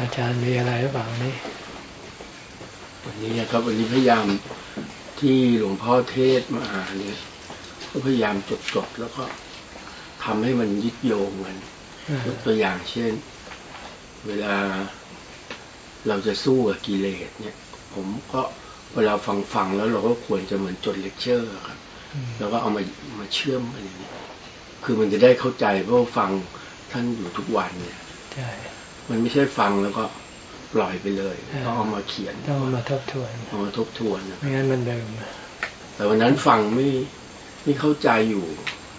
อาจารย์มีอะไรหรือเปล่านี้ วันนี้ครับวันนี้พยายามที่หลวงพ่อเทศมาเนี่ยก็พยายามจดจดแล้วก็ทำให้มันยึดโยงกันยกตัวอย่างเช่น เวลาเราจะสู้กับกิเลสเนี่ย ผมก็เวลาฟังฟังแล้วเราก็ควรจะเหมือนจดเลคเชอร์ครับแล้วก็เอามามาเชื่อมอะไรอย่างนี้คือมันจะได้เข้าใจเพราะฟังท่านอยู่ทุกวันเนี่ยใช่ มันไม่ใช่ฟังแล้วก็ปล่อยไปเลยต้องเอามาเขียนต้องมาทบทวนเอามาทบทวนไม่งั้นมันเดิมแต่วันนั้นฟังไม่ไม่เข้าใจอยู่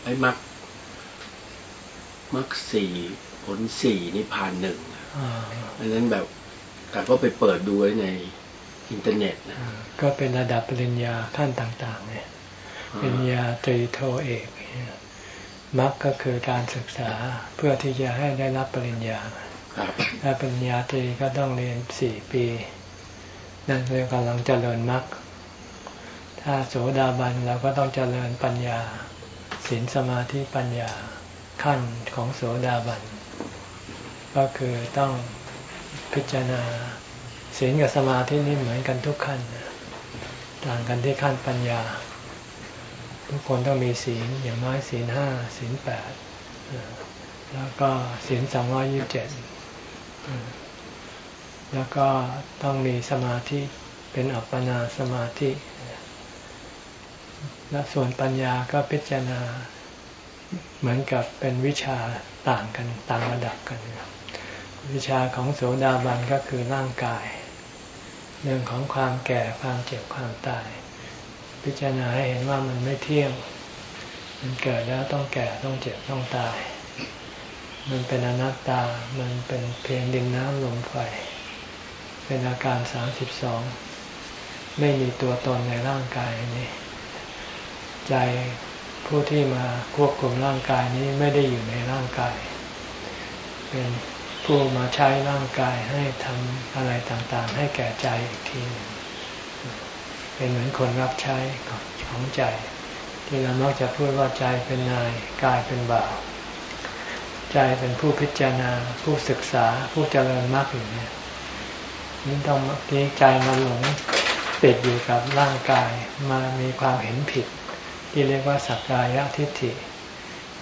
ไอ้มักมักสี่ผลสี่นิพานหนึ่งอันนั้นแบบแต่ก็ไปเปิดดูในอินเทอร์เน็ตนะก็เป็นระดับปริญญาขั้นต่างๆเนี่ยปริญญาตรีโทเอกมักก็คือการศึกษาเพื่อที่จะให้ได้รับปริญญา ถ้าเปริญาตรีก็ต้องเรียนสี่ปี นั่นเรียกำลังเจริญมรรคถ้าโสดาบันเราก็ต้องเจริญปัญญาศีลสมาธิปัญญาขั้นของโสดาบัน ก็คือต้องพิจารณาศีลกับสมาธินี่เหมือนกันทุกขั้น ต่างกันที่ขั้นปัญญา ทุกคนต้องมีศีลอย่างน้อยศีลห้าศีลแปดแล้วก็ศีลสองร้อยยิบเจ็ด แล้วก็ต้องมีสมาธิเป็นอัปปนาสมาธิ และส่วนปัญญาก็พิจารณาเหมือนกับเป็นวิชาต่างกันต่างระดับกัน วิชาของโสดาบันก็คือร่างกาย เรื่องของความแก่ความเจ็บความตาย พิจารณาให้เห็นว่ามันไม่เที่ยง มันเกิดแล้วต้องแก่ต้องเจ็บต้องตาย มันเป็นอนัตตา มันเป็นเพียงดินน้ำลมไฟ เป็นอาการสามสิบสอง ไม่มีตัวตนในร่างกายนี้ ใจผู้ที่มาควบคุมร่างกายนี้ไม่ได้อยู่ในร่างกาย เป็นผู้มาใช้ร่างกายให้ทำอะไรต่างๆ ให้แก่ใจอีกทีนึงเป็นเหมือนคนรับใช้ของใจ ที่เรามักจะพูดว่าใจเป็นนายกายเป็นบ่าว ใจเป็นผู้พิจารณา ผู้ศึกษาผู้เจริญมากอยู่เนี่ยนี่ต้องที่ใจมาหลงติดอยู่กับร่างกายมามีความเห็นผิด ที่เรียกว่าสักกายทิฏฐิ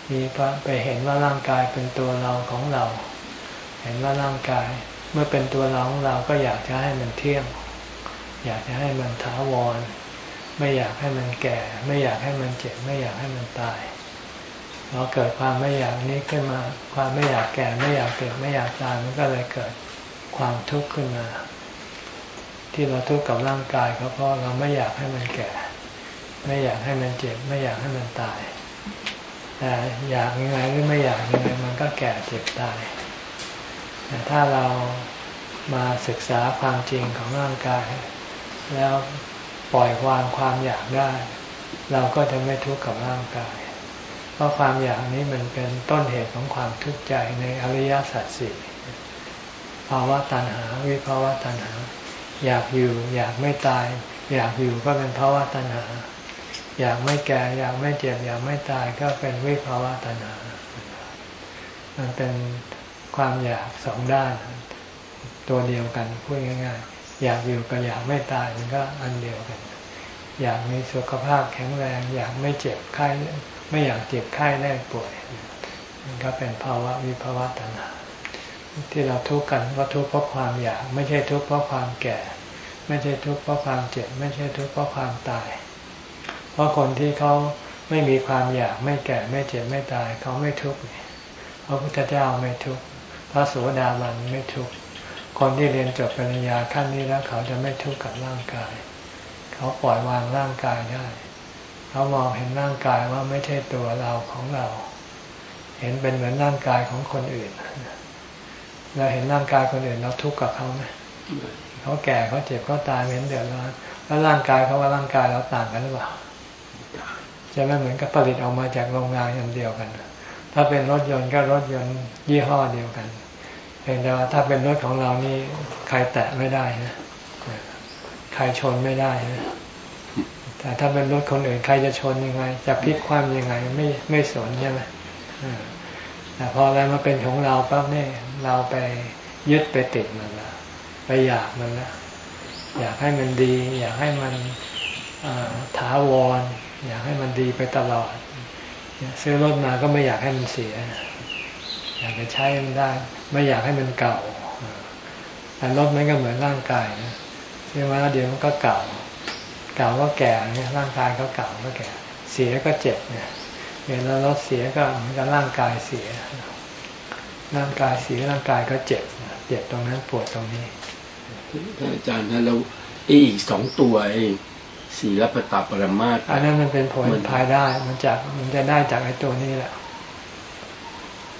มีไปเห็นว่าร่างกายเป็นตัวเราของเรา เห็นว่าร่างกายเมื่อเป็นตัวเราของเราก็อยากจะให้มันเที่ยง อยากจะให้มันถาวร ไม่อยากให้มันแก่ ไม่อยากให้มันเจ็บ ไม่อยากให้มันตาย เราเกิดความไม่อยากนี้ขึ้นมา ความไม่อยากแก่ไม่อยากเจ็บไม่อยากตายมันก็เลยเกิดความทุกข์ขึ้นมา ที่เราทุกข์กับร่างกายก็เพราะเราไม่อยากให้มันแก่ ไม่อยากให้มันเจ็บ ไม่อยากให้มันตายแต่อยากยังไงหรือไม่อยากยังไงมันก็แก่เจ็บตายแต่ถ้าเรามาศึกษาความจริงของร่างกาย แล้วปล่อยวางความอยากได้ เราก็จะไม่ทุกข์กับร่างกาย เพราะความอยากนี้มันเป็นต้นเหตุของความทุกข์ใจในอริยสัจสี่ภาวะตัณหา วิภาวะตัณหา อยากอยู่ อยากไม่ตาย อยากอยู่ก็เป็นภาวะตัณหา อยากไม่แก่ อยากไม่เจ็บ อยากไม่ตายก็เป็นวิภาวะตัณหา มันเป็นความอยากสองด้าน ตัวเดียวกันพูดง่าย ๆ อยากอยู่กับอยากไม่ตายมันก็อันเดียวกัน อยากมีสุขภาพแข็งแรง อยากไม่เจ็บไข้ ไม่อยากเจ็บไข้ได้ป่วยมันก็เป็นภาวะวิภาวะตัณหาที่เราทุกข์กันก็ทุกข์เพราะความอยาก ไม่ใช่ทุกข์เพราะความแก่ ไม่ใช่ทุกข์เพราะความเจ็บ ไม่ใช่ทุกข์เพราะความตาย เพราะคนที่เขาไม่มีความอยากไม่แก่ไม่เจ็บไม่ตาย เขาไม่ทุกข์พระพุทธเจ้าไม่ทุกข์พระโสดาบันไม่ทุกข์คนที่เรียนจบปริญญาขั้นนี้แล้วเขาจะไม่ทุกข์กับร่างกาย เขาปล่อยวางร่างกายได้ เขามองเห็นร่างกายว่าไม่ใช่ตัวเราของเรา เห็นเป็นเหมือนร่างกายของคนอื่นเราเห็นร่างกายคนอื่นเราทุกข์กับเขาไหมเขาแก่เขาเจ็บเขาตายเห็นเดือดร้อนแล้วร่างกายเขาว่าร่างกายเราต่างกันหรือเปล่าจะไม่เหมือนกับผลิตออกมาจากโรงงานอย่างเดียวกัน ถ้าเป็นรถยนต์ก็รถยนต์ยี่ห้อเดียวกันเพียงแต่ว่าถ้าเป็นรถของเรานี่ใครแตะไม่ได้นะใครชนไม่ได้นะ แต่ถ้าเป็นรถคนอื่นใครจะชนยังไง จะพลิกคว่ำยังไงไม่ไม่สนใช่ไหมแต่พออะไรมาเป็นของเราปั๊บเนี่ยเราไปยึดไปติดมันละไปอยากมันละอยากให้มันดี อยากให้มันถาวร อยากให้มันดีไปตลอดซื้อรถมาก็ไม่อยากให้มันเสีย อยากจะใช้มันได้ ไม่อยากให้มันเก่าแต่รถมันก็เหมือนร่างกายนะซื้อมาแล้วเดี๋ยวมันก็เก่า เก่าก็แก่เนี่ยร่างกายก็เก่าก็แก่ เสียก็เจ็บเนี่ยเวลารถเสียก็เหมือนกับร่างกายเสีย ร่างกายเสียร่างกายก็เจ็บเจ็บตรงนั้นปวดตรงนี้อาจารย์ถ้าเราอีกสองตัวเองศีลปตาปรมาตอันนั้นมันเป็นผลภายได้มันจากมันจะได้จากไอ้ตัวนี้แหละ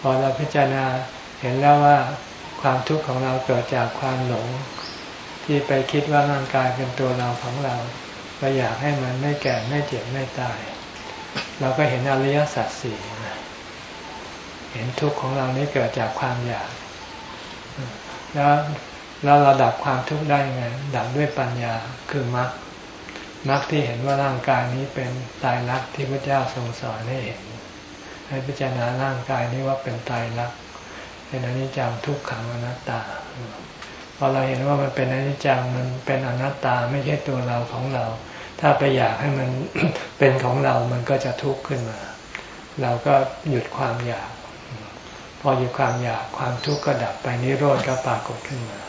พอเราพิจารณาเห็นแล้วว่าความทุกข์ของเราเกิดจากความหลง ที่ไปคิดว่าร่างกายเป็นตัวเราของเรา เราอยากให้มันไม่แก่ไม่เจ็บไม่ตาย เราก็เห็นอริยสัจสี่เห็นทุกข์ของเรานี้เกิดจากความอยาก แล้วแล้วเราดับความทุกข์ได้ไงดับด้วยปัญญาคือมรรคมรรคที่เห็นว่าร่างกายนี้เป็นตายรักที่พระเจ้าทรงสอนให้เห็น ให้พิจารณาร่างกายนี้ว่าเป็นตายรักเป็นอนิจจังทุกขังอนัตตา พอเราเห็นว่ามันเป็นอนิจจังมันเป็นอนัตตาไม่ใช่ตัวเราของเรา ถ้าไปอยากให้มันเป็นของเรา มันก็จะทุกข์ขึ้นมา เราก็หยุดความอยาก พอหยุดความอยากความทุกข์ก็ดับไปนิโรธก็ปรากฏขึ้นมา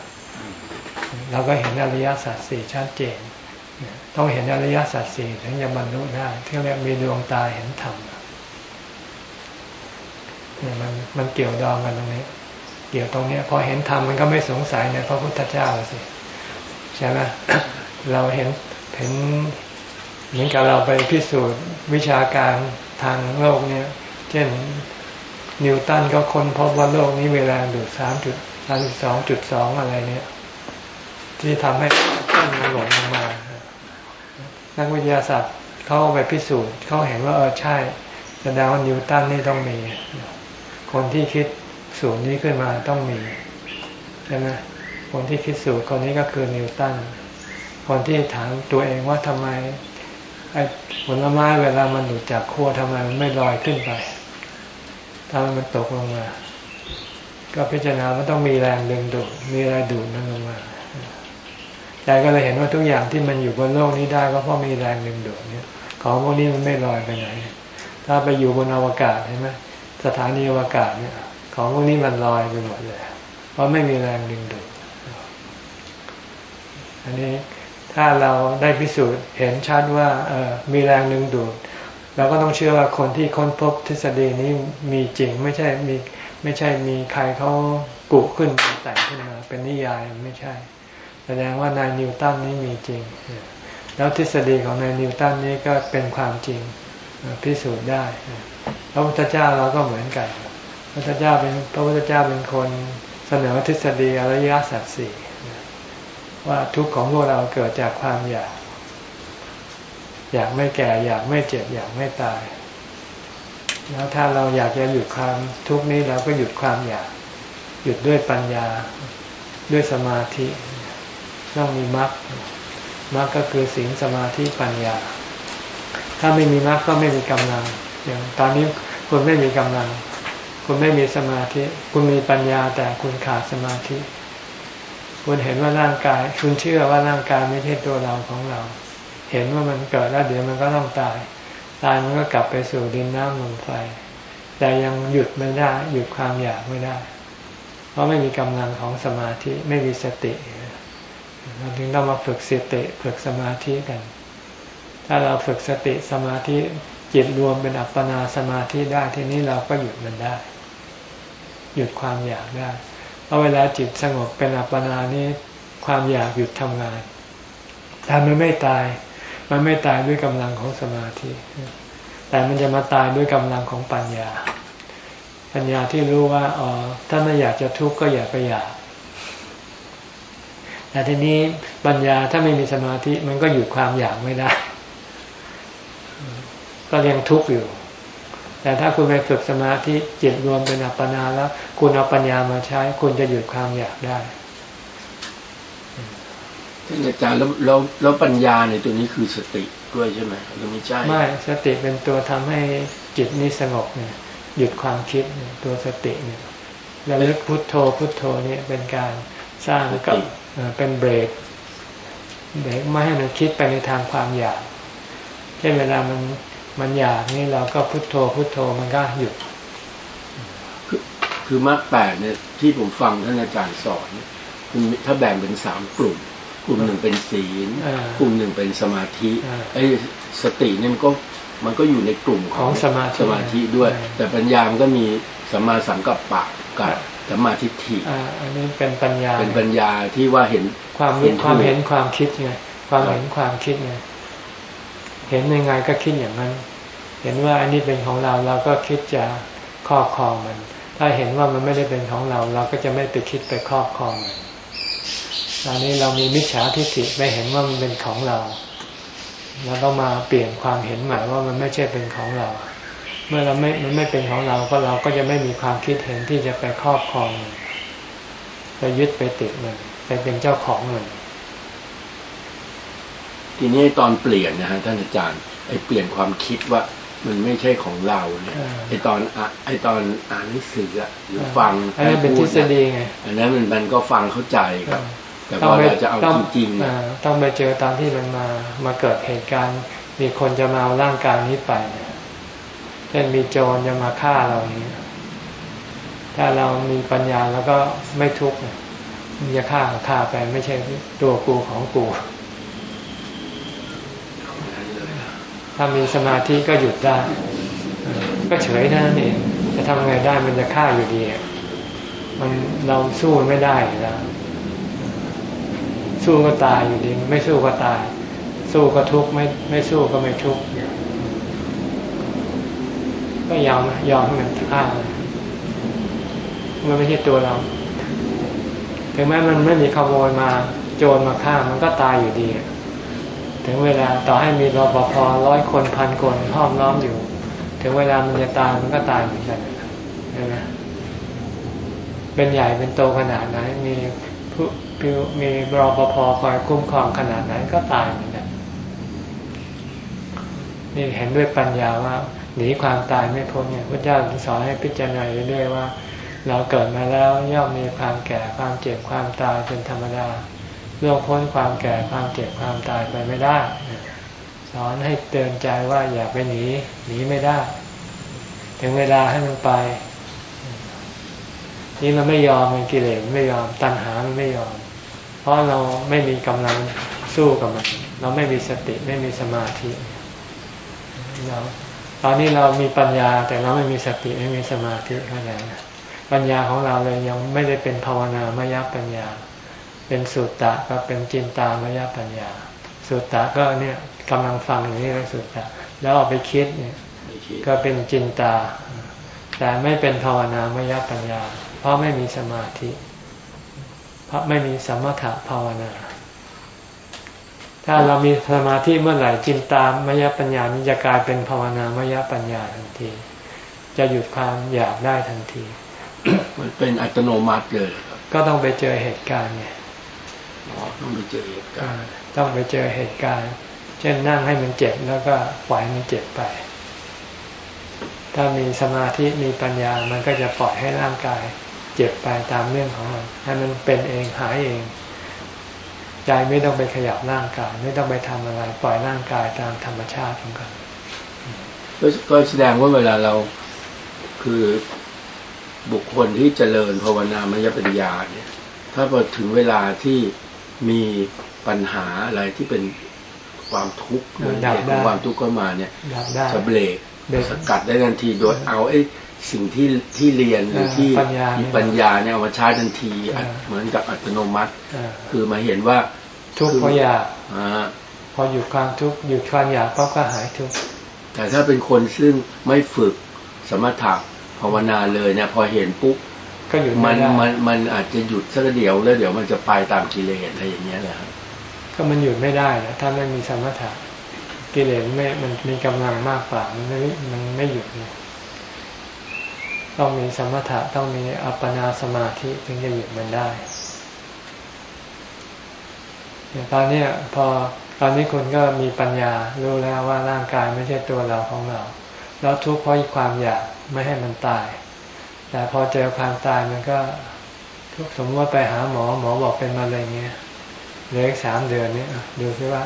เราก็เห็นอริยสัจสี่ชัดเจน ต้องเห็นอริยสัจสี่ถึงจะบรรลุได้ที่เรียกมีดวงตาเห็นธรรมมันมันเกี่ยวดองกันตรงนี้ เกี่ยวตรงนี้พอเห็นธรรมมันก็ไม่สงสัยในพระพุทธเจ้าสิใช่ไหมเราเห็นเห็นเหมือนกับเราไปพิสูจน์วิชาการทางโลกเนี่ย เช่นนิวตันก็ค้นพบว่าโลกนี้เวลาดูดสามจุดสามสองจุดสองอะไรเนี่ย ที่ทำให้ต้นมันหล่นลงมา นักวิทยาศาสตร์เขาไปพิสูจน์เขาเห็นว่าเออใช่แสดงว่านิวตันนี่ต้องมี คนที่คิด สูตรนี้ขึ้นมาต้องมีใช่ไหมคนที่คิดสูตรคนนี้ก็คือนิวตันคนที่ถามตัวเองว่าทำไมไอ้ผลไม้เวลามันหลุดจากขั้วทำไมมันไม่ลอยขึ้นไปทำไมมันตกลงมา ก็พิจารณาว่าต้องมีแรงดึงดูดมีอะไรดูดมันลงมาใจก็เลยเห็นว่าทุกอย่างที่มันอยู่บนโลกนี้ได้ก็เพราะมีแรงดึงดูดเนี่ย ของพวกนี้มันไม่ลอยไปไหน ถ้าไปอยู่บนอวกาศเห็นไหมสถานีอวกาศเนี่ย ของพวกนี้มันลอยไปหมดเลย เพราะไม่มีแรงดึงดูดอันนี้ถ้าเราได้พิสูจน์เห็นชัดว่าเออมีแรงดึงดูดเราก็ต้องเชื่อว่าคนที่ค้นพบทฤษฎีนี้มีจริงไม่ใช่มีไม่ใช่มีใครเขากุขึ้นแต่งขึ้นมาเป็นนิยายไม่ใช่ แสดงว่านายนิวตันนี้มีจริง แล้วทฤษฎีของนายนิวตันนี้ก็เป็นความจริงพิสูจน์ได้พระพุทธเจ้าเราก็เหมือนกัน พระพุทธเจ้าเป็นพระพุทธเจ้าเป็นคนเสนอทฤษฎีอริยสัจสี่ว่าทุกข์ของพวกเราเกิดจากความอยาก อยากไม่แก่อยากไม่เจ็บอยากไม่ตาย แล้วถ้าเราอยากจะหยุดความทุกข์นี้เราก็หยุดความอยาก หยุดด้วยปัญญาด้วยสมาธิต้องมีมรรคมรรคก็คือศีลสมาธิปัญญา ถ้าไม่มีมรรคก็ไม่มีกำลัง อย่างตอนนี้คุณไม่มีกำลัง คุณไม่มีสมาธิ คุณมีปัญญาแต่คุณขาดสมาธิ คุณเห็นว่าร่างกาย คุณเชื่อว่าร่างกายไม่ใช่ตัวเราของเรา เห็นว่ามันเกิดแล้วเดี๋ยวมันก็ต้องตาย ตายมันก็กลับไปสู่ดินน้ำลมไฟ แต่ยังหยุดไม่ได้ หยุดความอยากไม่ได้ เพราะไม่มีกำลังของสมาธิ ไม่มีสติ เราถึงต้องมาฝึกสติฝึกสมาธิกัน ถ้าเราฝึกสติสมาธิจิตรวมเป็นอัปปนาสมาธิได้ทีนี้เราก็หยุดมันได้ หยุดความอยากได้เพราะเวลาจิตสงบเป็นอัปปนานี้ความอยากหยุดทำงานแต่มันไม่ตาย มันไม่ตายด้วยกำลังของสมาธิ แต่มันจะมาตายด้วยกำลังของปัญญา ปัญญาที่รู้ว่าอ๋อถ้าไม่อยากจะทุกข์ก็อย่าไปอยากแต่ทีนี้ปัญญาถ้าไม่มีสมาธิมันก็หยุดความอยากไม่ได้ ก็ยังทุกข์อยู่ แต่ถ้าคุณไปฝึกสมาธิจิตรวมเป็นอัปปนาแล้ว คุณเอาปัญญามาใช้ คุณจะหยุดความอยากได้ท่านอาจารย์แล้วแล้วแล้วปัญญาในตัวนี้คือสติด้วยใช่ไหมหรือไม่ใช่ไม่สติเป็นตัวทำให้จิตนี้สงบเนี่ยหยุดความคิดเนี่ยตัวสติเนี่ยระลึกพุทโธพุทโธเนี่ยเป็นการสร้างกับเป็นเบรกเบรกไม่ให้มันคิดไปในทางความอยากเช่นเวลามัน มันอยากนี่เราก็พุทโธพุทโธมันก็หยุดคือคือมรรคแปดเนี่ยที่ผมฟังท่านอาจารย์สอนคือถ้าแบ่งเป็นสามกลุ่ม กลุ่มหนึ่งเป็นศีล กลุ่มหนึ่งเป็นสมาธิไอ้สติเนี่ยมันก็มันก็อยู่ในกลุ่มของสมาธิสมาธิด้วย แต่ปัญญามันก็มีสมาสังกัปปะกับสมาธิฐิอันนี้เป็นปัญญาเป็นปัญญาที่ว่าเห็นความเห็นความเห็นความคิดไงความเห็นความคิดไงเห็นยังไงก็คิดอย่างนั้น เห็นว่าอันนี้เป็นของเราเราก็คิดจะครอบครองมัน ถ้าเห็นว่ามันไม่ได้เป็นของเรา เราก็จะไม่ไปคิดไปครอบครองมันตอนนี้เรามีมิจฉาทิฏฐิไม่เห็นว่ามันเป็นของเรา เราต้องมาเปลี่ยนความเห็นใหม่ว่ามันไม่ใช่เป็นของเรา เมื่อเราไม่มันไม่เป็นของเราก็เราก็จะไม่มีความคิดเห็นที่จะไปครอบครองไปยึดไปติดมันไปเป็นเจ้าของมันทีนี้ตอนเปลี่ยนนะฮะท่านอาจารย์ไอ้เปลี่ยนความคิดว่า มันไม่ใช่ของเราเนี่ยไอ้ตอนไอ้ตอนอ่านหนังสือหรือฟังอันนั้นเป็นทฤษฎีไงอันนั้นมันมันก็ฟังเข้าใจครับ แต่พอเราจะเอาจริงๆต้องไปเจอตอนที่มันมามาเกิดเหตุการณ์ มีคนจะมาเอาร่างกายนี้ไปเช่นมีโจรจะมาฆ่าเรานี้ถ้าเรามีปัญญาแล้วก็ไม่ทุกข์มันจะฆ่าฆ่าไปไม่ใช่ตัวกูของกู ถ้ามีสมาธิก็หยุดได้ ก็เฉยนั่นเองจะทำไงได้มันจะฆ่าอยู่ดีมันเราสู้ไม่ได้แล้วสู้ก็ตายอยู่ดี ไม่สู้ก็ตาย สู้ก็ทุกข์ไม่ไม่สู้ก็ไม่ทุกข์ก็ยอมยอมให้มันฆ่ามันไม่ใช่ตัวเรา ถึงแม้มันไม่มีขโมยมา โจรมาฆ่ามันก็ตายอยู่ดี ถึงเวลาต่อให้มีรปภร้อยคนพันคนห้อมล้อมอยู่ ถึงเวลามันจะตายมันก็ตายเหมือนกันใช่ไหมเป็นใหญ่เป็นโตขนาดไหนมีผู้มีรปภคอยคุ้มครองขนาดไหนก็ตายเหมือนกันนี่เห็นด้วยปัญญาว่าหนีความตายไม่พ้นเนี่ยพระเจ้าสอนให้พิจารณาเรื่อยๆว่า เราเกิดมาแล้วย่อมมีความแก่ความเจ็บความตายเป็นธรรมดา ล่วงพ้นความแก่ความเจ็บความตายไปไม่ได้ สอนให้เตือนใจว่าอย่าไปหนีหนีไม่ได้ ถึงเวลาให้มันไป นี่มันไม่ยอมมันกิเลสไม่ยอมตัณหามันไม่ยอม เพราะเราไม่มีกำลังสู้กับมัน เราไม่มีสติไม่มีสมาธิเราตอนนี้เรามีปัญญาแต่เราไม่มีสติไม่มีสมาธิเท่านั้นปัญญาของเราเลยยังไม่ได้เป็นภาวนามยปัญญา เป็นสุตตะก็เป็นจินตามยปัญญา สุตตะก็เนี่ยกำลังฟังอย่างนี้เลยสุตตะแล้วเอาไปคิดเนี่ยก็เป็นจินตา แต่ไม่เป็นภาวนามยปัญญา เพราะไม่มีสมาธิเพราะไม่มีสมถะภาวนา ถ้าเรามีสมาธิเมื่อไหร่จินตามยปัญญานี้จะกลายเป็นภาวนามยปัญญาทันที จะหยุดความอยากได้ทันที มันเป็นอัตโนมัติเลย ก็ต้องไปเจอเหตุการณ์เนี่ย ต้องไปเจอเหตุการณ์ต้องไปเจอเหตุการณ์ เช่นนั่งให้มันเจ็บแล้วก็ปล่อยมันเจ็บไป ถ้ามีสมาธิมีปัญญามันก็จะปล่อยให้ร่างกาย เจ็บไปตามเรื่องของมันให้มันเป็นเองหายเองใจไม่ต้องไปขยับร่างกาย ไม่ต้องไปทำอะไร ปล่อยร่างกายตามธรรมชาติของกันก็แสดงว่าเวลาเราคือบุคคลที่เจริญภาวนามยปัญญาเนี่ย ถ้าพอถึงเวลาที่ มีปัญหาอะไรที่เป็นความทุกข์เหตุของความทุกข์เข้ามาเนี่ยจะเบรกสกัดได้ทันทีโดยเอาไอ้สิ่งที่ที่เรียนหรือที่มีปัญญาเนี่ยเอามาใช้ทันทีเหมือนกับอัตโนมัติ คือมาเห็นว่าทุกข์เพราะอยากพอหยุดความทุกข์หยุดความอยากก็ก็หายทุกข์แต่ถ้าเป็นคนซึ่งไม่ฝึกสมถะภาวนาเลยเนี่ยพอเห็นปุ๊บ ก็หยุดมันมันมันอาจจะหยุดสักเดียวแล้วเดี๋ยวมันจะไปตามกิเลสอะไรอย่างเงี้ยแหละก็มันหยุดไม่ได้นะถ้าไม่มีสมถะกิเลสไม่มันมีกำลังมากกว่ามันไม่มันไม่หยุดเนี่ยต้องมีสมถะต้องมีอัปปนาสมาธิถึงจะหยุดมันได้อย่างตอนนี้พอตอนนี้คุณก็มีปัญญารู้แล้วว่าร่างกายไม่ใช่ตัวเราของเรา แล้วทุกข์เพราะความอยากไม่ให้มันตาย แต่พอเจอความตายมันก็สมมติว่าไปหาหมอหมอบอกเป็นมะเร็งเงี้ยเหลืออีกสามเดือนนี้ดูซิว่า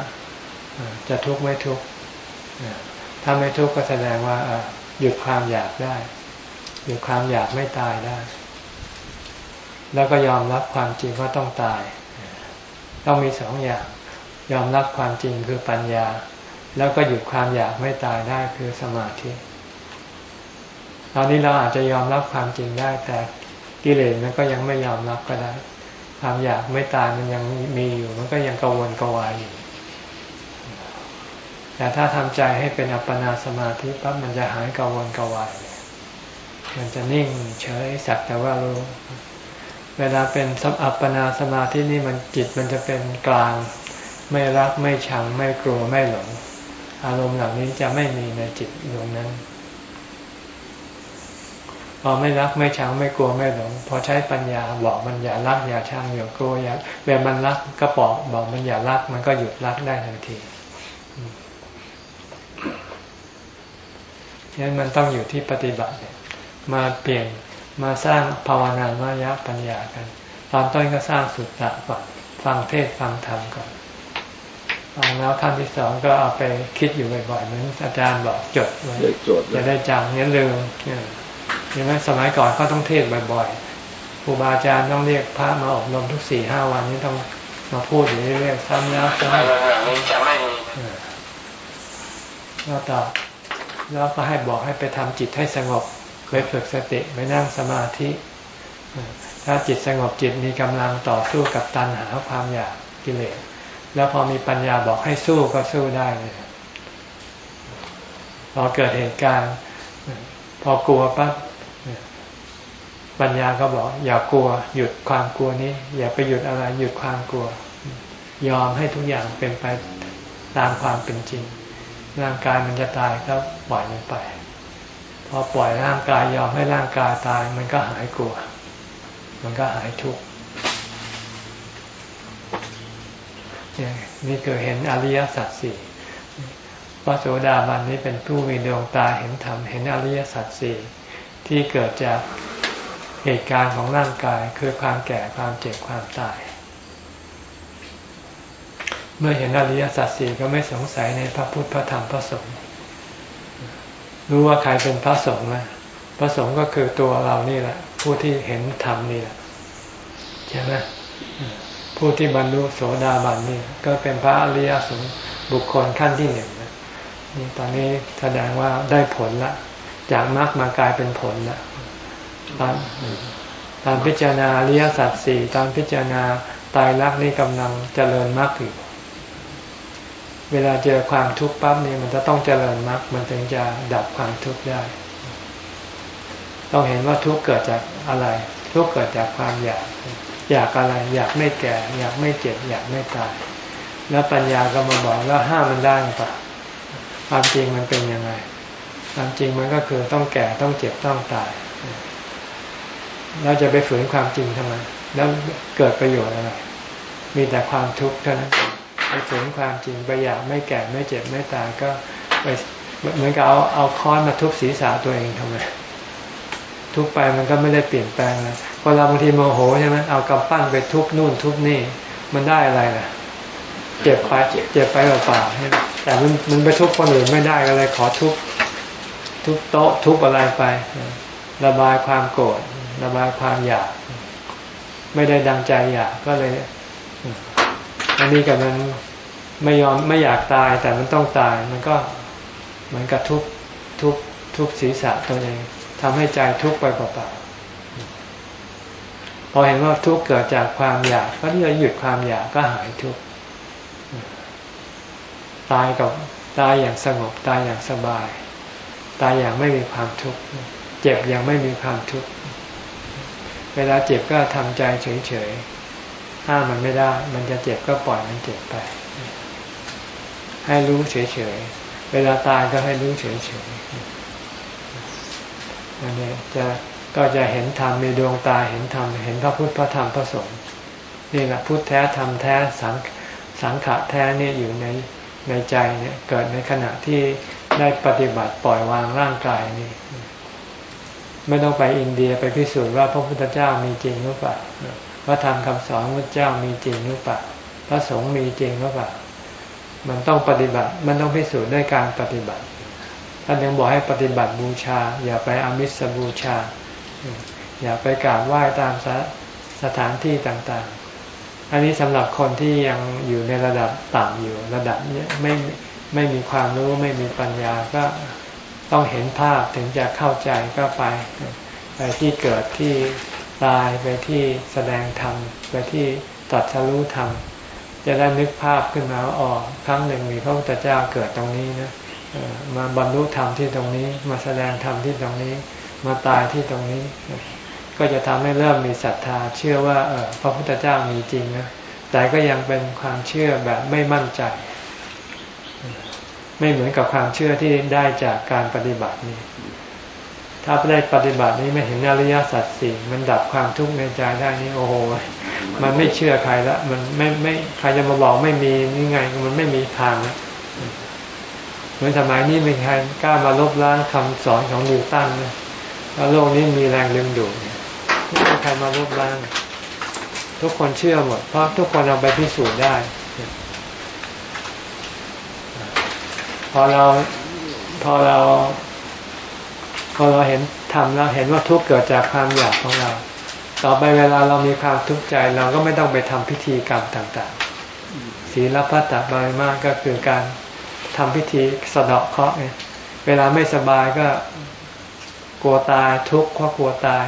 จะทุกข์ไม่ทุกข์ถ้าไม่ทุกข์ก็แสดงว่าหยุดความอยากได้หยุดความอยากไม่ตายได้ แล้วก็ยอมรับความจริงว่าต้องตาย ต้องมีสองอย่าง ยอมรับความจริงคือปัญญา แล้วก็หยุดความอยากไม่ตายได้คือสมาธิ ตอนนี้เราอาจจะยอมรับความจริงได้ แต่กิเลสมันก็ยังไม่ยอมรับก็ได้ ความอยากไม่ตายมันยังมีอยู่ มันก็ยังกังวลกังวายอยู่แต่ถ้าทำใจให้เป็นอัปปนาสมาธิปั๊บมันจะหายกังวลกังวาย มันจะนิ่งเฉยสักแต่ว่ารู้ เวลาเป็นสัมอัปปนาสมาธินี่มันจิตมันจะเป็นกลาง ไม่รักไม่ชังไม่กลัวไม่หลง อารมณ์เหล่านี้จะไม่มีในจิตดวงนั้น พอไม่รักไม่ชังไม่กลัวไม่หลงพอใช้ปัญญาบอกมันอย่ารักอย่าชังอย่ากลัวอย่าแบบมันรักก็บอกบอกมันอย่ารักมันก็หยุดรักได้ทันทีฉะนั้นมันต้องอยู่ที่ปฏิบัติมาเปลี่ยนมาสร้างภาวนามายะปัญญากัน ตอนต้นก็สร้างสุตตะก่อนฟังเทศฟังธรรมก่อนฟังแล้วขั้นที่สองก็เอาไปคิดอยู่บ่อยๆเหมือนอาจารย์บอกจดไว้จะได้จำเนี้ยลืมเนี่ย อย่างนั้นสมัยก่อนก็ต้องเทศบ่อยๆครูบาอาจารย์ต้องเรียกพระมาอบรมทุกสี่ห้าวันนี้ต้องมาพูดอยู่เรื่อยๆซ้ำแล้วซ้ำแล้วต่อแล้วก็ให้บอกให้ไปทำจิตให้สงบไปฝึกสติไปนั่งสมาธิ ถ้าจิตสงบจิตมีกำลังต่อสู้กับตัณหาความอยากกิเลสแล้วพอมีปัญญาบอกให้สู้ก็สู้ได้เลยพอเกิดเหตุการณ์ พอกลัวปั๊บ ปัญญาก็บอก อย่ากลัว หยุดความกลัวนี้ อย่าไปหยุดอะไร หยุดความกลัว ยอมให้ทุกอย่างเป็นไปตามความเป็นจริง ร่างกายมันจะตายก็ปล่อยมันไป พอปล่อยร่างกายยอมให้ร่างกายตาย มันก็หายกลัว มันก็หายทุกข์นี่คือเห็นอริยสัจสี่พระโสดาบันนี้เป็นผู้มีดวงตาเห็นธรรมเห็นอริยสัจสี่ที่เกิดจาก เหตุการณ์ของร่างกายคือความแก่ความเจ็บความตาย เมื่อเห็นอริยสัจสี่ก็ไม่สงสัยในพระพุทธพระธรรมพระสงฆ์รู้ว่าใครเป็นพระสงฆ์นะพระสงฆ์ก็คือตัวเรานี่แหละ ผู้ที่เห็นธรรมนี่แหละใช่ไหมผู้ที่บรรลุโสดาบันนี่ก็เป็นพระอริยสงฆ์บุคคลขั้นที่หนึ่งนะนี่ตอนนี้แสดงว่าได้ผลละ จากมรรคมากลายเป็นผลละ ตอนตอนพิจารณาอริยสัจสี่ตอนพิจารณาตายรักนี่กำลังเจริญมรรคอยู่เวลาเจอความทุกข์ปั๊บนี่มันจะต้องเจริญมรรคมันถึงจะดับความทุกข์ได้ ต้องเห็นว่าทุกข์เกิดจากอะไร ทุกข์เกิดจากความอยาก อยากอะไร อยากไม่แก่ อยากไม่เจ็บ อยากไม่ตาย แล้วปัญญาก็มาบอกแล้วห้ามมันได้ปะความจริงมันเป็นยังไง ความจริงมันก็คือต้องแก่ต้องเจ็บต้องตาย เราจะไปฝืนความจริงทำไม แล้วเกิดประโยชน์อะไร มีแต่ความทุกข์เท่านั้นไปฝืนความจริงไปอยากไม่แก่ไม่เจ็บไม่ตายก็ไปเหมือนกับเอาเอาค้อนมาทุบศีรษะตัวเองทำไมทุบไปมันก็ไม่ได้เปลี่ยนแปลงนะพอเราบางทีโมโหใช่ไหมเอากำปั้นไปทุบนู่นทุบนี่ มันได้อะไรล่ะ เจ็บไปเจ็บไปเปล่าๆแต่มันมันไปทุบคนอื่นไม่ได้ก็เลยขอทุบทุบโต๊ะทุบอะไรไประบายความโกรธ ระบายความอยาก ไม่ได้ดังใจอยากก็เลย อันนี้กับมันไม่ยอมไม่อยากตายแต่มันต้องตาย มันก็เหมือนกับทุกทุกทุกศีรษะตัวเองทำให้ใจทุกข์ไปเปล่าๆพอเห็นว่าทุกข์เกิดจากความอยาก ก็ที่จะหยุดความอยากก็หายทุกข์ตายกับตายอย่างสงบตายอย่างสบาย ตายอย่างไม่มีความทุกข์เจ็บอย่างไม่มีความทุกข์ เวลาเจ็บก็ทำใจเฉยๆ ห้ามมันไม่ได้ มันจะเจ็บก็ปล่อยมันเจ็บไป ให้รู้เฉยๆ เวลาตายก็ให้รู้เฉยๆอันนี้จะก็จะเห็นธรรมมีดวงตาเห็นธรรมเห็นพระพุทธพระธรรมพระสงฆ์นี่แหละพุทธแท้ธรรมแท้สังสังขะแท้นี่อยู่ในในใจเนี่ยเกิดในขณะที่ได้ปฏิบัติปล่อยวางร่างกายนี่ ไม่ต้องไปอินเดียไปพิสูจน์ว่าพระพุทธเจ้ามีจริงหรือเปล่าพระธรรมคำสอนพระเจ้ามีจริงหรือเปล่าพระสงฆ์มีจริงหรือเปล่ามันต้องปฏิบัติ มันต้องพิสูจน์ด้วยการปฏิบัติท่านยังบอกให้ปฏิบัติบูชา อย่าไปอามิสบูชา อย่าไปกราบไหว้ตามสสถานที่ต่างๆ อันนี้สำหรับคนที่ยังอยู่ในระดับต่ำอยู่ระดับนี้ไม่ไม่มีความรู้ไม่มีปัญญาก็ ต้องเห็นภาพถึงจะเข้าใจก็ไป ไปที่เกิดที่ตายไปที่แสดงธรรม ไปที่ตัดสรู้ธรรม จะได้นึกภาพขึ้นมาว่าอ๋อครั้งหนึ่งมีพระพุทธเจ้าเกิดตรงนี้นะมาบรรลุธรรมที่ตรงนี้ มาแสดงธรรมที่ตรงนี้ มาตายที่ตรงนี้ ก็จะทำให้เริ่มมีศรัทธาเชื่อว่าเออพระพุทธเจ้ามีจริงนะแต่ก็ยังเป็นความเชื่อแบบไม่มั่นใจ ไม่เหมือนกับความเชื่อที่ได้จากการปฏิบัตินี้ ถ้าได้ปฏิบัตินี้ไม่เห็นอริยสัจสี่มันดับความทุกข์ในใจได้นี่โอ้โหมันไม่เชื่อใครละมันไม่ไม่ใครจะมาบอกไม่มีนี่ไงมันไม่มีทางนะเหมือนสมัยนี้มีใครกล้ามาลบล้างคำสอนของนิวตันนะว่าโลกนี้มีแรงดึงดูดไม่มีใครมาลบล้าง ทุกคนเชื่อหมดเพราะทุกคนเอาไปพิสูจน์ได้ พอเราพอเราพอเราเห็นทำแล้วเห็นว่าทุกเกิดจากความอยากของเรา ต่อไปเวลาเรามีความทุกข์ใจเราก็ไม่ต้องไปทำพิธีกรรมต่างๆ ศีลพัตตบายมากก็คือการทำพิธีสะเดาะเคราะห์ไงเวลาไม่สบายก็กลัวตายทุกข์เพราะกลัวตาย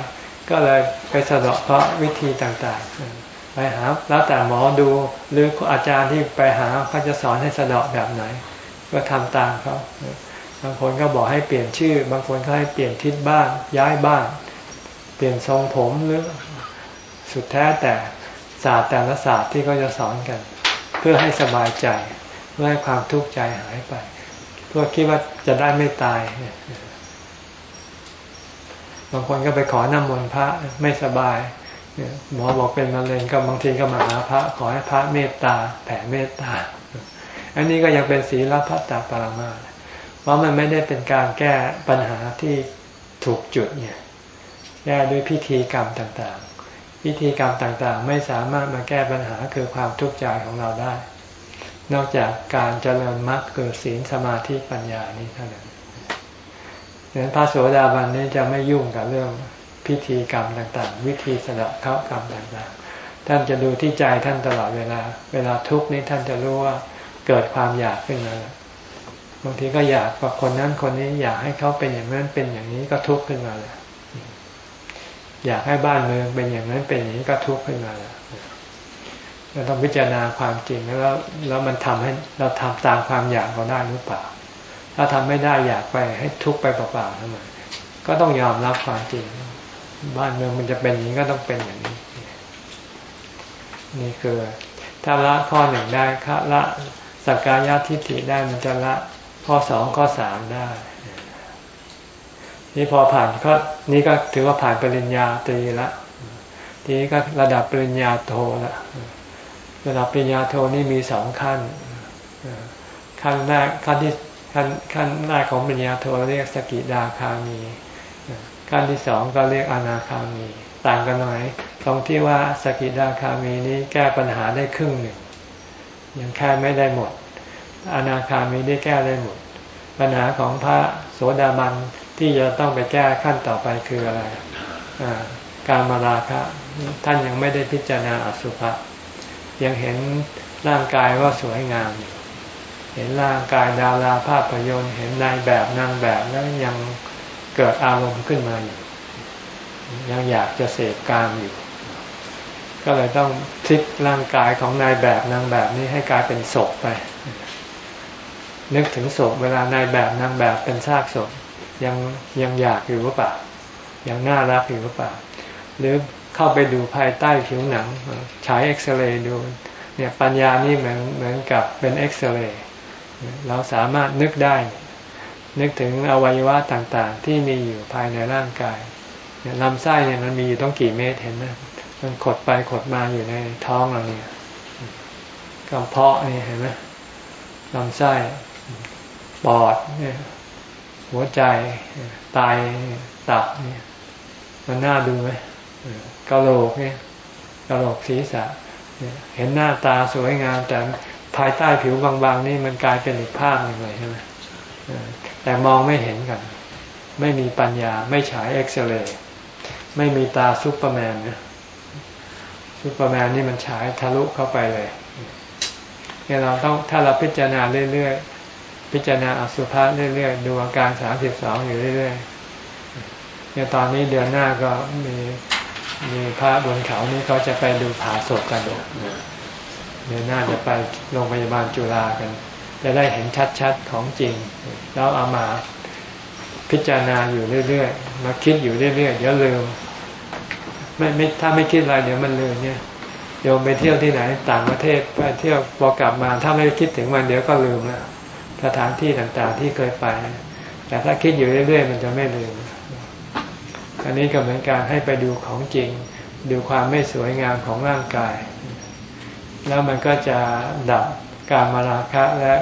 ก็เลยไปสะเดาะเคราะห์วิธีต่างๆ ไปหาแล้วแต่หมอดูหรืออาจารย์ที่ไปหาเขาจะสอนให้สะเดาะแบบไหน ก็ทำตามเขาบางคนก็บอกให้เปลี่ยนชื่อ บางคนก็ให้เปลี่ยนทิศบ้าน ย้ายบ้าน เปลี่ยนทรงผมหรือสุดแท้แต่ศาสตร์แต่ละศาสตร์ที่เขาจะสอนกัน เพื่อให้สบายใจเพื่อให้ความทุกข์ใจหายไปเพื่อคิดว่าจะได้ไม่ตายบางคนก็ไปขอน้ำมนต์พระไม่สบายหมอบอกเป็นมะเร็งก็บางทีก็มาหาพระ ขอให้พระเมตตาแผ่เมตตา อันนี้ก็ยังเป็นศีลพัตตปรมาเพราะมันไม่ได้เป็นการแก้ปัญหาที่ถูกจุดเนี่ยแก้ด้วยพิธีกรรมต่างๆ พิธีกรรมต่างๆ ไม่สามารถมาแก้ปัญหาคือความทุกข์ใจของเราได้ นอกจากการเจริญมรรคเกิดศีลสมาธิปัญญานี้เท่านั้นดังนั้นพระโสดาบันนี้จะไม่ยุ่งกับเรื่องพิธีกรรมต่างๆ วิธีสละเข้ากรรมต่างๆ ท่านจะดูที่ใจท่านตลอดเวลา เวลาทุกข์นี้ท่านจะรู้ว่า เกิดความอยากขึ้นมาบางทีก็อยากกับคนนั้นคนนี้อยากให้เขาเป็นอย่างนั้นเป็นอย่างนี้ก็ทุกข์ขึ้นมาเลยอยากให้บ้านเมืองเป็นอย่างนั้นเป็นอย่างนี้ก็ทุกข์ขึ้นมาแล้วเราต้องพิจารณาความจริงแล้วแล้วมันทำให้เราทำตามความอยากเราได้หรือเปล่า ถ้าทำไม่ได้อยากไปให้ทุกข์ไปเปล่าๆทำไมก็ต้องยอมรับความจริง บ้านเมืองมันจะเป็นอย่างนี้ก็ต้องเป็นอย่างนี้ นี่คือถ้าละข้อหนึ่งได้ละ สักกายทิฏฐิได้มันจะละข้อสองข้อสามได้ นี่พอผ่านก็นี่ก็ถือว่าผ่านปริญญาตรีละทีนี้ก็ระดับปริญญาโทละระดับปริญญาโทนี่มีสองขั้นขั้นแรกขั้นที่ขั้นขั้นแรกของปริญญาโทเรียกสกิดาคามีขั้นที่สองก็เรียกอนาคามี ต่างกันหน่อยตรงที่ว่าสกิดาคามีนี้แก้ปัญหาได้ครึ่งหนึ่ง ยังแค่ไม่ได้หมด อนาคามีได้แก้ได้หมด ปัญหาของพระโสดาบันที่จะต้องไปแก้ขั้นต่อไปคืออะไรการมาราคะท่านยังไม่ได้พิจารณาอสุภะยังเห็นร่างกายว่าสวยงามอยู่เห็นร่างกายดาราภาพยนตร์ เห็นนายแบบนางแบบแล้วยังเกิดอารมณ์ขึ้นมาอยู่ยังอยากจะเสพกามอยู่ ก็เลยต้องพลิกร่างกายของนายแบบนางแบบนี้ให้กลายเป็นศพไป นึกถึงศพเวลานายแบบนางแบบเป็นซากศพยังยังอยากอยู่หรือเปล่ายังน่ารักอยู่หรือเปล่า หรือเข้าไปดูภายใต้ผิวหนังฉายเอ็กซเรย์ดูเนี่ยปัญญานี่เหมือนเหมือนกับเป็นเอ็กซเรย์เราสามารถนึกได้ นึกถึงอวัยวะต่างๆ ที่มีอยู่ภายในร่างกายลำไส้เนี่ยมันมีอยู่ต้องกี่เมตรเห็นไหม มันขดไปขดมาอยู่ในท้องเราเนี่ยกระเพาะนี่เห็นไหมลำไส้ปอดเนี่ยหัวใจไตตับเนี่ยมันน่าดูไหมกระโหลกเนี่ยกะโหลกศีรษะเห็นหน้าตาสวยงาม แต่ภายใต้ผิวบางๆ นี่มันกลายเป็นอีกภาพหนึ่งเลยใช่ไหมแต่มองไม่เห็นกัน ไม่มีปัญญาไม่ฉายเอ็กซเรย์ไม่มีตาซูเปอร์แมนนะ ซูเปอร์แมนนี่มันฉายทะลุเข้าไปเลยเนี่ยเราต้องถ้าเราพิจารณาเรื่อยๆ พิจารณาอสุภะเรื่อยๆ ดูอาการสามสิบสองอยู่เรื่อยๆเนี่ยตอนนี้เดือนหน้าก็มีมีพระบนเขานี่เขาจะไปดูผาศพกันเดือนหน้าจะไปโรงพยาบาลจุฬากัน จะได้เห็นชัดๆของจริง แล้วเอามาพิจารณาอยู่เรื่อยๆ มาคิดอยู่เรื่อยๆ เดี๋ยวลืม ไม่ไม่ถ้าไม่คิดอะไรเดี๋ยวมันลืมเนี่ยโยมไปเที่ยวที่ไหน ต่างประเทศไปเที่ยวพอกลับมา ถ้าไม่คิดถึงมันเดี๋ยวก็ลืมแล้วสถานที่ต่างๆที่เคยไป แต่ถ้าคิดอยู่เรื่อยๆมันจะไม่ลืมอันนี้ก็เหมือนการให้ไปดูของจริง ดูความไม่สวยงามของร่างกาย แล้วมันก็จะดับการมาราคะและ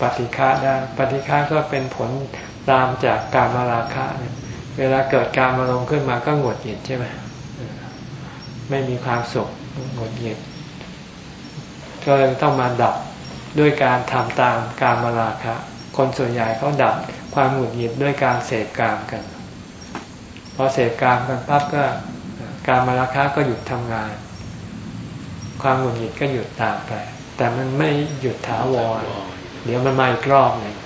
ปฏิฆะได้ปฏิฆะก็เป็นผลตามจากการมาราคะเนี่ยเวลาเกิดการมาลงขึ้นมาก็หงุดหงิดใช่ไหม ไม่มีความสุขหงุดหงิดก็เลยต้องมาดับด้วยการทำตามการมาราคะ คนส่วนใหญ่เขาดับความหงุดหงิดด้วยการเสพกามกันพอเสพกามกันปั๊บก็การมาราคะก็หยุดทำงาน ความหงุดหงิดก็หยุดตามไป แต่มันไม่หยุดถาวรเดี๋ยวมันมาอีกรอบหนึ่ง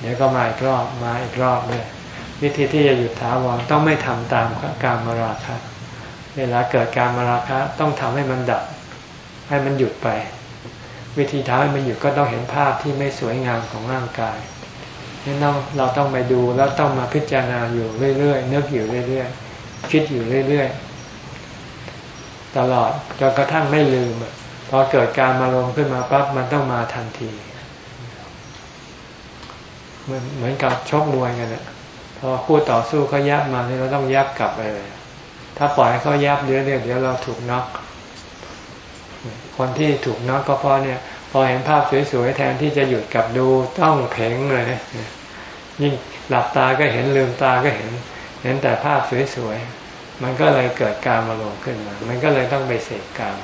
เดี๋ยวก็มาอีกรอบมาอีกรอบเลยวิธีที่จะหยุดถาวรต้องไม่ทำตามการมาราคะ เวลาเกิดการมาราคะต้องทำให้มันดับ ให้มันหยุดไป วิธีทำให้มันหยุดก็ต้องเห็นภาพที่ไม่สวยงามของร่างกายนี่เราเราต้องไปดูแล้วต้องมาพิจารณาอยู่เรื่อยๆนึกอยู่เรื่อยๆคิดอยู่เรื่อยๆตลอดจนกระทั่งไม่ลืมพอเกิดการมาลงขึ้นมาปั๊บมันต้องมาทันทีเหมือนเหมือนกับชกมวยกันนะพอคู่ต่อสู้เขายับมาเนี่ยเราต้องยับกลับไปเลย ถ้าปล่อยให้เขายับเรื่อยวเดี๋ยวเราถูกน็อกคนที่ถูกน็อกก็เพราะเนี่ย พอเห็นภาพสวยๆแทนที่จะหยุดกับดูต้องเพ่งเลยยิ่งหลับตาก็เห็นลืมตาก็เห็น เห็นแต่ภาพสวยๆมันก็เลยเกิดการมาลงขึ้นมา มันก็เลยต้องไปเสกกาม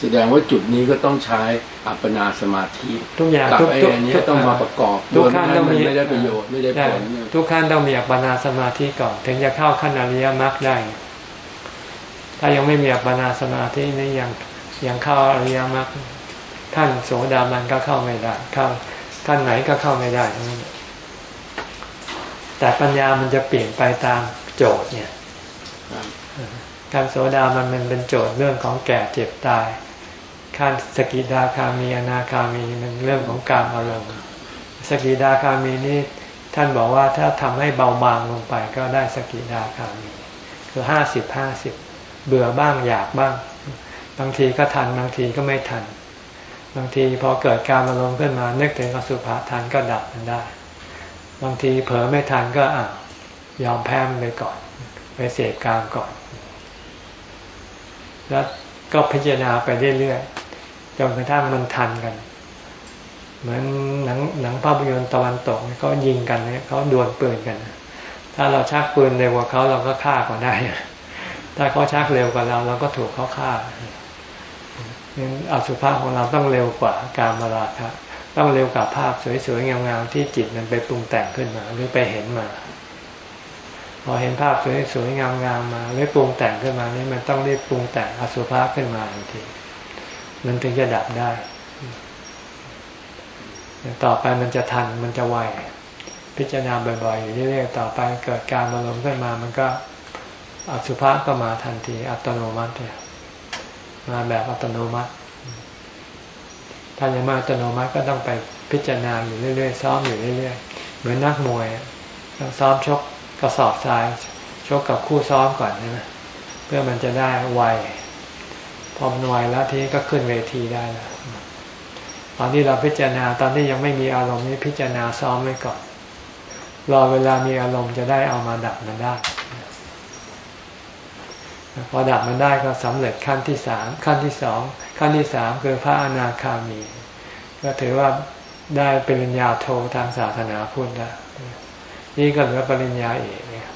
แสดงว่าจุดนี้ก็ต้องใช้อัปปนาสมาธิทุกอย่างทุกอันนี้ต้องมาประกอบทุกขั้นต้องมีไม่ได้ประโยชน์ไม่ได้ผลทุกขั้นต้องมีอัปปนาสมาธิก่อน ถึงจะเข้าขั้นอริยมรรคได้ ถ้ายังไม่มีอัปปนาสมาธินี่ยังยังเข้าอริยมรรคขั้นโสดามันก็เข้าไม่ได้เข้าขั้นไหนก็เข้าไม่ได้แต่ปัญญามันจะเปลี่ยนไปตามโจทย์เนี่ย การโสดามันมันเป็นโจทย์เรื่องของแก่เจ็บตาย ขั้นสกิดาคามีอนาคามีมันเรื่องของการอารมณ์สกิดาคามีนี่ท่านบอกว่าถ้าทำให้เบาบางลงไปก็ได้สกิดาคามี คือห้าสิบห้าสิบเบื่อบ้างอยากบ้าง บางทีก็ทันบางทีก็ไม่ทัน บางทีพอเกิดการอารมณ์ขึ้นมานึกถึงอสุภะทันก็ดับมันได้ บางทีเผลอไม่ทันก็อ่ายอมแพ้มไปก่อน ไปเสพกามก่อน แล้วก็พิจารณาไปเรื่อยจนกระทั่งมันทันกัน เหมือนหนังหนังภาพยนตร์ตะวันตกเขายิงกันเนี่ยเขาดวลปืนกัน ถ้าเราชักปืนเร็วกว่าเขาเราก็ฆ่าก็ได้ ถ้าเขาชักเร็วกว่าเราเราก็ถูกเขาฆ่านั้นอสุภาพของเราต้องเร็วกว่าการมาราคะต้องเร็วกว่าภาพสวยๆงามๆที่จิตมันไปปรุงแต่งขึ้นมา หรือไปเห็นมา พอเห็นภาพสวยๆงามๆมาหรือปรุงแต่งขึ้นมานี่มันต้องรีบปรุงแต่งอสุภาพขึ้นมาทันที มันถึงจะดับได้ ต่อไปมันจะทันมันจะไวพิจารณาบ่อยๆอยู่เรื่อยๆต่อไปเกิดการอารมณ์ขึ้นมา มันก็อสุภะก็มาทันที อัตโนมัติเลยมาแบบอัตโนมัติ ถ้ายังมาอัตโนมัติก็ต้องไปพิจารณาอยู่เรื่อยๆซ้อมอยู่เรื่อยๆเหมือนนักมวยต้องซ้อมชก กระสอบทรายชกกับคู่ซ้อมก่อนใช่ไหมเพื่อมันจะได้ไวพอมันไวแล้วทีนี้ก็ขึ้นเวทีได้แล้วตอนที่เราพิจารณาตอนที่ยังไม่มีอารมณ์นี้พิจารณาซ้อมไว้ก่อนรอเวลามีอารมณ์จะได้เอามาดับมันได้พอดับมันได้ก็สำเร็จขั้นที่สามขั้นที่สองขั้นที่สามคือพระอนาคามี ก็ถือว่าได้ปริญญาโททางศาสนาพุทธแล้ว นี่ก็เหลือปริญญาเอกเนี่ย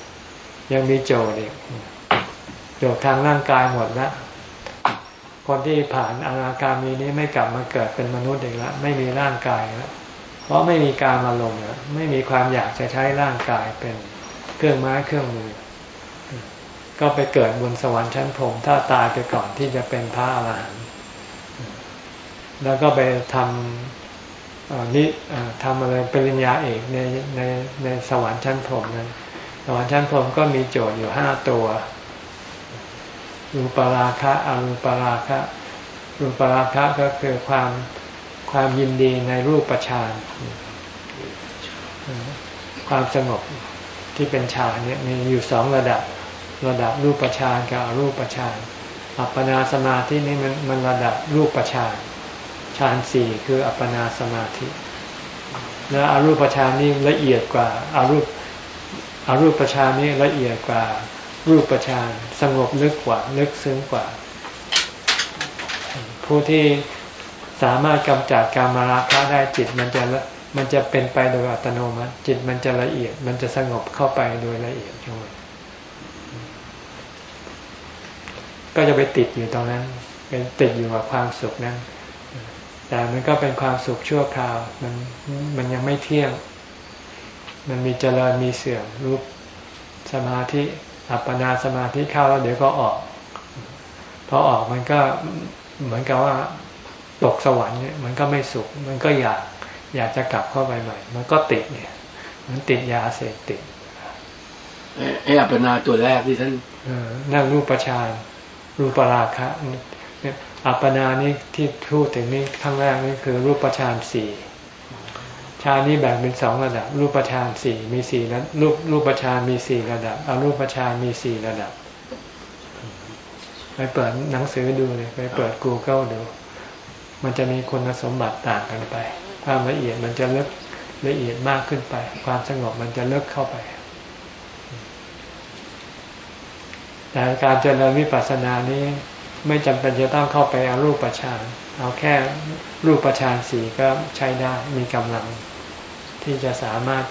ยังมีโจทย์อีกโจทย์ทางร่างกายหมดแล้วคนที่ผ่านอนาการมีนี้ไม่กลับมาเกิดเป็นมนุษย์อีกแล้วไม่มีร่างกายแล้วเพราะไม่มีการมาลงแล้วไม่มีความอยากจะใช้ร่างกายเป็นเครื่องไม้เครื่องมือ ก็ไปเกิดบนสวรรค์ชั้นพรมถ้าตายไปก่อนที่จะเป็นพระอรหันต์แล้วก็ไปทำ นี่ทำอะไรปริญญาเอกในในในสวรรค์ชั้นพรหมนั้น สวรรค์ชั้นพรหมก็มีโจทย์อยู่ห้าตัวรูปราคะอรูปราคะรูปราคะก็คือความความยินดีในรูปฌานความสงบที่เป็นฌานเนี่ยมีอยู่สองระดับระดับรูปฌานกับอรูปฌานอัปปนาสมาธินี่มันมันระดับรูปฌานานสี่คืออัปปนาสมาธิ แล้วอรูปฌานนี่ละเอียดกว่าอารูปอารูปฌานนี่ละเอียดกว่ารูปฌานสงบลึกกว่าลึกซึ้งกว่า ผู้ที่สามารถกำจัดการมาราคะได้จิตมันจะมันจะเป็นไปโดยอัตโนมัติ จิตมันจะละเอียด มันจะสงบเข้าไปโดยละเอียดทั้งหมดก็จะไปติดอยู่ตรงนั้น เป็นติดอยู่กับความสุขนั้น แต่มันก็เป็นความสุขชั่วคราว มันมันยังไม่เที่ยง มันมีเจริญมีเสื่อมรูปสมาธิอัปปนาสมาธิเข้าแล้วเดี๋ยวก็ออก พอออกมันก็เหมือนกับว่าตกสวรรค์เนี่ยมันก็ไม่สุข มันก็อยากอยากจะกลับเข้าไปใหม่ มันก็ติดเนี่ยมันติดยาเสพติดไอ้อัปปนาตัวแรกที่ท่านนั่งรูปประชานรูปราคะ อัปปนานี่ที่พูดถึงนี่ข้งแรกนี่คือรูปประชานสี่ฌานนี้แบ่งเป็นสองระดับ รูปฌานสี่มีสี่นั้นรูปรูปฌานมีสี่ระดับอรูปฌานมีสี่ระดับ ไปเปิดหนังสือดูเลยไปเปิด Google ดู มันจะมีคุณสมบัติต่างกันไป ความละเอียดมันจะลึกละเอียดมากขึ้นไป ความสงบมันจะลึกเข้าไปแต่การเจริญวิปัสสนานี้ ไม่จำเป็นจะต้องเข้าไปเอารูปฌานเอาแค่รูปฌานสี่ก็ใช้ได้มีกำลัง ที่จะสามารถ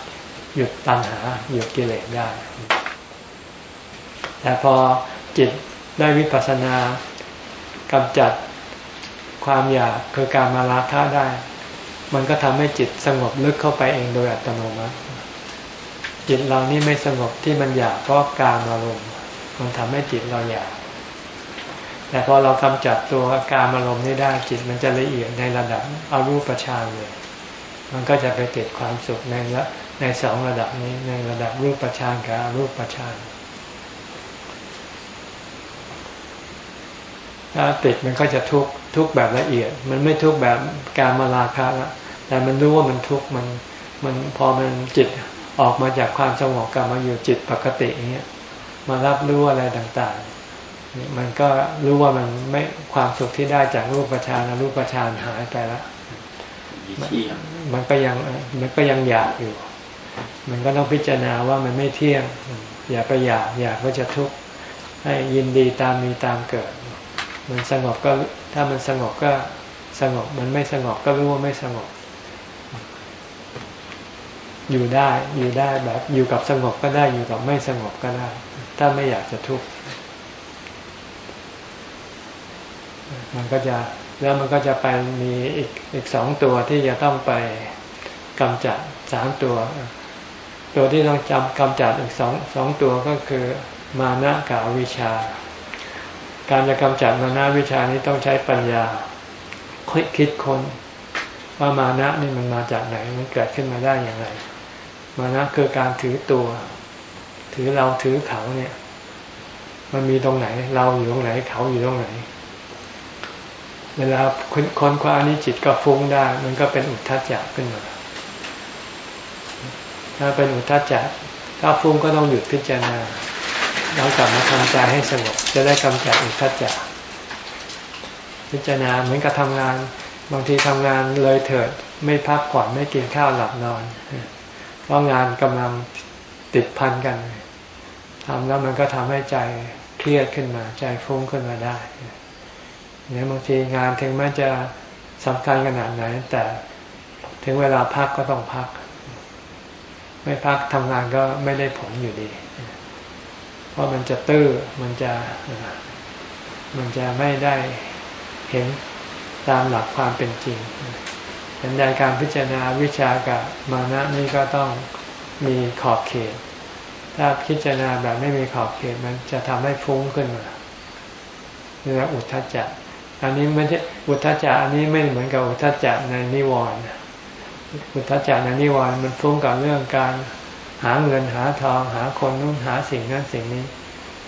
หยุดตัณหาหยุดกิเลสได้ แต่พอจิตได้วิปัสสนากำจัดความอยากคือการมาราคะได้ มันก็ทำให้จิตสงบลึกเข้าไปเองโดยอัตโนมัติ จิตเรานี่ไม่สงบที่มันอยากเพราะการอารมณ์มันทำให้จิตเราอยาก แต่พอเรากำจัดตัวการอารมณ์นี้ได้จิตมันจะละเอียดในระดับอรูปฌานเลย มันก็จะไปติดความสุขในละในสองระดับนี้ในระดับรูปประชานกับอรูปประชานถ้าติดมันก็จะทุกทุกแบบละเอียด มันไม่ทุกแบบการมาลาคะละแต่มันรู้ว่ามันทุกมันมันพอมันจิตออกมาจากความสงบกลับมาอยู่จิตปกติอย่างเงี้ยมารับรู้อะไรต่างๆ มันก็รู้ว่ามันไม่ความสุขที่ได้จากรูปประชานรูปประชานหายไปแล้วมันก็ยังมันก็ยังอยากอยู่ มันก็ต้องพิจารณาว่ามันไม่เที่ยง อย่าไปอยากอยากก็จะทุกข์ให้ยินดีตามมีตามเกิด มันสงบก็ถ้ามันสงบก็สงบ มันไม่สงบก็รู้ว่าไม่สงบ อยู่ได้อยู่ได้แบบ อยู่กับสงบก็ได้อยู่กับไม่สงบก็ได้ ถ้าไม่อยากจะทุกข์ มันก็จะแล้วมันก็จะไปมีอีกอีกสองตัวที่จะต้องไปกำจัดสามตัว ตัวที่ต้องจำกำจัดอีกสองสองตัวก็คือมานะกับวิชา การจะกำจัดมานะวิชานี้ต้องใช้ปัญญาคิดคิดคนว่ามานะนี่มันมาจากไหนมันเกิดขึ้นมาได้อย่างไร มานะคือการถือตัว ถือเราถือเขาเนี่ย มันมีตรงไหน เราอยู่ตรงไหนเขาอยู่ตรงไหน เวลาค้นคว้านี้จิตก็ฟุ้งได้ มันก็เป็นอุทธัจจะขึ้นมา ถ้าเป็นอุทธัจจะถ้าฟุ้งก็ต้องหยุดพิจารณาแล้วกลับมาทำใจให้สงบจะได้กำจัดอุทธัจจะพิจารณาเหมือนกับทำงาน บางทีทำงานเลยเถิด ไม่พักผ่อนไม่กินข้าวหลับนอน เพราะงานกำลังติดพันกันทำแล้วมันก็ทำให้ใจเครียดขึ้นมา ใจฟุ้งขึ้นมาได้ เนี่ยบางทีงานถึงแม้จะสำคัญขนาดไหน แต่ถึงเวลาพักก็ต้องพัก ไม่พักทำงานก็ไม่ได้ผลอยู่ดี เพราะมันจะตื้อมันจะมันจะไม่ได้เห็นตามหลักความเป็นจริงเห็นใดการพิจารณาวิชากับมานะนี่ก็ต้องมีขอบเขต ถ้าพิจารณาแบบไม่มีขอบเขตมันจะทำให้ฟุ้งขึ้นมาเรียกอุทธัจจะ อันนี้ไม่ใช่อุทธัจจะอันนี้ไม่เหมือนกับอุทธัจจะในนิวรณ์อุทธัจจะในนิวรณ์มันฟุ้งกับเรื่องการหาเงินหาทองหาคนนู้นหาสิ่งนั้นสิ่งนี้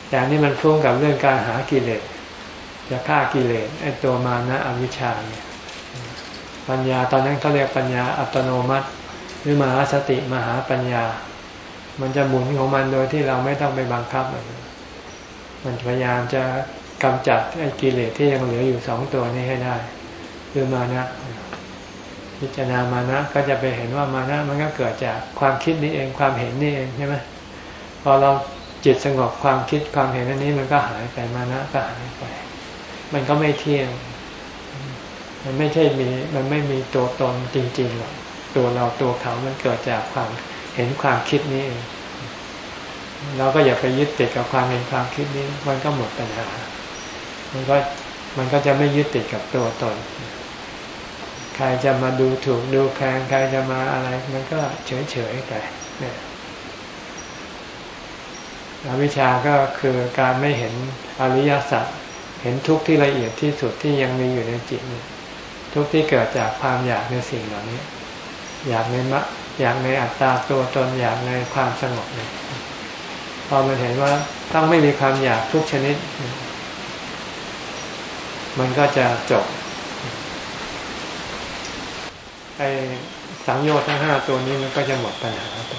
แต่นี่มันฟุ้งกับเรื่องการหากิเลสจะฆ่ากิเลสไอตัวมานะอวิชชาเนี่ยปัญญาตอนนั้นเขาเรียกปัญญาอัตโนมัติ หรือมหาสติมหาปัญญา มันจะหมุนของมันโดยที่เราไม่ต้องไปบังคับมันมันพยายามจะ กำจัดไอ้กิเลสที่ยังเหลืออยู่สองตัวนี้ให้ได้คือมานะพิจารณามานะก็จะไปเห็นว่ามานะมันก็เกิดจากความคิดนี้เองความเห็นนี่เองใช่ไหมพอเราจิตสงบความคิดความเห็นอันนี้มันก็หายไปมานะก็หายไป มันก็ไม่เที่ยง มันไม่ใช่มี มันไม่มีตัวตนจริงๆหรอกตัวเราตัวเขา มันเกิดจากความเห็นความคิดนี้เองเราก็อย่าไปยึดติดกับความเห็นความคิดนี้ มันก็หมดปัญหา มันก็มันก็จะไม่ยึดติดกับตัวตน ใครจะมาดูถูกดูแคลนใครจะมาอะไร มันก็เฉยเฉยไปเนี่ยอวิชาก็คือการไม่เห็นอริยสัจเห็นทุกข์ที่ละเอียดที่สุดที่ยังมีอยู่ในจิตทุกข์ที่เกิดจากความอยากในสิ่งเหล่านี้ อยากในมะอยากในอัตตาตัวตนอยากในความสงบเนี่ยพอมันเห็นว่าต้องไม่มีความอยากทุกชนิด มันก็จะจบไอสังโยชน์ทั้งห้าตัวนี้มันก็จะหมดปัญหาไป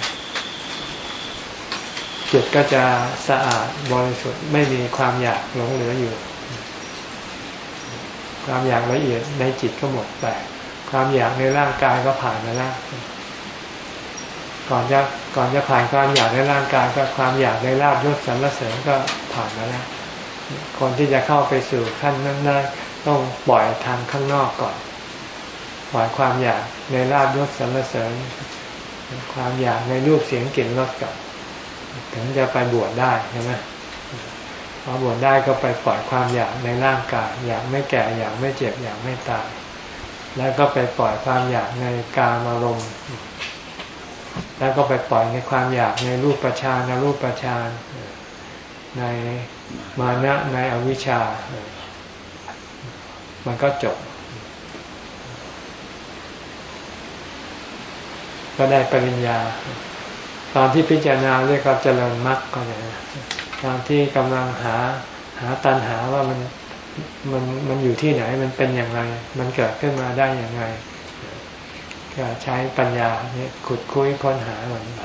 จิตก็จะสะอาดบริสุทธิ์ไม่มีความอยากหลงเหลืออยู่ ความอยากละเอียดในจิตก็หมดไป ความอยากในร่างกายก็ผ่านมาแล้วก่อนจะก่อนจะผ่านความอยากในร่างกายก็ความอยากในลาบยศสรรเสริญก็ผ่านมาแล้ว คนที่จะเข้าไปสู่ขั้นนั้นได้ต้องปล่อยทางข้างนอกก่อน ปล่อยความอยากในลาบยศสรรเสริญ ความอยากในรูปเสียงกลิ่นรสกับถึงจะไปบวชได้ใช่ไหมพอบวชได้ก็ไปปล่อยความอยากในร่างกาย อยากไม่แก่อยากไม่เจ็บอยากไม่ตาย แล้วก็ไปปล่อยความอยากในกามอารมณ์ แล้วก็ไปปล่อยในความอยากในรูปประชานรูปประชานใน มานะในอวิชชา มันก็จบ ก็ได้ปริญญา ตอนที่พิจารณาเรียกว่าเจริญมรรคก็เลยตอนที่กำลังหาหาตันหาว่ามันมันมันอยู่ที่ไหนมันเป็นอย่างไร มันเกิดขึ้นมาได้อย่างไร ก็ใช้ปัญญาเนี่ยขุดคุยค้นหามันไป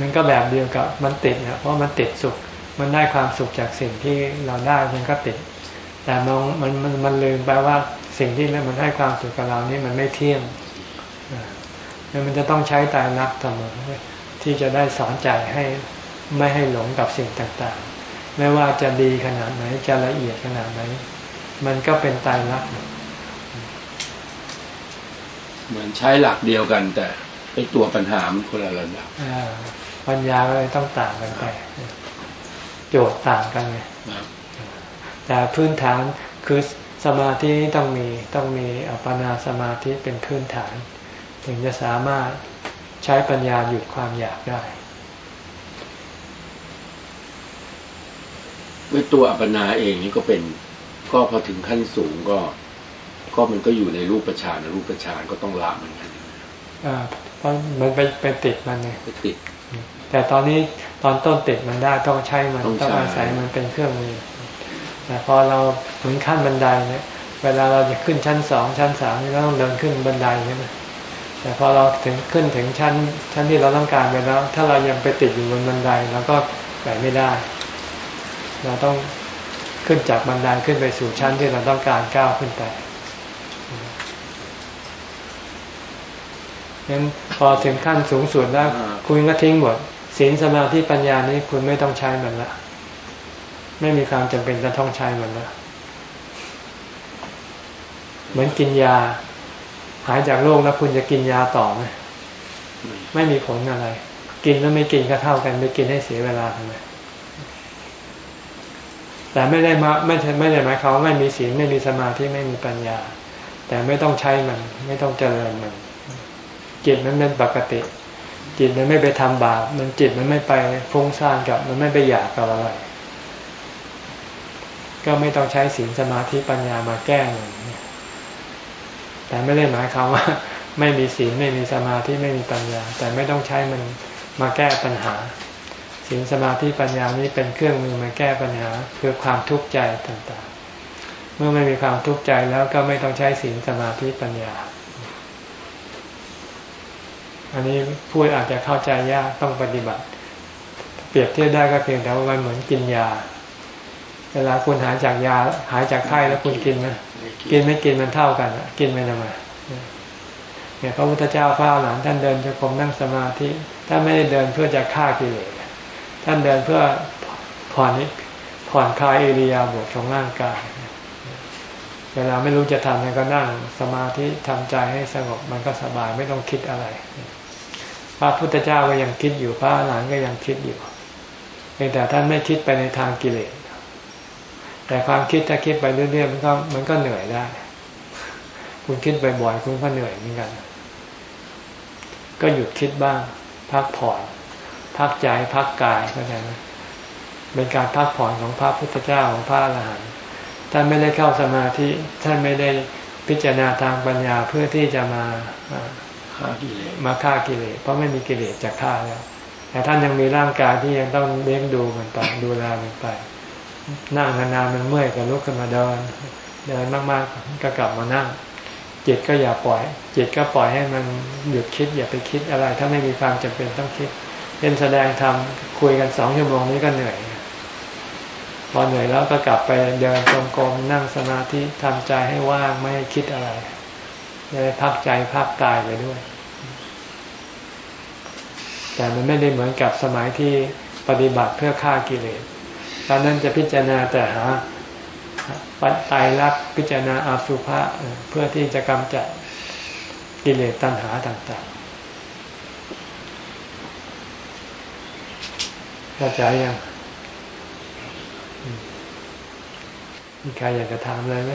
มันก็แบบเดียวกับมันติดนะเพราะมันติดสุข มันได้ความสุขจากสิ่งที่เราได้มันก็ติด แต่มองมันมันมันลืมไปว่าสิ่งที่มันให้ความสุขกับเรานี่มันไม่เที่ยงมันจะต้องใช้ตายรักเสมอที่จะได้สอนใจให้ไม่ให้หลงกับสิ่งต่างๆ ไม่ว่าจะดีขนาดไหนจะละเอียดขนาดไหนมันก็เป็นตายรักเหมือนใช้หลักเดียวกันแต่ไอตัวปัญหามันคนละระดับ ปัญญาก็เลยต้องต่างกันไป โจทย์ต่างกันไงแต่พื้นฐานคือสมาธิต้องมีต้องมีอัปปนาสมาธิเป็นพื้นฐาน ถึงจะสามารถใช้ปัญญาหยุดความอยากได้ด้วยตัวอัปปนาเองนี่ก็เป็นก็พอถึงขั้นสูงก็ ก็มันก็อยู่ในรูปประชานรูปประชานก็ต้องละเหมือนกันอ่าเพราะมันไปไปติดมันไงไปติด แต่ตอนนี้ตอนต้นติดมันได้ต้องใช้มันต้องอาศัยมันเป็นเครื่องมือแต่พอเราถึงขั้นบันไดเนี่ยเวลาเราจะขึ้นชั้นสองชั้นสามเราต้องเดินขึ้นบันไดใช่ไหมแต่พอเราถึงขึ้นถึงชั้น ชั้นที่เราต้องการไปแล้ว ถ้าเรายังไปติดอยู่บนบันไดเราก็ไปไม่ได้ เราต้องขึ้นจากบันไดขึ้นไปสู่ชั้นที่เราต้องการก้าวขึ้นไปงั้นพอถึงขั้นสูงสุดแล้วคุณก็ทิ้งหมด ศีลสมาธิปัญญานี้คุณไม่ต้องใช้มันละไม่มีความจำเป็นจะต้องใช้มันล้วเหมือนกินยา หายจากโรคแล้วคุณจะกินยาต่อไหมไม่มีผลอะไร กินแล้วไม่กินก็เท่ากันไม่กินให้เสียเวลาทำไมแต่ไม่ได้มาไม่ไม่ได้หมายความว่าไม่มีศีลไม่มีสมาธิไม่มีปัญญา แต่ไม่ต้องใช้มัน ไม่ต้องเจริญมันจิตมันเป็นปกติ จิตมันไม่ไปทำบาปมันจิตมันไม่ไปฟุ้งซ่านกับ มันไม่ไปอยากกับอะไร ก็ไม่ต้องใช้ศีลสมาธิปัญญามาแก้มันแต่ไม่ได้หมายความว่า ไม่มีศีลไม่มีสมาธิไม่มีปัญญา แต่ไม่ต้องใช้มันมาแก้ปัญหาศีลสมาธิปัญญานี้เป็นเครื่องมือมาแก้ปัญหาคือความทุกข์ใจต่างๆ เมื่อไม่มีความทุกข์ใจแล้วก็ไม่ต้องใช้ศีลสมาธิปัญญา อันนี้พูดอาจจะเข้าใจยากต้องปฏิบัติ เปรียบเทียบได้ก็เพียงแต่ว่ามันเหมือนกินยา เวลาคุณหายจากยาหายจากไข้แล้วคุณกินไหมกินไม่กินมันเท่ากันกินไม่ทำไมเนี่ยพระพุทธเจ้าพระหลานท่านเดินจะกรมนั่งสมาธิท่านไม่ได้เดินเพื่อจะฆ่ากิเลสท่านเดินเพื่อผ่อนผ่อนคลายอิริยาบถของร่างกายเวลาไม่รู้จะทำอะไรก็นั่งสมาธิทำใจให้สงบมันก็สบายไม่ต้องคิดอะไร พระพุทธเจ้าก็ยังคิดอยู่พระหลานก็ยังคิดอยู่เพียงแต่ท่านไม่คิดไปในทางกิเลสแต่ความคิดถ้าคิดไปเรื่อยๆมันก็มันก็เหนื่อยได้ คุณคิดไปบ่อยคุณก็เหนื่อยเหมือนกัน ก็หยุดคิดบ้าง พักผ่อน พักใจพักกายเข้าใจไหมเป็นการพักผ่อนของพระพุทธเจ้าของพระอรหันต์ท่านไม่ได้เข้าสมาธิท่านไม่ได้พิจารณาทางปัญญาเพื่อที่จะมาา มาฆ่ากิเลสเพราะไม่มีกิเลสจะฆ่าแล้วแต่ท่านยังมีร่างกายที่ยังต้องเลี้ยงดูมันไปดูแลมันไป นั่งนานๆมันเมื่อยก็ลุกขึ้นมาเดินเดินมากๆก็กลับมานั่งจิตก็อย่าปล่อย จิตก็ปล่อยให้มันหยุดคิด อย่าไปคิดอะไร ถ้าไม่มีความจำเป็นต้องคิดเป็นแสดงธรรมคุยกันสองชั่วโมงนี้ก็เหนื่อยพอเหนื่อยแล้วก็กลับไปเดินจงกรมนั่งสมาธิทำใจให้ว่างไม่ให้คิดอะไร ได้พักใจพักกายไปด้วย แต่มันไม่ได้เหมือนกับสมัยที่ปฏิบัติเพื่อฆ่ากิเลสตอนนั้นจะพิจารณาแต่หาปัจจัยรักพิจารณาอาสุภะเพื่อที่จะกำจัดกิเลสตัณหาต่างเข้าใจยังมีใครอยากจะถามอะไรไหม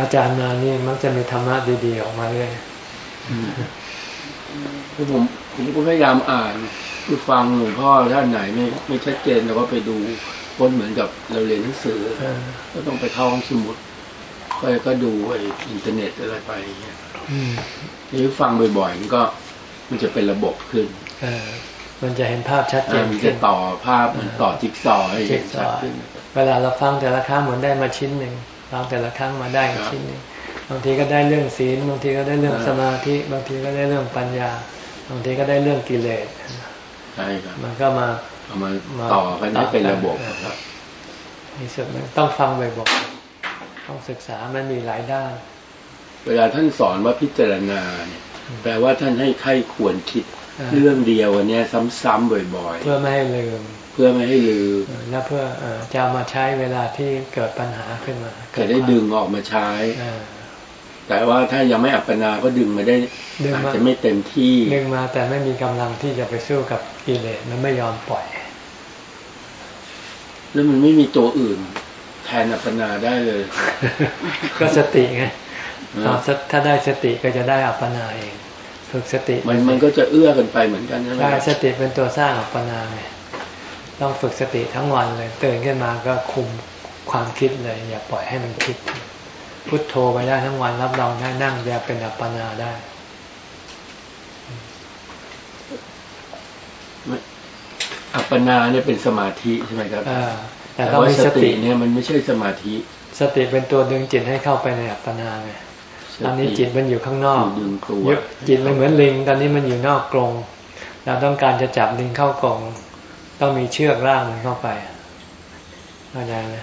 อาจารย์มานี่มักจะมีธรรมะดีๆออกมาเลยคือผมผมก็พยายามอ่านคือฟังหลวงพ่อท่านไหนไม่ไม่ชัดเจนแล้วก็ไปดูคนเหมือนกับเราเรียนหนังสือก็ต้องไปเข้าห้องสมุดก็ก็ดูไอ้อินเทอร์เน็ตอะไรไปอย่างเงี้ยนี่ฟังบ่อยๆมันก็มันจะเป็นระบบขึ้นมันจะเห็นภาพชัดเจนมันจะต่อภาพมันต่อจิ๊กซอให้เห็นชัดขึ้น เวลาเราฟังแต่ละครั้งเหมือนได้มาชิ้นหนึ่ง ฟังแต่ละครั้งมาได้ชิ้นหนึ่งบางทีก็ได้เรื่องศีลบางทีก็ได้เรื่องสมาธิบางทีก็ได้เรื่องปัญญา บางทีก็ได้เรื่องกิเลสใช่ครับมันก็มาเอามาต่อกันให้เป็นระบบครับมีสุดมันต้องฟังบ่อยๆต้องศึกษามันมีหลายด้าน เวลาท่านสอนว่าพิจารณาเนี่ยแปลว่าท่านให้ใครควรคิดเรื่องเดียวอันนี้ซ้ำๆบ่อย ๆ เพื่อไม่ให้ลืม เพื่อไม่ให้ลืมและเพื่อจะมาใช้เวลาที่เกิดปัญหาขึ้นมาจะได้ดึงออกมาใช้แต่ว่าถ้ายังไม่อัปปนาก็ดึงมาได้อาจจะไม่เต็มที่ดึงมาแต่ไม่มีกำลังที่จะไปสู้กับกิเลสมันไม่ยอมปล่อย แล้วมันไม่มีตัวอื่น แทนอัปปนาได้เลย ก็สติไงถ้าได้สติก็จะได้อัปปนาเองฝึกสติมันมันก็จะเอื้อกันไปเหมือนกันใช่ไหมใช่สติเป็นตัวสร้างอัปปนาไง ต้องฝึกสติทั้งวันเลยตื่นขึ้นมาก็คุมความคิดเลย อย่าปล่อยให้มันคิด พุทโธไปได้ทั้งวันรับรองได้นั่งจะเป็นอัปปนาได้อัปปนาเนี่ยเป็นสมาธิใช่ไหมครับแต่ต้องมีสติเนี่ยมันไม่ใช่สมาธิ สติเป็นตัวดึงจิตให้เข้าไปในอัปปนาไงตอนนี้จิตมันอยู่ข้างนอกจิตมันเหมือนลิง ตอนนี้มันอยู่นอกกรงเราต้องการจะจับลิงเข้ากรง ต้องมีเชือกล่างมันเข้าไปเข้าใจไหม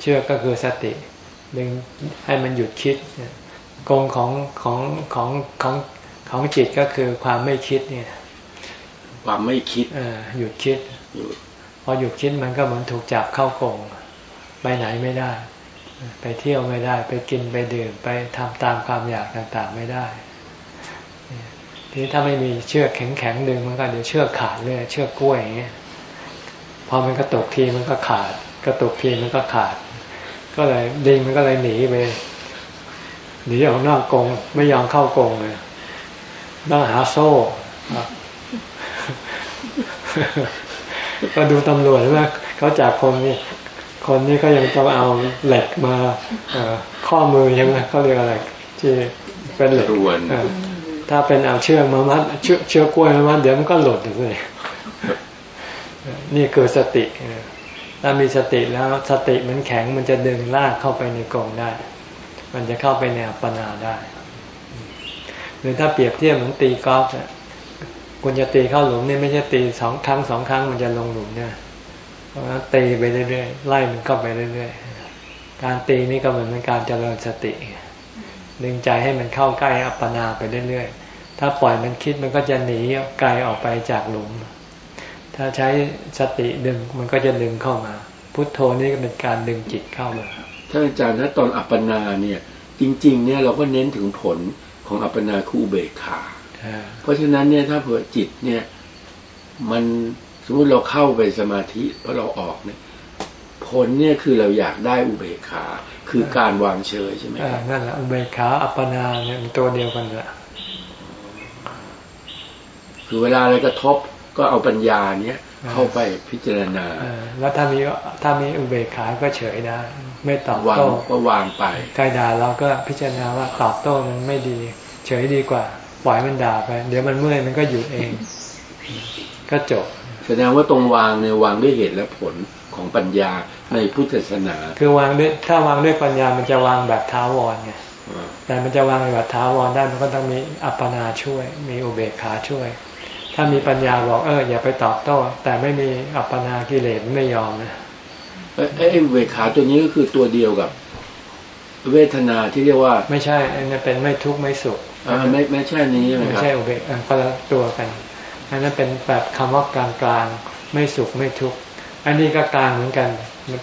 เชือกก็คือสติดึงให้มันหยุดคิดกรงของของของของของจิตก็คือความไม่คิดเนี่ย ความไม่คิดอหยุดคิดพอหยุดคิดมันก็เหมือนถูกจับเข้ากรงไปไหนไม่ได้ ไปเที่ยวมไม่ได้ ไปกินไปดื่มไปทำตามความอยากต่างๆไม่ได้ถทีนี้ถ้าไม่มีเชือกแข็งๆดึงมันก็เดี๋ยวเชือกขาดเลยเชือกกล้วยอย่างเงี้ย พอมันกระตุกทีมันก็ขาด กระตุกทีมันก็ขาด ก็เลยดิงมันก็เลยหนีไปหนีออกนอกกรงไม่ยอมเข้ากรงเลยต้องหาโซ่ก็ดูตำรวจใช่ไหมเขาจากคนนี้คนนี้ก็ยังต้องเอาเหล็กมาข้อมือใช่ไหมเขาเรียกอะไรที่เป็นเหล็กถ้าเป็นเอาเชือกมามัดเชือกเชือกกล้วยมามัดเดี๋ยวมันก็หลุดเลย นี่คือสติถ้ามีสติแล้วสติมันแข็งมันจะดึงลากเข้าไปในกองได้ มันจะเข้าไปในอัปปนาได้ หรือถ้าเปรียบเทียบเหมือนตีกอล์ฟคุณจะตีเข้าหลุมนี่ไม่ใช่ตีสองครั้งสองครั้งมันจะลงหลุมเนี่ยเพราะนั้นตีไปเรื่อยๆไล่มันเข้าไปเรื่อยๆการตีนี่ก็เหมือนเป็นการเจริญสติดึงใจให้มันเข้าใกล้อัปปนาไปเรื่อยๆถ้าปล่อยมันคิดมันก็จะหนีไกลออกไปจากหลุม ถ้าใช้สติดึงมันก็จะดึงเข้ามา พุทโธนี่ก็เป็นการดึงจิตเข้ามาท่านอาจารย์ถ้าตอนอัปปนาเนี่ย จริง ๆ เนี่ยเราก็เน้นถึงผลของอัปปนาคู่เบกขาเพราะฉะนั้นเนี่ยถ้าเผื่อจิตเนี่ย มันสมมติเราเข้าไปสมาธิเพราะเราออกเนี่ย ผลเนี่ยคือเราอยากได้อุเบกขา คือการวางเฉยใช่ไหมครับนั่นแหละอุเบกขาอัปปนาเนี่ยตัวเดียวกันแหละคือเวลาอะไรกระทบ ก็เอาปัญญาเนี่ยเข้าไปพิจารณา แล้วถ้ามีถ้ามีอุเบกขาก็เฉยได้ ไม่ตอบโต้ก็วางไปใครด่าเราก็พิจารณาว่าตอบโต้มันไม่ดี เฉยดีกว่า ปล่อยมันด่าไป เดี๋ยวมันเมื่อยมันก็หยุดเอง ก็จบ แสดงว่าตรงวางเนี่ยวางด้วยเหตุและผลของปัญญาในพุทธศาสนา คือวางด้วยถ้าวางด้วยปัญญามันจะวางแบบท้าวรไงแต่มันจะวางแบบท้าวรได้มันก็ต้องมีอัปปนาช่วย มีอุเบกขาช่วย ถ้ามีปัญญาบอกเอออย่าไปตอบโต้ แต่ไม่มีอัปปนากิเลสไม่ยอมนะไอ้อุเบกขาตัวนี้ก็คือตัวเดียวกับ เวทนาที่เรียกว่า ไม่ใช่อันนี้เป็นไม่ทุกข์ไม่สุขอ่าไม่ไม่ใช่นี้ไม่ใช่อุเบกขาคนละตัวกันอันนั้นเป็นแบบคำว่ากลางกลางไม่สุขไม่ทุกข์อันนี้ก็กลางเหมือนกัน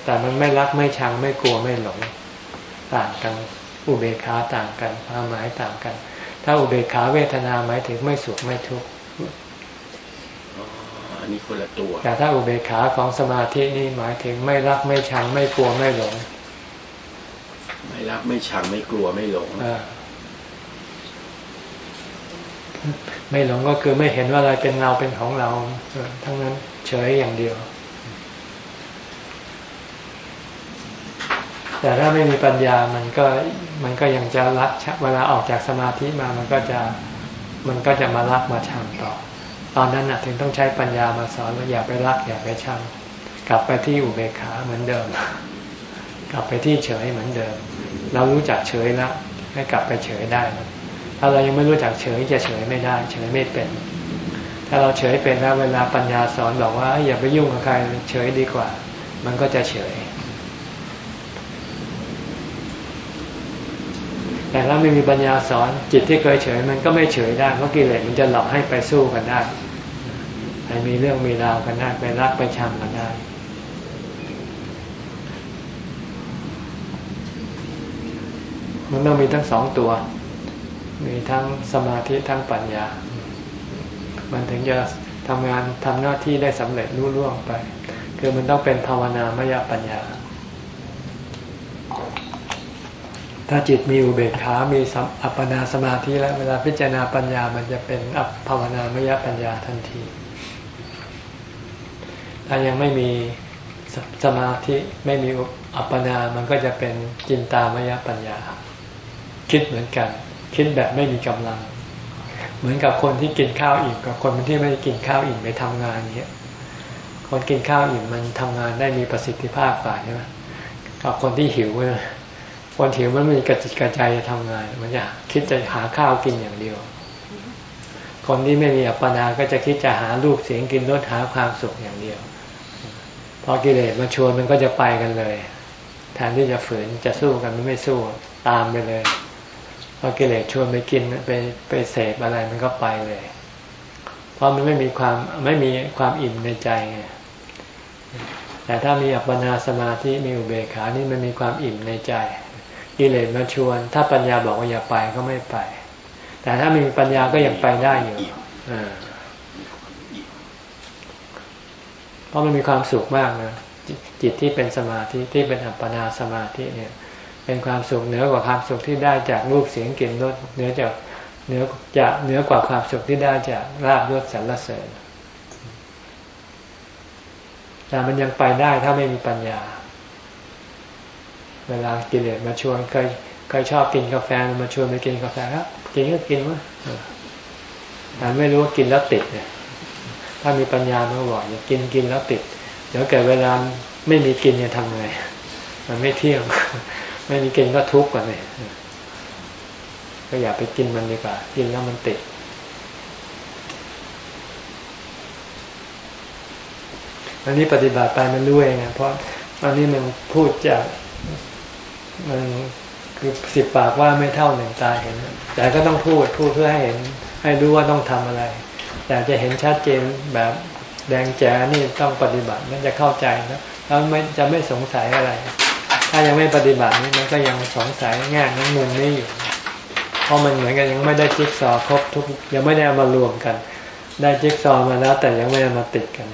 แต่มันไม่รักไม่ชังไม่กลัวไม่หลงต่างกัน อุเบกขาต่างกันความหมายต่างกัน ถ้าอุเบกขาเวทนาหมายถึงไม่สุขไม่ทุกข์ อันนี้คนละตัว แต่ถ้าอุเบกขาของสมาธินี่หมายถึงไม่รักไม่ชังไม่กลัวไม่หลง ไม่รักไม่ชังไม่กลัวไม่หลงไม่หลงก็คือไม่เห็นว่าอะไรเป็นเราเป็นของเรา ทั้งนั้นเฉยอย่างเดียว แต่ถ้าไม่มีปัญญามันก็มันก็ยังจะรักเวลาออกจากสมาธิมามันก็จะมันก็จะมารักมาชังต่อ ตอนนั้นนะถึงต้องใช้ปัญญามาสอนว่าอย่าไปรักอย่าไปชังกลับไปที่อุเบกขาเหมือนเดิม กลับไปที่เฉยเหมือนเดิม เรารู้จักเฉยแล้วให้กลับไปเฉยได้ ถ้าเรายังไม่รู้จักเฉยจะเฉยไม่ได้ เฉยไม่เป็น ถ้าเราเฉยเป็นแล้วเวลาปัญญาสอนบอกว่า อย่าไปยุ่งกับใครเฉยดีกว่า มันก็จะเฉย แต่ถ้าไม่มีปัญญาสอนจิตที่เคยเฉยมันก็ไม่เฉยได้เพราะกิเลสมันจะหลอกให้ไปสู้กันได้ ให้มีเรื่องมีราวกันได้ไปรักไปชังกันได้ มันต้องมีทั้งสองตัว มีทั้งสมาธิทั้งปัญญา มันถึงจะทำงานทำหน้าที่ได้สำเร็จรุ่ร่วงไป คือมันต้องเป็นภาวนามยปัญญา ถ้าจิตมีอุเบกขา มีอัปปนาสมาธิแล้ว เวลาพิจารณาปัญญามันจะเป็นอัปภาวนามยปัญญาทันที ถ้ายังไม่มีสมาธิไม่มีอัปปนา มันก็จะเป็นจินตามยปัญญา คิดเหมือนกัน คิดแบบไม่มีกำลัง เหมือนกับคนที่กินข้าวอิ่มกับคนที่ไม่กินข้าวอิ่มไปทำงานเงี้ยคนกินข้าวอิ่มมันทำงานได้มีประสิทธิภาพกว่าใช่ไหมกับคนที่หิวเนี่ยคนหิวมันมีกระจิตกระใจจะทำงาน มันจะคิดจะหาข้าวกินอย่างเดียว คนที่ไม่มีอัปปนา ก็จะคิดจะหารูปเสียงกินรสหาความสุขอย่างเดียว พอกิเลสมาชวนมันก็จะไปกันเลยแทนที่จะฝืนจะสู้กันมันไม่สู้ตามไปเลยพอกิเลสชวนไปกินไปไปเสพอะไรมันก็ไปเลย เพราะมันไม่มีความไม่มีความอิ่มในใจไงแต่ถ้ามีอัปปนาสมาธิมีอุเบกขานี่มันมีความอิ่มในใจกิเลสมาชวน ถ้าปัญญาบอกว่าอย่าไปก็ไม่ไป แต่ถ้ามีปัญญาก็ยังไปได้อยู่เพ ราะมันมีความสุขมากนะจิตที่เป็นสมาธิที่เป็นอัปปนาสมาธิเนี่ย เป็นความสุขเหนือกว่าความสุขที่ได้จากรูปเสียงกลิ่นรสเหนือจากเหนือจะเหนือกว่าความสุขที่ได้จากลาบยศสรรเสริญแต่มันยังไปได้ถ้าไม่มีปัญญา เวลากิเลสมาชวนเคยเคยชอบกินกาแฟมาชวนไปกินกาแฟครับกินก็กินวะแต่ไม่รู้ว่ากินแล้วติดเนี่ย ถ้ามีปัญญามันบอกอย่ากินกินแล้วติด เดี๋ยวเกิดเวลาไม่มีกินจะทำไงมันไม่เที่ยง ไม่มีกินก็ทุกข์กว่าเนี่ยก็อย่าไปกินมันดีกว่า กินแล้วมันติด อันนี้ปฏิบัติไปมันรู้เองเพราะอันนี้มันพูดจากมันคือสิบปากว่าไม่เท่าหนึ่งตาเห็นแต่ก็ต้องพูดพูดเพื่อให้เห็น ให้รู้ว่าต้องทำอะไร แต่จะเห็นชัดเจนแบบแดงแจ๋นี่ต้องปฏิบัติมันจะเข้าใจนะแล้วไม่จะไม่สงสัยอะไร ถ้ายังไม่ปฏิบัตินี่มันก็ยังสงสัยแง่นั้นมุมนี้อยู่ เพราะมันเหมือนกันยังไม่ได้จิ๊กซอครบทุกยังไม่ได้เอามารวมกัน ได้จิ๊กซอมาแล้ว แต่ยังไม่ได้มาติดกัน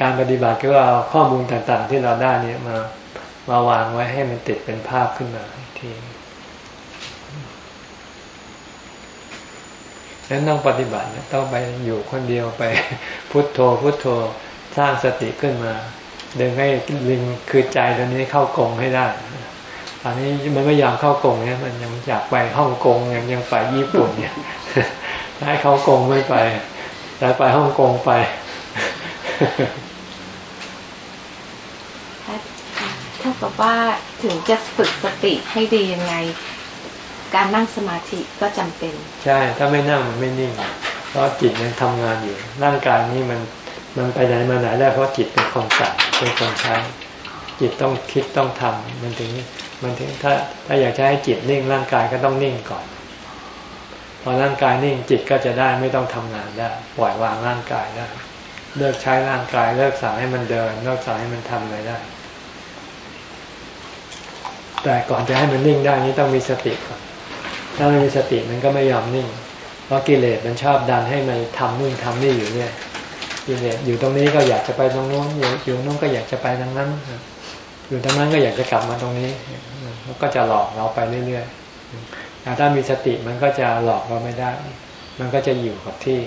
การปฏิบัติก็เอาข้อมูลต่างๆ ที่เราได้เนี่ยมามาวางไว้ให้มันติดเป็นภาพขึ้นมาที นั้นต้องปฏิบัติต้องไปอยู่คนเดียวไปพุทโธพุทโธสร้างสติขึ้นมาดึงให้ลิงคือใจตัวนี้เข้ากงให้ได้อันนี้มันไม่ยอมเข้ากงเนี่ยมันยังอยากไปฮ่องกงยังยังไปญี่ปุ่นเนี่ยให้เข้ากงไม่ไปแต่ไปฮ่องกงไปถ้ากับว่าถึงจะฝึกสติให้ดียังไง การนั่งสมาธิก็จำเป็น ใช่ถ้าไม่นั่งมันไม่นิ่ง เพราะจิตยังทำงานอยู่ ร่างกายนี้มันมันไปไหนมาไหนได้เพราะจิตเป็นคนสั่งเป็นคนใช้ จิตต้องคิดต้องทำมันถึงมันถึงถ้าถ้าอยากจะให้จิตนิ่งร่างกายก็ต้องนิ่งก่อน พอร่างกายนิ่งจิตก็จะได้ไม่ต้องทำงานได้ปล่อยวางร่างกายได้เลิกใช้ร่างกาย เลิกสั่งให้มันเดินเลิกสั่งให้มันทำอะไรได้ แต่ก่อนจะให้มันนิ่งได้นี้ต้องมีสติก่อน ถ้าไม่มีสติมันก็ไม่ยอมนิ่ง เพราะกิเลสมันชอบดันให้มันทำนู่นทำนี่อยู่เนี่ยกิเลสอยู่ตรงนี้ก็อยากจะไปตรงโน้นอยู่อยู่โน้นก็อยากจะไปทางนั้นอยู่ตรงนั้นก็อยากจะกลับมาตรงนี้มันก็จะหลอกเราไปเรื่อยๆแต่ถ้ามีสติมันก็จะหลอกเราไม่ได้ มันก็จะอยู่กับที่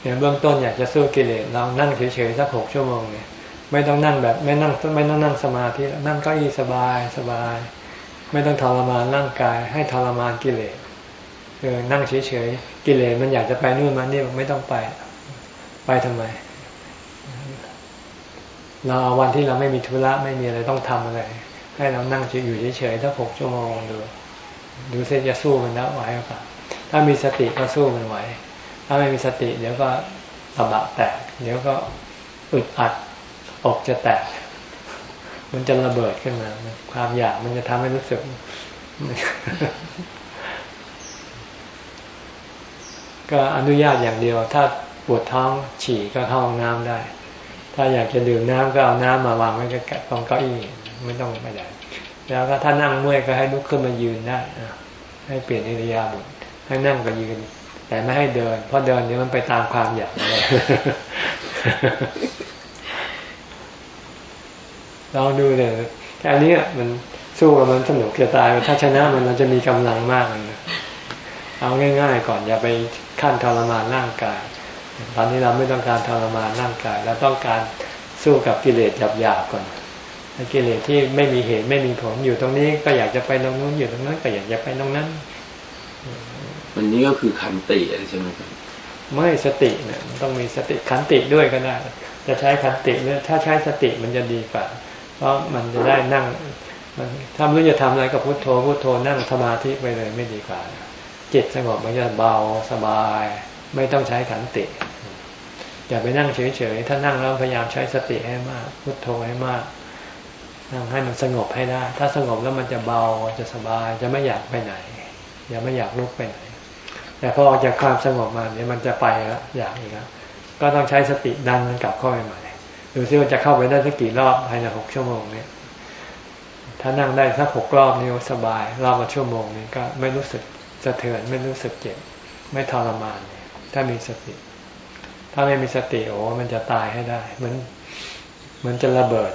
เนี่ยเบื้องต้นอยากจะสู้กิเลสเรานั่งเฉยๆสักหกชั่วโมงเนี่ย ไม่ต้องนั่งแบบไม่นั่งไม่ต้องนั่งสมาธินั่งเก็อีสบายสบาย ไม่ต้องทรมานร่างกาย ให้ทรมานกิเลสเออนั่งเฉยๆกิเลสมันอยากจะไปนู่นมานี่ไม่ต้องไป ไปทำไม เราเอาวันที่เราไม่มีธุระไม่มีอะไรต้องทำอะไร ให้เรานั่งอยู่เฉยๆถ้าหกชั่วโมงดูดูเสียจะสู้มันได้ไหวหรอเปล่าถ้ามีสติก็สู้มันไหวถ้าไม่มีสติ เดี๋ยวก็ตะบะแตก เดี๋ยวก็อึดอัด อกจะแตก มันจะระเบิดขึ้นมา ความอยากมันจะทำให้รู้สึก ก็อนุญาตอย่างเดียว ถ้าปวดท้องฉี่ก็เข้าห้องน้ำได้ ถ้าอยากจะดื่มน้ำก็เอาน้ำมาวางไว้กับตรงเก้าอี้ไม่ต้องไปไหนแล้วก็ถ้านั่งเมื่อยก็ให้ลุกขึ้นมายืนได้ให้เปลี่ยนอิริยาบถให้นั่งกับยืน แต่ไม่ให้เดิน เพราะเดินเดี๋ยวมันไปตามความอยากเลย ลองดูเลยแค่นี้มันสู้กับมันสนุกจะตายถ้าชนะมันเราจะมีกำลังมากเลยเอาง่าย ๆ ก่อนอย่าไปขั้นทรมานร่างกาย ตอนนี้เราไม่ต้องการทรมานร่างกายเราต้องการสู้กับกิเลสหยาบๆก่อนกิเลสที่ไม่มีเหตุไม่มีผลอยู่ตรงนี้ก็อยากจะไปตรงนู้นอยู่ตรงนั้นก็อยากจะไปตรงนั้นวันนี้ก็คือขันติใช่ไหมครับไม่สติเนี่ยต้องมีสติขันติด้วยก็ได้ จะใช้ขันติเนี่ยถ้าใช้สติมันจะดีกว่าเพ ราะมันจะได้นั่งถ้าไม่รู้จะทำอะไรกับพุทโธพุทโธนั่งสมาธิไปเลยไม่ดีกว่า จิตสงบมันจะเบาสบาย ไม่ต้องใช้ขันติ อย่าไปนั่งเฉยๆ ถ้านั่งแล้วพยายามใช้สติให้มาก พุทโธให้มากนั่งให้มันสงบให้ได้ ถ้าสงบแล้วมันจะเบาจะสบายจะไม่อยากไปไหน อย่าไม่อยากลุกไปไหน แต่พอออกจากความสงบมาเนี่ยมันจะไปแล้วอยากอีกแล้วก็ต้องใช้สติดันมันกลับเข้าไปใหม่ ดูซิว่าจะเข้าไปได้สักกี่รอบภายในหกชั่วโมงเนี่ยถ้านั่งได้สักหกรอบนี่สบายรอบละชั่วโมงนี้ก็ไม่รู้สึกสะเทือนไม่รู้สึกเจ็บ ไม่ทรมานถ้ามีสติ ถ้าไม่มีสติโอ้มันจะตายให้ได้เหมือนเหมือนจะระเบิด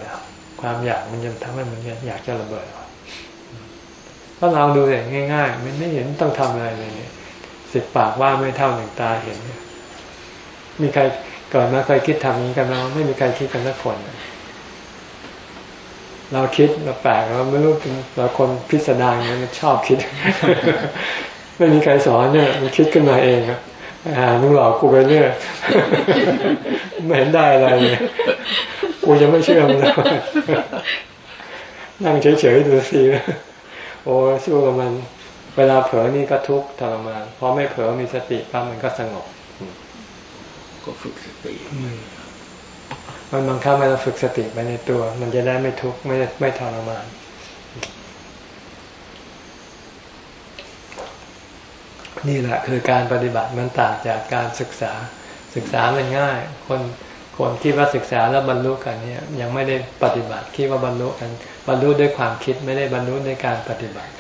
ความอยากมันจะทำให้มันอยากจะระเบิดก็ลองดูเลยง่ายๆมันไม่เห็นต้องทำอะไรเลยเนี่ยสิบปากว่าไม่เท่าหนึ่งตาเห็น มีใคร ก่อนมาเคยคิดทำนี้กันเราไม่มีใครคิดกันสักคน เราคิดเราแปลกเราไม่รู้เราคนพิสดารเนี่ยมันชอบคิด ไม่มีใครสอนเนี่ยมันคิดขึ้นมาเองอะอ่านุ่งหลอกกูไปเนี่ยไม่เห็นได้อะไรเลยกูยังไม่เชื่อมันเลยนั่งเฉยๆดูสิโอ้สู้กับมัน เวลาเผลอนี่ก็ทุกข์ทรมานพอไม่เผลอมีสติปั๊บมันก็สงบ ก็ฝึกสติมันบังคับให้เราฝึกสติไปในตัว มันจะได้ไม่ทุกข์ไม่ไม่ทรมานนี่แหละคือการปฏิบัติมันต่างจากการศึกษาศึกษามันง่าย คนคนคิดว่าศึกษาแล้วบรรลุกันเนี่ยยังไม่ได้ปฏิบัติคิดว่าบรรลุกันบรรลุด้วยความคิดไม่ได้บรรลุด้วยการปฏิบัติ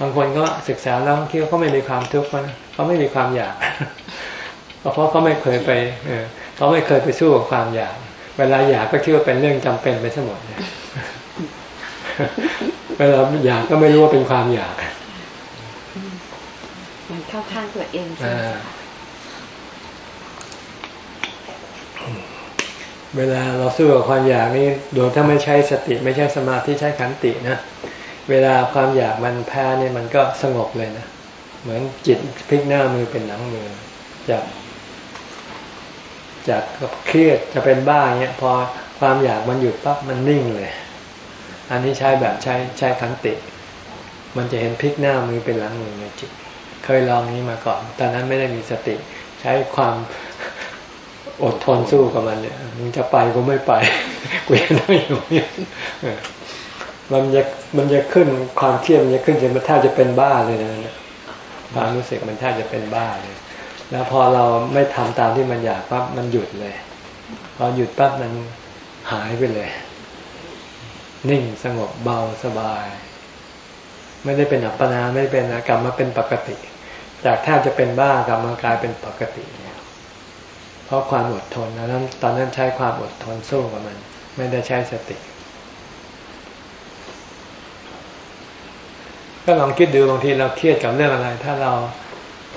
บางคนก็ศึกษาแล้วคิดว่าเขาไม่มีความทุกข์เขาไม่มีความอยาก เพราะเขาไม่เคยไปเขาไม่เคยไปสู้กับความอยาก เวลาอยากก็คิดว่าเป็นเรื่องจำเป็นไปทั้งหมดเนี่ยเวลาอยากก็ไม่รู้ว่าเป็นความอยากมันเข้าข้างตัวเองใช่ไหมเวลาเราสู้กับความอยากนี่โดยถ้าไม่ใช้สติไม่ใช่สมาธิใช้ขันตินะ เวลาความอยากมันแพ้เนี่ยมันก็สงบเลยนะ เหมือนจิตพลิกหน้ามือเป็นหลังมือจาก จากเครียดจะเป็นบ้าเงี้ยพอความอยากมันหยุดปั๊บมันนิ่งเลย อันนี้ใช้แบบใช้ใช้ขันติ มันจะเห็นพลิกหน้ามือเป็นหลังมือในจิต เคยลองนี้มาก่อน ตอนนั้นไม่ได้มีสติ ใช้ความอดทนสู้กับมันเนี่ยมึงจะไปก็ไม่ไปกูยังต้องอยู่เนี่ยมันจะมันจะขึ้นความเครียดมันจะขึ้นจนมันแทบจะเป็นบ้าเลยนะความรู้สึกมันแทบจะเป็นบ้าเลย แล้วพอเราไม่ทำตามที่มันอยากปั๊บมันหยุดเลยพอหยุดปั๊บมันหายไปเลย นิ่งสงบเบาสบาย ไม่ได้เป็นอัปปนาไม่เป็นกลับมาเป็นปกติ จากแทบจะเป็นบ้ากลับมากลายเป็นปกติเนี่ยเพราะความอดทนนั้นตอนนั้นใช้ความอดทนสู้กับมัน ไม่ได้ใช้สติก็ลองคิดดูบางทีเราเครียดกับเรื่องอะไร ถ้าเรา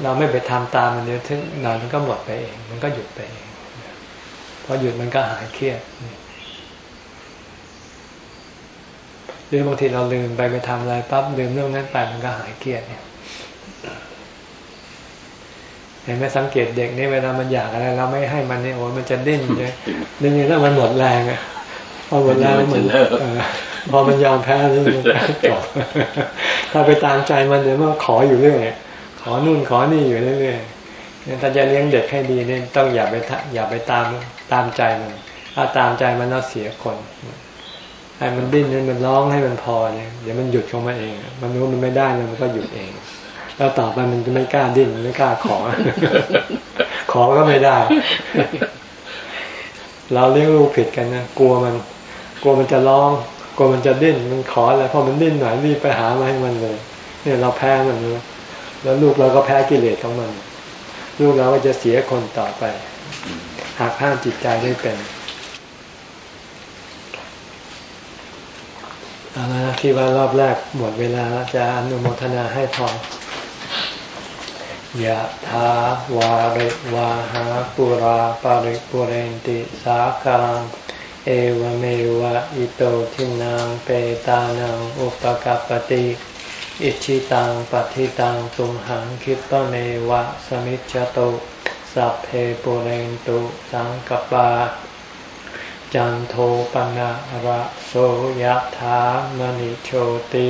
เราไม่ไปทำตามมันเดี๋ยวถึงนานมันก็หมดไปเอง มันก็หยุดไปเองพอหยุดมันก็หายเครียดหรือบางทีเราลืมไปไปทำอะไรปั๊บลืมเรื่องนั้นไปมันก็หายเครียดเนี่ยเห็นไหมสังเกตเด็กนี่เวลามันอยากอะไร เราไม่ให้มันเนี่ยโอ้มันจะดิ้นเลยดิ้นแล้วมันหมดแรงอะพอหมดแรงมันพอมันยอมแพ้นี่มันจบถ้าไปตามใจมันเดี๋ยวมันขออยู่เรื่อยข อนู่นขอนี่อยู่เรื่อยๆถ้าจะเลี้ยงเด็กให้ดีเนี่ยต้องอย่าไปอย่าไปตามตามใจมันถ้าตามใจมันเราเสียคนให้มันดิ้นให้มันร้องให้มันพอเนี่ยเดี๋ยวมันหยุดของมันเอง มันรู้มันไม่ได้แล้วมันก็หยุดเอง แล้วต่อไปมันจะไม่กล้าดิ้นไม่กล้าขอ ขอก็ไม่ได้ เราเลี้ยงลูกผิดกันนะกลัวมัน กลัวมันจะร้องกลัวมันจะดิ้นมันขอแล้วพอมันดิ้นหน่อยรีบไปหามาให้มันเลย เนี่ยเราแพ้มันเลย แล้วลูกเราก็แพ้กิเลสของมัน ลูกเราก็จะเสียคนต่อไป หากห้ามจิตใจได้เป็นเอาละที่ว่ารอบแรกหมดเวลาจะอนุโมทนาให้พรยะถาวาริวาหาปุราปาริปุเรนติสาการังเอวเมวะอิโตทินังเปตานังอุปกัปติ อิชิตังปฏิตังตุมหังคิปะเมวะสมิจจตุสัพเพปุเรนตุสังกปา จันโทปนะระโสยธามณิโชติ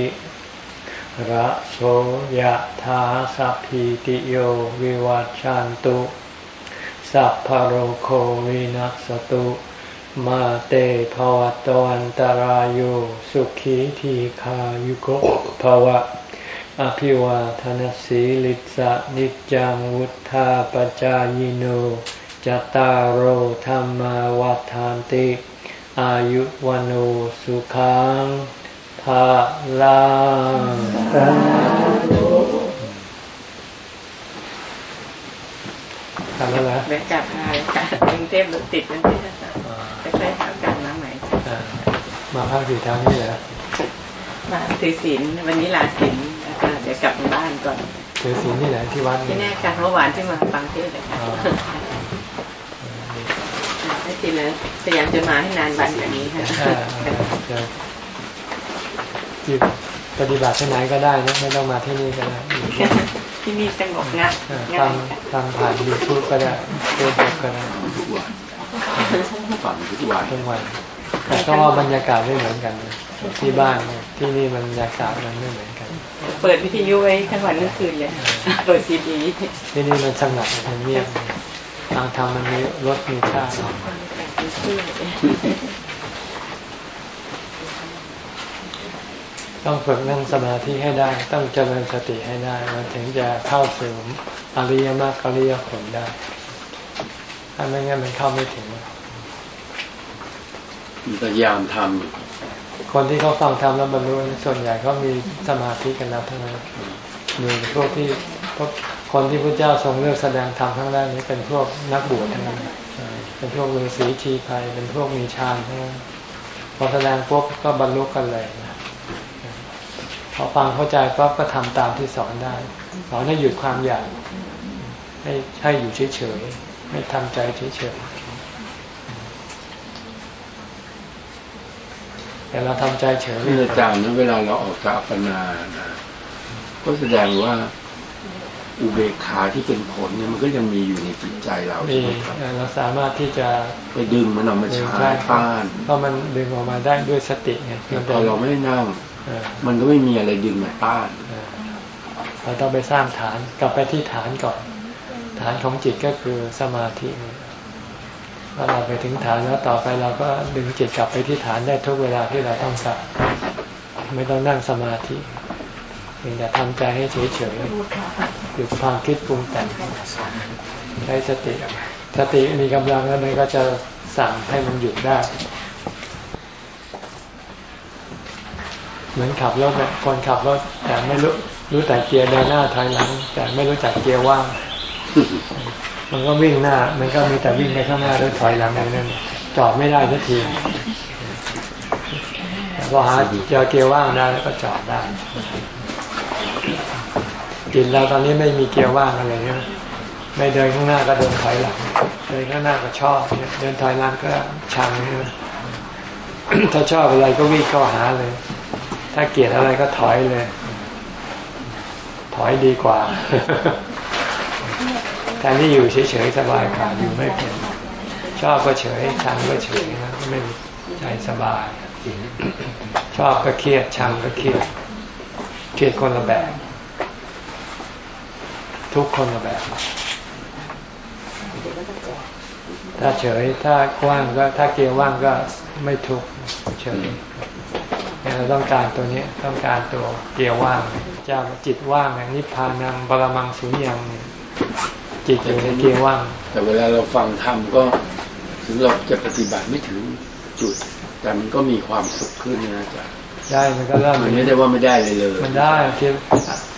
ระโสยธาสัพพิติโยวิวัชานตุ สัพพโรโควินัสตุ มาเตภวตวันตารโยสุขีทีขายุโกภวะ อภิวาทนสีลิสะนิจังวุธาปจายโนจตารโหธรรมวาทานติ อายุวโนสุขังภลังทำแล้วนะเดี๋ยวกลับมาเลยค่ะกรุงเทพรถติดนั่นที่ค่ะ จะเคยถามกันมาใหม่อ่ามาพักอยู่ทางนี้เหรอมาถือศีลวันนี้ลาศีลแล้วก็เดี๋ยวกลับบ้านก่อนถือศีลที่ไหนที่วัดที่แน่ค่ะเมื่อวานที่มาฟังเทศน์เลยค่ะอ๋อไม่จริงแล้วพยายามจะมาให้นานวันแบบนี้ค่ะอ่าอ่าเดี๋ยวที่ปฏิบัติที่ไหนก็ได้นะไม่ต้องมาที่นี่ก็ได้ที่นี่สงบงัดอ่าง่าฟังยค่ะฟังผ่านยูทูบก็ได้เฟซบุ๊กก็ได้ทุกวัน ฝันทุกวันทุกวันแต่ก็ว่าบรรยากาศไม่เหมือนกันนะที่บ้านเนี่ยที่นี่บรรยากาศมันไม่เหมือนกัน เปิดวิทยุไว้ทั้งวันทั้งคืนเลยเปิดซีดีที่นี่มันสงบมันเงียบทางธรรมมันมีรถมีชาติต้องฝึกนั่งสมาธิให้ได้ ต้องเจริญสติให้ได้ มันถึงจะเข้าสู่อริยมรรคอริยผลได้ ถ้าไม่งั้นมันเข้าไม่ถึงมีพยายามทำอยู่คนที่เขาฟังธรรมแล้วบรรลุส่วนใหญ่เขามีสมาธิกันแล้วทั้งนั้นมีพวกที่พวกคนที่พระเจ้าทรงเลือกแสดงธรรมทั้งแรกนี้เป็นพวกนักบวชทั้งนั้นเออเป็นพวกฤาษีชีพายเป็นพวกมีฌานทั้งนั้นพอแสดงปุ๊บก็บรรลุกันเลยนะพอฟังเข้าใจปั๊บก็ทำตามที่สอนได้ สอนให้หยุดความอยากให้ให้อยู่เฉยๆ ให้ทำใจเฉยๆแต่เราทำใจเฉยที่อาจารย์นั้นเวลาเราออกจากอัปปนานะก็แสดงว่าอุเบกขาที่เป็นผลเนี่ยมันก็ยังมีอยู่ในจิตใจเรามีใช่ไหมครับเราสามารถที่จะไปดึงมันออกมาใช้ต้านเพราะมันดึงออกมาได้ด้วยสติไงแต่พอเราไม่นั่งเออมันก็ไม่มีอะไรดึงมาต้านเออเราต้องไปสร้างฐานกลับไปที่ฐานก่อน ฐานของจิตก็คือสมาธินี่พอเราไปถึงฐานแล้วต่อไปเราก็ดึงจิตกลับไปที่ฐานได้ทุกเวลาที่เราต้องการไม่ต้องนั่งสมาธิเพียงแต่ทำใจให้เฉยๆหยุดความคิดปรุงแต่งใช้สติสติมีกำลังแล้วมันก็จะสั่งให้มันหยุดได้ เหมือนขับรถเนี่ยคนขับรถแต่ไม่รู้รู้แต่เกียร์เดินหน้าถอยหลัง แต่ไม่รู้จักเกียร์ว่าง มันก็วิ่งหน้า มันก็มีแต่วิ่งไปข้างหน้าหรือถอยหลังอย่างนั้นจอดไม่ได้สักทีพอหาเจอเกียร์ว่างได้แล้วก็จอดได้จิตเราตอนนี้ไม่มีเกียร์ว่างอะไรเนี่ยไม่เดินข้างหน้าก็เดินถอยหลัง เดินข้างหน้าก็ชอบเดินถอยหลังก็ชังเนี่ยถ้าชอบอะไรก็วิ่งเข้าหาเลย ถ้าเกลียดอะไรก็ถอยเลย ถอยดีกว่า แทนที่อยู่เฉยๆสบายกว่าอยู่ไม่เป็น ชอบก็เฉยชังก็เฉยนะไม่ใจสบาย ชอบก็เครียดชังก็เครียดเครียดคนละแบบ ทุกคนละแบบ ถ้าเฉยถ้ากว้างก็ถ้าเกียร์ว่างก็ไม่ทุกเฉยเราต้องการตัวนี้ต้องการตัวเกียร์ว่างจะจิตว่างอย่างนิพพานังบรมังสุญญัง จิตอยู่ในเกียร์ว่าง แต่เวลาเราฟังธรรมก็ถึงเราจะปฏิบัติไม่ถึงจุด แต่มันก็มีความสุขขึ้นนะอาจ๊ะได้มันก็เริ่มมันไม่ได้ว่าไม่ได้เลยเลยมันได้ที่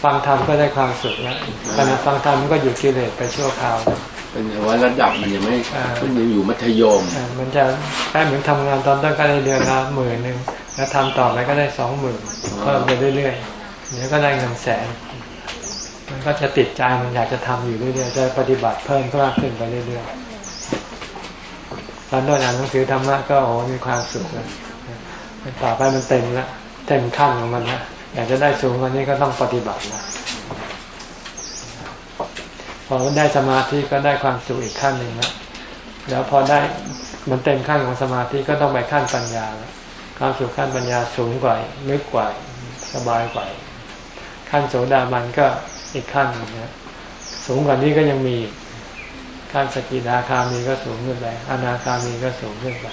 ฟังธรรมก็ได้ความสุขแล้วขณะฟังธรรมมันก็หยุดกิเลสไปชั่วคราวเป็นแต่ว่าระดับมันยังไม่อ่ามัมันยังอยู่มัธยมอ่ามันจะได้เหมือนทำงานตอนต้นก็ได้เดือนละหมื่นหนึ่งแล้วทำต่อไปก็ได้สองหมื่นเพิ่มไปเรื่อยๆเดี๋ยวก็ได้เงินแสน มันก็จะติดใจมันอยากจะทำอยู่เรื่อยๆจะปฏิบัติเพิ่มมากขึ้นไปเรื่อยๆตอนต้นอ่านหนังสือธรรมะก็โอ้มีความสุขแล้วต่อไปมันเต็มละเต็มขั้นของมันนะอยากจะได้สูงกว่านี้ก็ต้องปฏิบัตินะพอมันได้สมาธิก็ได้ความสุขอีกขั้นหนึ่งแล้วแล้วพอได้มันเต็มขั้นของสมาธิก็ต้องไปขั้นปัญญาแล้วความสุขขั้นปัญญาสูงกว่าลึกกว่าสบายกว่าขั้นโสดาบันก็ อีกขั้นหนึงนะสูงกว่านี้ก็ยังมีกขั้นสกิทาคามีก็สูงขึ้นไปอนาคามีก็สูงขึ้นไป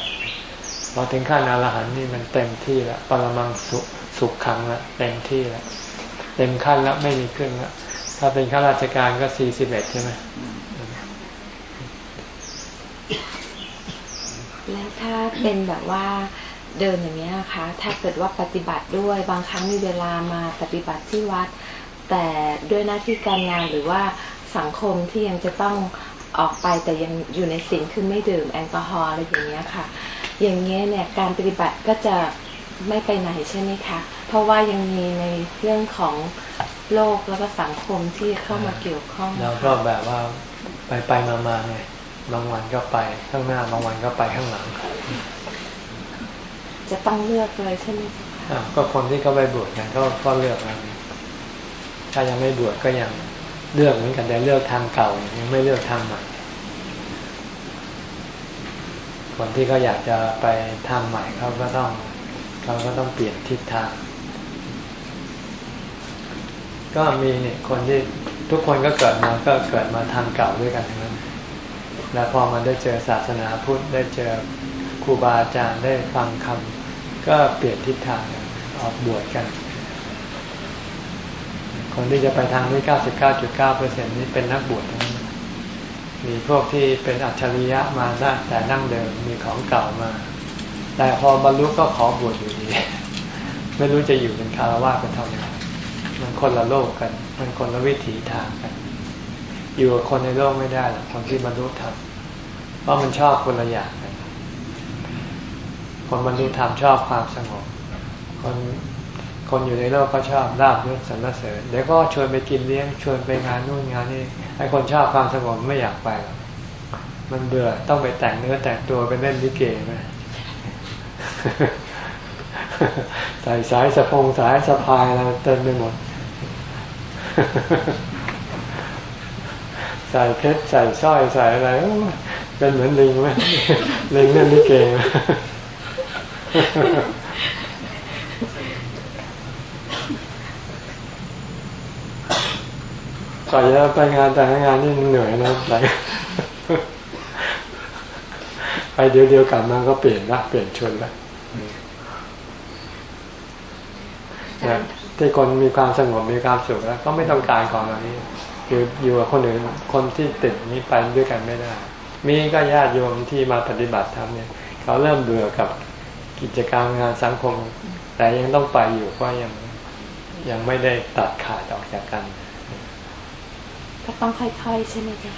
พอถึงขั้นอรหันต์นี่มันเต็มที่แล้วปรมังสุสุขขังล้วเต็มที่ล้วเต็มขั้นแล้วไม่มีขึ้นล้วถ้าเป็นข้าราชการก็สี่สิบเอ็ดใช่ไหมแล้วถ้าเป็นแบบว่าเดินอย่างนี้นะคะ ถ้าเกิดว่าปฏิบัติด้วยบางครั้งมีเวลามาปฏิบัติที่วัด แต่ด้วยหน้าที่การงานหรือว่าสังคมที่ยังจะต้องออกไปแต่ยังอยู่ในสิ่งคือไม่ดื่มแอลกอฮอล์อะไรอย่างเงี้ยค่ะ อย่างเงี้ยเนี่ยการปฏิบัติก็จะไม่ไปไหนใช่ไหมคะ เพราะว่ายังมีในเรื่องของโลกแล้วก็สังคมที่เข้ามาเกี่ยวข้องเราก็แบบว่าไปไปมามาไงบางวันก็ไปข้างหน้าบางวันก็ไปข้างหลัง จะต้องเลือกเลยใช่ไหมคะอะก็คนที่เขาไปบวชกันก็ก็เลือกแล้ว ถ้ายังไม่บวชก็ยังเลือกเหมือนกันแต่เลือกทางเก่ายังไม่เลือกทางใหม่คนที่เขาอยากจะไปทางใหม่เขาก็ต้องเขาก็ต้องเปลี่ยนทิศทาง ก็มีเนี่ยคนที่ทุกคนก็เกิดมาก็เกิดมาทางเก่าด้วยกันทั้งนั้นแล้วพอมาได้เจอศาสนาพุทธได้เจอครูบาอาจารย์ได้ฟังคำก็เปลี่ยนทิศทางออกบวชกัน คนที่จะไปทางนี้99.9%นี้เป็นนักบวชมีพวกที่เป็นอัจฉริยะมาได้แต่นั่งเดิมมีของเก่ามา แต่พอบรรลุก็ขอบวชอยู่ดี ไม่รู้จะอยู่เป็นคารวะเป็นเท่าไหร่มันคนละโลกกัน มันคนละวิถีทางกัน อยู่กับคนในโลกไม่ได้หรอกคนที่บรรลุธรรมเพราะมันชอบคนละอย่างกันคนบรรลุธรรมชอบความสงบ คน คนอยู่ในโลกก็ชอบลาบยศสรรเสริญเดี๋ยวก็ชวนไปกินเลี้ยงชวนไปงานนู่นงานนี่ไอ้คนชอบความสงบไม่อยากไปหรอกมันเบื่อต้องไปแต่งเนื้อแต่งตัวไปเล่นลิเกไหมใส่สายสะพงสายสะพายอะไรเต็มไปหมด ใส่เพชรใส่สร้อยใส่อะไรเป็นเหมือนลิงไหมลิงเล่นลิเกไหม ก่อนจะไปงานแต่งงานนี่เหนื่อยนะไปไปเดียวเดียวๆกลับมาก็เปลี่ยนละเปลี่ยนชนละแต่ที่คนมีความสงบมีความสุขแล้วก็ไม่ต้องการของเหล่านี้คืออยู่กับคนอื่นคนที่ติดนี้ไปด้วยกันไม่ได้ มีก็ญาติโยมที่มาปฏิบัติธรรมเนี่ยเขาเริ่มเบื่อกับกิจกรรมงานสังคม แต่ยังต้องไปอยู่ก็ยังยังไม่ได้ตัดขาดออกจากกัน ก็ต้องค่อยๆใช่ไหมคะ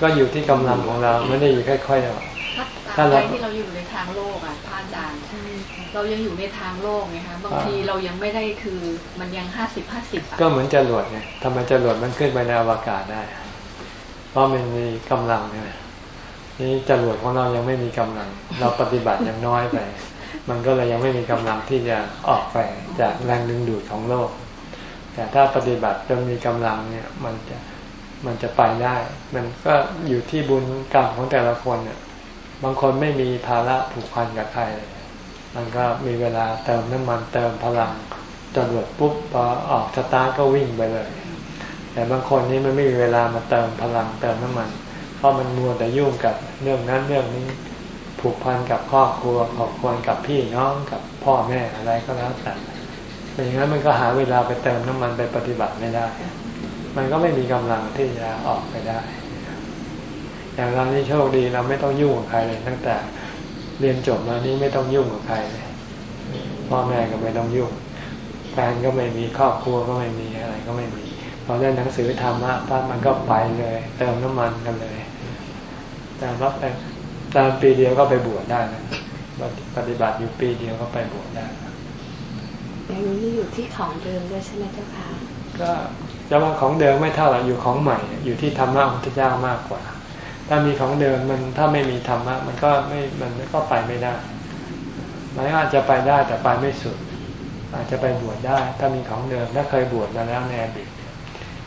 ก็อยู่ที่กำลังของเราไม่ได้อยู่ค่อยๆหรอกถ้าถ้าตราเราบใดที่เราอยู่ในทางโลกอะพระอาจารย์ใช่ค่ะเรายังอยู่ในทางโลกไงคะบางทีเรายังไม่ได้คือมันยังห้าสิบห้าสิบอะก็เหมือนจรวดไงทำไมจรวดมันขึ้นไปในอวกาศได้ เพราะมันมีกำลังไงนี่จรวดของเรายังไม่มีกำลัง เราปฏิบัติยังน้อยไป มันก็เลยยังไม่มีกำลังที่จะออกไปจากแรงดึงดูดของโลก แต่ถ้าปฏิบัติจนมีกำลังเนี่ยมันจะ มันจะไปได้ มันก็อยู่ที่บุญกรรมของแต่ละคนเนี่ยบางคนไม่มีภาระผูกพันกับใครเลยมันก็มีเวลาเติมน้ำมันเติมพลังจรวดปุ๊บพอออกสตาร์ทก็วิ่งไปเลย แต่บางคนนี่มันไม่มีเวลามาเติมพลังเติมน้ำมัน เพราะมันมัวแต่ยุ่งกับเรื่องนั้นเรื่องนี้ผูกพันกับครอบครัวผูกพันกับพี่น้องกับพ่อแม่อะไรก็แล้วแต่เป็นอย่างนั้นมันก็หาเวลาไปเติมน้ำมันไปปฏิบัติไม่ได้ มันก็ไม่มีกำลังที่จะออกไปได้ อย่างเรานี่โชคดีเราไม่ต้องยุ่งกับใครเลยตั้งแต่เรียนจบมานี่ไม่ต้องยุ่งกับใครเลยพ่อแม่ก็ไม่ต้องยุ่งแฟนก็ไม่มีครอบครัวก็ไม่มีอะไรก็ไม่มีพอเล่นหนังสือธรรมะปั๊บมันก็ไปเลย เติมน้ำมันกันเลยแต่ว่าไปตามปีเดียวก็ไปบวชได้นะปฏิบัติอยู่ปีเดียวก็ไปบวชได้อย่างนี้อยู่ที่ของเดิมด้วยใช่ไหมเจ้าคะก็ จะว่าของเดิมไม่เท่าหรอกอยู่ของใหม่ อยู่ที่ธรรมะของพระเจ้ามากกว่า ถ้ามีของเดิมมันถ้าไม่มีธรรมะมันก็ไม่มันก็ไปไม่ได้มันอาจจะไปได้แต่ไปไม่สุด อาจจะไปบวชได้ ถ้ามีของเดิมถ้าเคยบวชมาแล้วในอดีต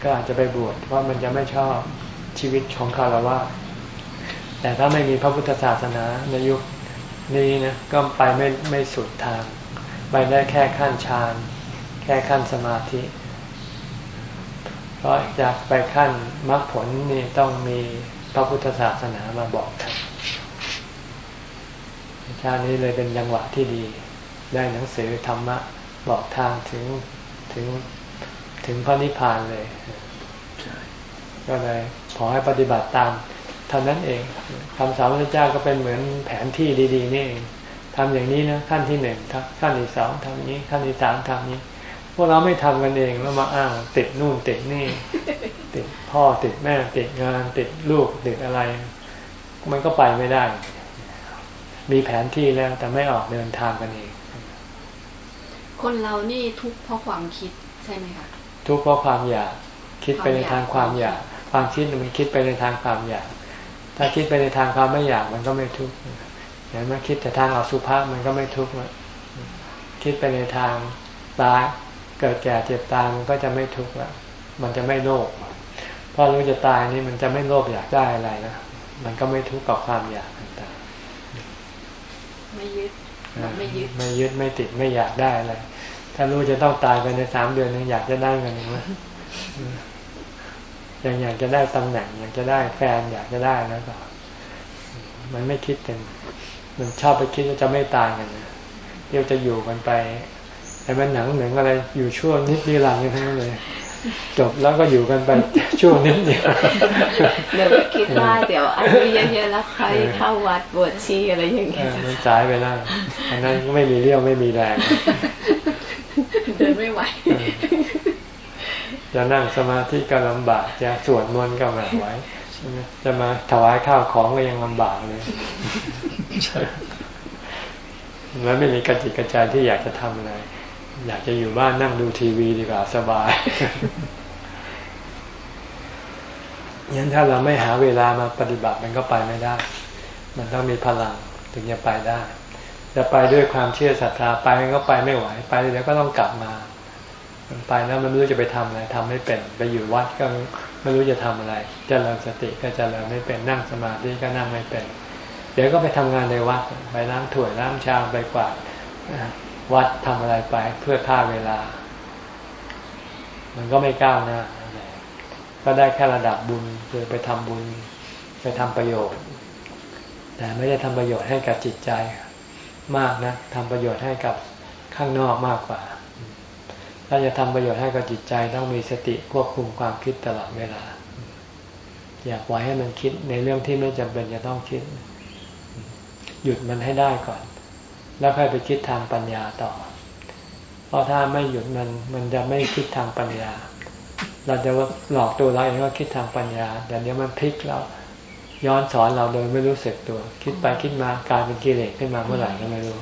ก็อาจจะไปบวชเพราะมันจะไม่ชอบชีวิตของคารวะแต่ถ้าไม่มีพระพุทธศาสนาในยุคนี้นะก็ไปไม่ไม่สุดทาง ไปได้แค่ขั้นฌาน แค่ขั้นสมาธิ เพราะจากไปขั้นมรรคผลนี่ต้องมีพระพุทธศาสนามาบอกทางชาตินี้เลยเป็นจังหวะที่ดี ได้หนังสือธรรมะบอกทางถึงถึงถึงพระนิพพานเลย ก็เลยขอให้ปฏิบัติตามเท่านั้นเองคำสอนพระเจ้าก็เป็นเหมือนแผนที่ดี ๆ นี่เองทำอย่างนี้นะขั้นที่หนึ่งขั้นที่สองทำนี้ ขั้นที่สามทำนี้ พวกเราไม่ทำกันเองแล้วมาอ้างติดนู่นติดนี่ ติดพ่อติดแม่ ติดงาน ติดลูกติดอะไร มันก็ไปไม่ได้ มีแผนที่แล้วแต่ไม่ออกเดินทางกันเอง คนเรานี่ทุกข์เพราะความคิดใช่ไหมคะทุกข์เพราะความอยากคิดไปในทางความอยาก ความคิดมันคิดไปในทางความอยาก ถ้าคิดไปในทางความไม่อยากมันก็ไม่ทุกข์เห็นไหมคิดแต่ทางอสุภะมันก็ไม่ทุกข์คิดไปในทางตาย เกิดแก่เจ็บตายมันก็จะไม่ทุกข์ละมันจะไม่โลภพอรู้จะตายนี่มันจะไม่โลภอยากได้อะไรนะมันก็ไม่ทุกข์กับความอยากต่างๆไม่ยึดไม่ยึดไม่ยึดไม่ติดไม่อยากได้อะไรถ้ารู้จะต้องตายไปในสามเดือนนึงอยากจะได้เงินไหมยังอยากจะได้ตำแหน่ง อยากจะได้แฟนอยากจะได้แล้วก็มันไม่คิดกันมันชอบไปคิดว่าจะไม่ตายกันนะเดี๋ยวจะอยู่กันไป แต่มันหนังเหมือนอะไรอยู่ช่วงนิดนิรันดร์กันทั้งนั้นเลย จบแล้วก็อยู่กันไปช่วงนิดเดียวเดี๋ยวคิดว่าเดี๋ยวอายุเยอะๆแล้วค่อยเข้าวัดบวชชีอะไรอย่างเงี้ยมันสายไปแล้วอันนั้นไม่มีเรี่ยวไม่มีแรงเดินไม่ไหวจะนั่งสมาธิก็ลำบากจะสวดมนต์ก็ไม่ไหวจะมาถวายข้าวของก็ยังลำบากเลยแล้วไม่มีกระจิตกระใจที่อยากจะทำอะไร อยากจะอยู่บ้านนั่งดูทีวีดีกว่าสบายงั้นถ้าเราไม่หาเวลามาปฏิบัติมันก็ไปไม่ได้ มันต้องมีพลังถึงจะไปได้ จะไปด้วยความเชื่อศรัทธาไปมันก็ไปไม่ไหว ไปเดี๋ยวก็ต้องกลับมา มันไปแล้วมันไม่รู้จะไปทำอะไรทำไม่เป็น ไปอยู่วัดก็ไม่รู้จะทำอะไรจเจริญสติก็จเจริญไม่เป็น นั่งสมาธิก็นั่งไม่เป็น เดี๋ยวก็ไปทำงานในวัด ไปล้างถ้วยล้างชามไปกวาด วัดทำอะไรไปเพื่อฆ่าเวลา มันก็ไม่ก้าวหน้าก็ได้แค่ระดับบุญคือไปทำบุญ ไปทำประโยชน์ แต่ไม่ได้ทำประโยชน์ให้กับจิตใจมากนะทำประโยชน์ให้กับข้างนอกมากกว่า ถ้าจะทำประโยชน์ให้กับจิตใจต้องมีสติควบคุมความคิดตลอดเวลา อยากปล่อยให้มันคิดในเรื่องที่ไม่จำเป็นจะต้องคิด หยุดมันให้ได้ก่อน แล้วค่อยไปคิดทางปัญญาต่อ เพราะถ้าไม่หยุดมันมันจะไม่คิดทางปัญญา เราจะหลอกตัวเราเองว่าคิดทางปัญญาแต่เดี๋ยวมันพลิกเราย้อนสอนเราโดยไม่รู้สึกตัว คิดไปคิดมากลายเป็นกิเลสขึ้นมาเมื่อไหร่ก็ไม่รู้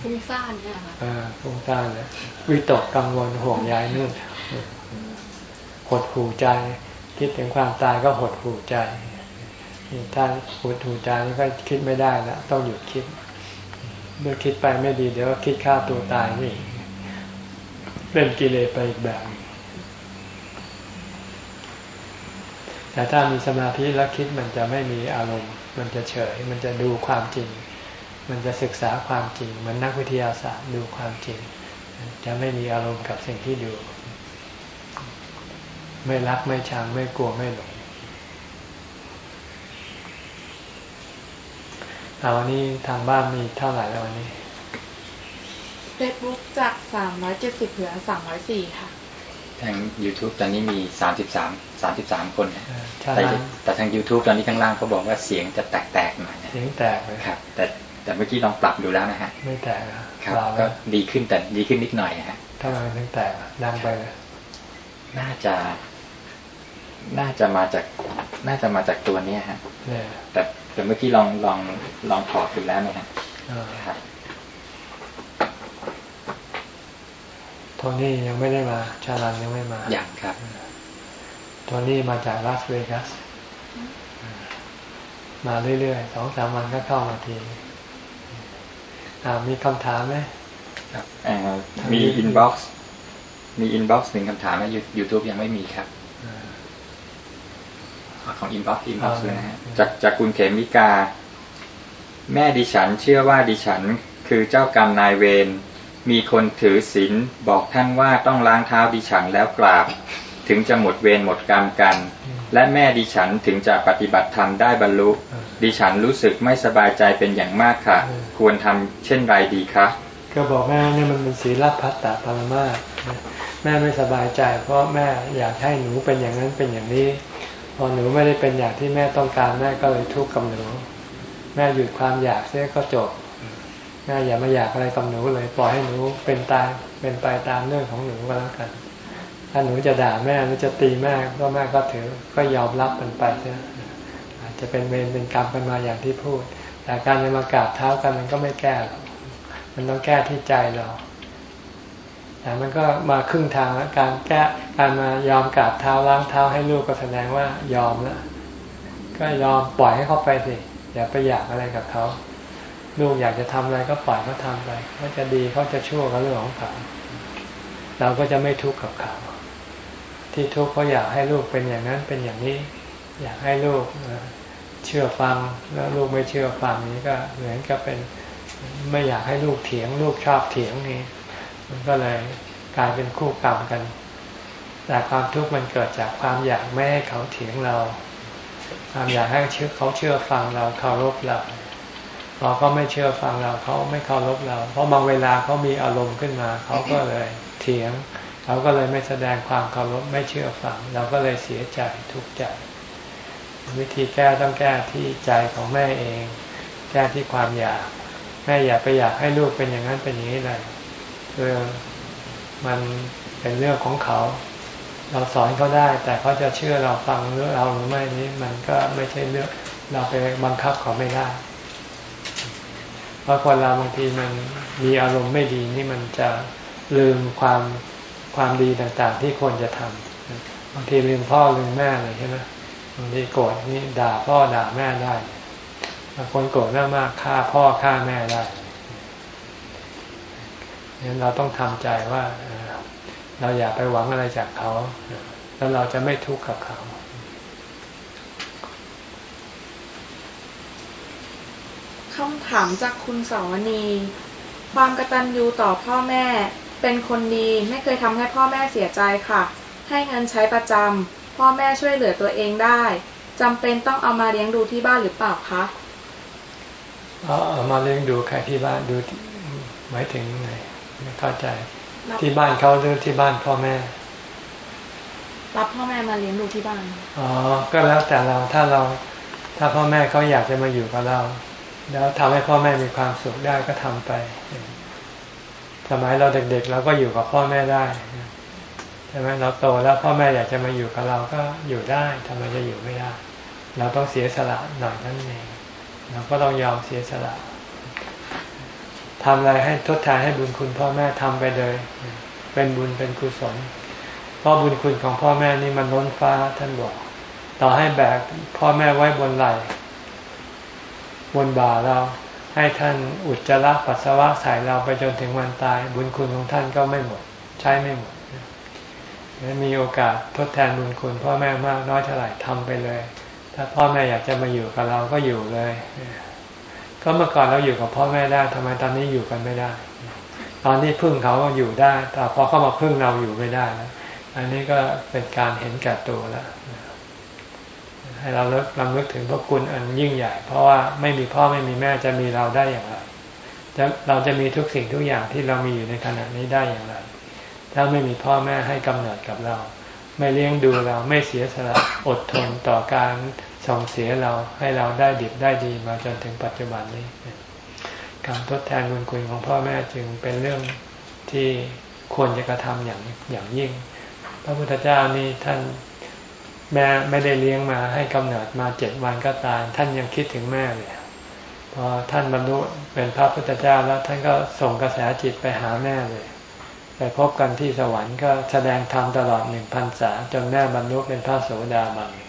ฟุ้งซ่านเนี่ยค่ะอ่าฟุ้งซ่านเลยวิตกกังวลห่วงใยนู่นหดหูใจ คิดถึงความตายก็หดหูใจ ถ้าหดหูใจก็คิดไม่ได้แล้วต้องหยุดคิด เมื่อคิดไปไม่ดี เดี๋ยวคิดฆ่าตัวตายนี่เป็นกิเลสไปอีกแบบ แต่ถ้ามีสมาธิแล้วคิดมันจะไม่มีอารมณ์ มันจะเฉย มันจะดูความจริง มันจะศึกษาความจริง มันนักวิทยาศาสตร์ดูความจริง จะไม่มีอารมณ์กับสิ่งที่ดู ไม่รักไม่ชังไม่กลัวไม่หลง เอาวันนี้ทางบ้านมีเท่าไหร่แล้ววันนี้เฟซบุ๊กจากสามร้อยเจ็ดสิบเหลือสามร้อยสี่ค่ะ ทาง YouTube ตอนนี้มีสามสิบสามสามสิบสามคนแต่แต่ทาง YouTube ตอนนี้ข้างล่างเขาบอกว่าเสียงจะแตกๆหน่อยเสียงแตกเลยครับ แต่แต่เมื่อกี้ลองปรับดูแล้วนะฮะ ไม่แตกครับ ก็ดีขึ้นแต่ดีขึ้นนิดหน่อยฮะถ้ามันไม่แตกดังไปเลยน่าจะ น่าจะมาจาก น่าจะมาจากตัวนี้ฮะแต่ แต่เมื่อกี้ลองลองลองถอดดูแล้วนะฮะครับโทนี่ยังไม่ได้มา ชาลันยังไม่มาอย่างครับโทนี่มาจากลาสเวกัส มาเรื่อยๆสองสามวันก็เข้ามาทีมีคำถามไหมครับมี inbox มี inbox หนึ่งคำถามนะยูทูบยังไม่มีครับ ของ inbox inbox เลยนะฮะจากจากคุณเขมิกา แม่ดิฉันเชื่อว่าดิฉันคือเจ้ากรรมนายเวรมีคนถือศีลบอกท่านว่าต้องล้างเท้าดิฉันแล้วกราบ ถึงจะหมดเวรหมดกรรมกัน และแม่ดิฉันถึงจะปฏิบัติธรรมได้บรรลุ ดิฉันรู้สึกไม่สบายใจเป็นอย่างมากค่ะ ควรทำเช่นไรดีคะก็บอกแม่เนี่ยมันเป็นศีลพัตตาปรมาแม่ไม่สบายใจ เพราะแม่อยากให้หนูเป็นอย่างนั้นเป็นอย่างนี้ พอหนูไม่ได้เป็นอย่างที่แม่ต้องการแม่ก็เลยทุกข์กับหนู แม่หยุดความอยากเสียก็จบแม่อย่ามาอยากอะไรกับหนูเลยปล่อยให้หนูเป็นตายเป็นไปตามเรื่องของหนูก็แล้วกัน ถ้าหนูจะด่าแม่หรือจะตีแม่ก็แม่ก็ถือก็ยอมรับมันไปใช่อาจจะเป็นเวรเป็นกรรมกันมาอย่างที่พูด แต่การจะมากราบเท้ากันมันก็ไม่แก้หรอกมันต้องแก้ที่ใจเรา แต่มันก็มาครึ่งทางแล้วการแก้การมายอมกราบเท้าล้างเท้าให้ลูกก็แสดงว่ายอมแล้วก็ยอมปล่อยให้เขาไปสิอย่าไปอยากอะไรกับเขาลูกอยากจะทำอะไรก็ปล่อยเขาทาไปเขาจะดีเขาจะชั่วก็เรื่องของเขาเราก็จะไม่ทุกข์กับเขาที่ทุกข์เพราะอยากให้ลูกเป็นอย่างนั้นเป็นอย่างนี้ อยากให้ลูกเชื่อฟังแล้วลูกไม่เชื่อฟังนี้ก็เหมือนกับเป็นไม่อยากให้ลูกเถียง ลูกชอบเถียงนี่ มันก็เลยกลายเป็นคู่กรรมกัน แต่ความทุกข์มันเกิดจากความอยากไม่ให้เขาเถียงเรา ความอยากให้เชื่อเขาเชื่อฟังเราเคารพเราพอเขาไม่เชื่อฟังเราเขาไม่เคารพเรา เพราะบางเวลาเขามีอารมณ์ขึ้นมา เขาก็เลยเถียง เขาก็เลยไม่แสดงความเคารพไม่เชื่อฟัง เราก็เลยเสียใจทุกข์ใจ วิธีแก้ต้องแก้ที่ใจของแม่เอง แก้ที่ความอยาก แม่อย่าไปอยากให้ลูกเป็นอย่างนั้นเป็นอย่างนี้เลย คือมันเป็นเรื่องของเขา เราสอนเขาได้ แต่เขาจะเชื่อเราฟังหรือเราหรือไม่นี้มันก็ไม่ใช่เรื่องเราไปบังคับเขาไม่ได้เพราะคนเราบางทีมันมีอารมณ์ไม่ดีนี่มันจะลืมความความดีต่างๆ ที่ควรจะทำบางทีลืมพ่อลืมแม่เลยใช่ไหมบางทีโกรธนี่ด่าพ่อด่าแม่ได้บางคนโกรธมากๆฆ่าพ่อฆ่าแม่ได้ งั้นเราต้องทำใจว่าเราอย่าไปหวังอะไรจากเขา แล้วเราจะไม่ทุกข์กับเขาคำถามจากคุณสาวนี ความกตัญญูต่อพ่อแม่ เป็นคนดีไม่เคยทำให้พ่อแม่เสียใจค่ะ ให้เงินใช้ประจำพ่อแม่ช่วยเหลือตัวเองได้จำเป็นต้องเอามาเลี้ยงดูที่บ้านหรือเปล่าคะเอามาเลี้ยงดูใครที่บ้านดูหมายถึงไงไม่ เข้าใจที่บ้านเขาหรือที่บ้านพ่อแม่ รับพ่อแม่มาเลี้ยงดูที่บ้าน อ๋อ ก็แล้วแต่เราถ้าเราถ้าพ่อแม่เขาอยากจะมาอยู่กับเรา แล้วทำให้พ่อแม่มีความสุขได้ก็ทำไป สมัยเราเด็กๆเราก็อยู่กับพ่อแม่ได้ใช่ไหมเราโตแล้วพ่อแม่อยากจะมาอยู่กับเราก็อยู่ได้ทำไมจะอยู่ไม่ได้ เราต้องเสียสละหน่อยนั่นเองเราก็ต้องยอมเสียสละ ทำอะไรให้ทดแทนให้บุญคุณพ่อแม่ทำไปเลย เป็นบุญเป็นกุศล เพราะบุญคุณของพ่อแม่นี่มันล้นฟ้าท่านบอก ต่อให้แบกพ่อแม่ไว้บนไหล่บนบ่าเรา ให้ท่านอุจจาระปัสสาวะใส่เราไปจนถึงวันตาย บุญคุณของท่านก็ไม่หมด ใช้ไม่หมดมีโอกาสทดแทนบุญคุณพ่อแม่มากน้อยเท่าไหร่ทำไปเลย ถ้าพ่อแม่อยากจะมาอยู่กับเราก็อยู่เลย ก็เมื่อก่อนเราอยู่กับพ่อแม่ได้ทำไมตอนนี้อยู่กันไม่ได้ ตอนที่พึ่งเขาก็อยู่ได้ แต่พอเข้ามาพึ่งเราอยู่ไม่ได้แล้วอันนี้ก็เป็นการเห็นแก่ตัวแล้วให้เราเลิกลำลึกถึงพระคุณอันยิ่งใหญ่ เพราะว่าไม่มีพ่อไม่มีแม่จะมีเราได้อย่างไรจะเราจะมีทุกสิ่งทุกอย่างที่เรามีอยู่ในขณะนี้ได้อย่างไร ถ้าไม่มีพ่อแม่ให้กำเนิดกับเรา ไม่เลี้ยงดูเราไม่เสียสละอดทนต่อการ ส่งเสียเราให้เราได้ดิบได้ดีมาจนถึงปัจจุบันนี้ การทดแทนบุญคุณของพ่อแม่จึงเป็นเรื่องที่ควรจะกระทำอย่างอย่างยิ่ง พระพุทธเจ้านี่ท่านแม่ไม่ได้เลี้ยงมาให้กำเนิดมาเจ็ดวันก็ตาย ท่านยังคิดถึงแม่เลยพอท่านบรรลุเป็นพระพุทธเจ้าแล้วท่านก็ส่งกระแสจิตไปหาแม่เลยไปพบกันที่สวรรค์ก็แสดงธรรมตลอดหนึ่งพันษาจนแม่บรรลุเป็นพระโสดาบัน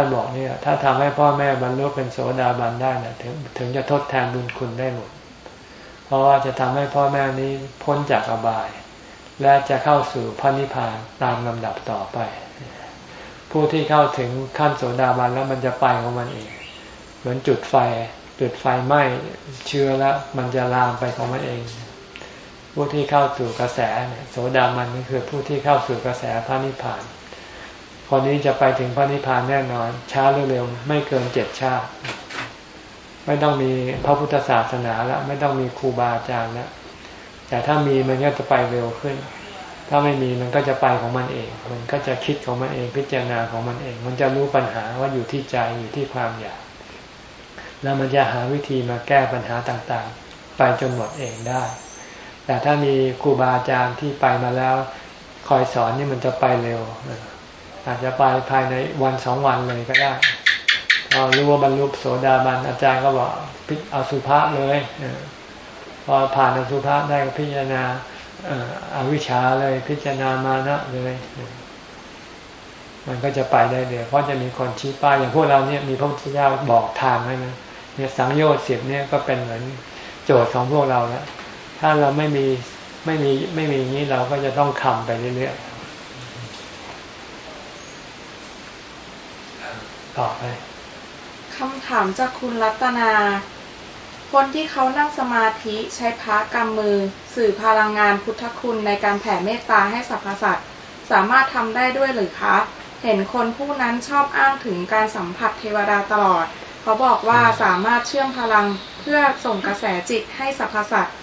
ท่านบอกเนี่ยถ้าทำให้พ่อแม่บรรลุเป็นโสดาบันได้นะถึงถึงจะทดแทนบุญคุณได้หมด เพราะว่าจะทำให้พ่อแม่นี้พ้นจากอบาย และจะเข้าสู่พระนิพพานตามลำดับต่อไป ผู้ที่เข้าถึงขั้นโสดาบันแล้วมันจะไปของมันเองเหมือนจุดไฟ จุดไฟไหม้เชื้อแล้วมันจะลามไปของมันเอง ผู้ที่เข้าสู่กระแสโสดาบันนี่คือผู้ที่เข้าสู่กระแสพระนิพพาน คนนี้จะไปถึงพระนิพพานแน่นอน ช้าหรือเร็วไม่เกินเจ็ดชาติ ไม่ต้องมีพระพุทธศาสนาแล้วไม่ต้องมีครูบาอาจารย์แล้วแต่ถ้ามีมันก็จะไปเร็วขึ้น ถ้าไม่มีมันก็จะไปของมันเอง มันก็จะคิดของมันเองพิจารณาของมันเอง มันจะรู้ปัญหาว่าอยู่ที่ใจอยู่ที่ความอยาก แล้วมันจะหาวิธีมาแก้ปัญหาต่างๆ ไปจนหมดเองได้ แต่ถ้ามีครูบาอาจารย์ที่ไปมาแล้ว คอยสอนนี่มันจะไปเร็ว อาจจะไปภายในวันสองวันเลยก็ได้พอรู้ว่าบรรลุโสดาบันอาจารย์ก็บอกพิเอาสุภาพเลยพอผ่านอสุภาพได้ก็พิจารณาอวิชชาเลยพิจารณามานะเลยมันก็จะไปได้เดี๋ยวเพราะจะมีคนชี้ป้ายอย่างพวกเราเนี่ยมีพระพุทธเจ้าบอกทางให้นะเนี่ยสังโยชน์สิบเนี่ยก็เป็นเหมือนโจทย์ของพวกเราแล้วถ้าเราไม่มีไม่มีไม่มีอย่างนี้เราก็จะต้องคำไปเรื่อยๆ ต่อไปคำถามจากคุณรัตนา คนที่เขานั่งสมาธิใช้พระกำมือ สื่อพลังงานพุทธคุณในการแผ่เมตตาให้สรรพสัตว์สามารถทำได้ด้วยหรือคะ เห็นคนผู้นั้นชอบอ้างถึงการสัมผัสเทวดาตลอด เขาบอกว่าสามารถเชื่อมพลังเพื่อส่งกระแสจิตให้สรรพสัตว์